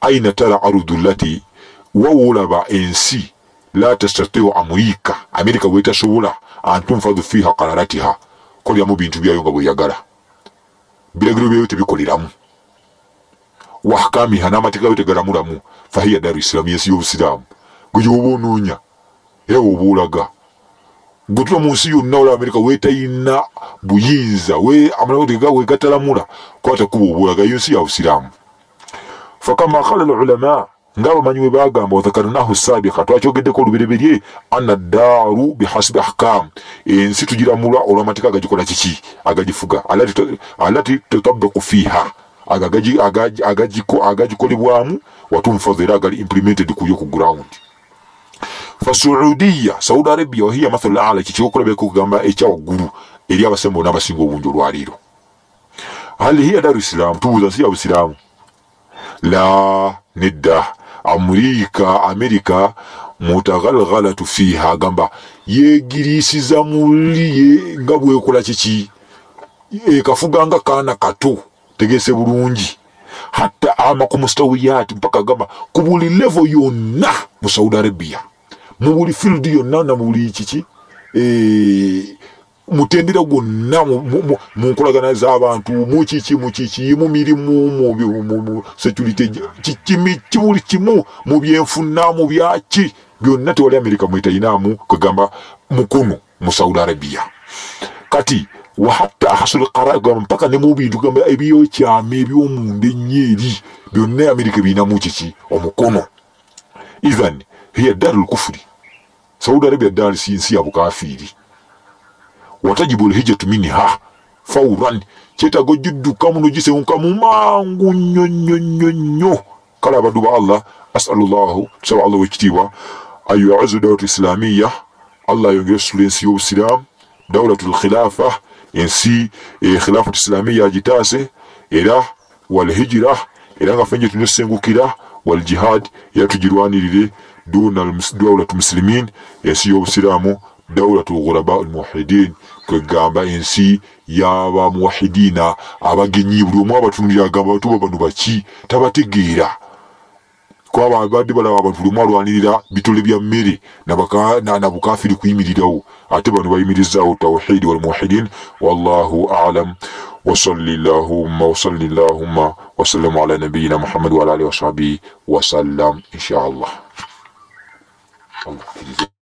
aina tara arudu lati wawolaba ensi la tastatiu amurika amerika bwetasobola antunfadhu fiha qararatiha koleramu bintu byayo nga bweyagala biragiro byayo tebikoleramu wahkamiha n'amateeka gayo tegalamulamu fahiya daru isilamu yensi y'obusiraamu. Gwe gyoba onoonya era woba olaga gwe tuba mu nsi yonna olaba amerika weetayina buyinza amalaga wegatalamula kwata kuba oba olaga yo nsi ya busiraamu fakama kala lulama ngaabamanyi we bagamba wathakarnahu sabika twakyogeddeko olubereberye ana daaru bihasibi ahkamu ensi tugiramula olw'amateeka agagikola kiki? Agagifuga. Alati tutabiku fiiha. Agagikolebwamu watunfadhu era agali implemented kuyo ku ground fasuudiya saudi arabia wahiya mathalu ala kikikokulabeko kugamba ekyawaggulu eri abasembo n'abasinga obungi olwaleero? Hali hiya daru isilamu tubuuza nsi ya busiraamu. La nedda amurika amerika mutaghalghalatu fiha agamba yegirisiza muli nga bwekola kiki? Ekafuga nga kaana kato tegese bulungi. Hatta ama ku mustawiyati mpaka agamba ku buli levo yonna mu saudi arabia. Mu buli field yonna na mu buli kiki? Eh, mutendera gwonna mu- nkolagana z'abantu mu kiki mu mirimu mu security ki- kimi kibuli kimu mu byenfuna mu byaki byonna tewali amerika mwetayinamu kwegamba mukono mu saudi arabia. Kati wahatta hasul qara gamba mpaka ne mu bintu gamba ebyokyama ebyomunda ennyo eri byonna amerika birinamu kiki? Omukono ithan hiya daru lkufuri saudi arabia dar si nsi ya bukafiiri watajibu lhijatu minha. Fauran kyetaaga ogiddukamu nogisewunkamu mangu nnyo nnyo nnyo nnyo kale abaddu ba allah asalu llahu tusaba allah wekitiibwa an yuizu dawlatu islamiya allah ayongere ositula ensi y'obusiraamu dawlatu lkhilafa ensi eh, khilafatu islamiya agitaase era walhijira era nga fenje tunesengukira waljihad era tugirwanirire duna dawlatu muslimin ensi y'obusiraamu دولة غرباء الموحدين كجامبا إنسي يا با موحدينا. أبا جني برو ما باتون يا جامبا تو با نو باتشي. تبا تجيرا. كوا با بادي بلا با برو ما رو اني دا. بتولي بيا ميري. نبكا نا نبكا في الكوي ميري داو. اتبا نو باي ميري زاو توحيد والموحدين. والله أعلم. وصل اللهم وصل اللهم وسلم على نبينا محمد وعلى آله وصحبه وسلم. إن شاء الله.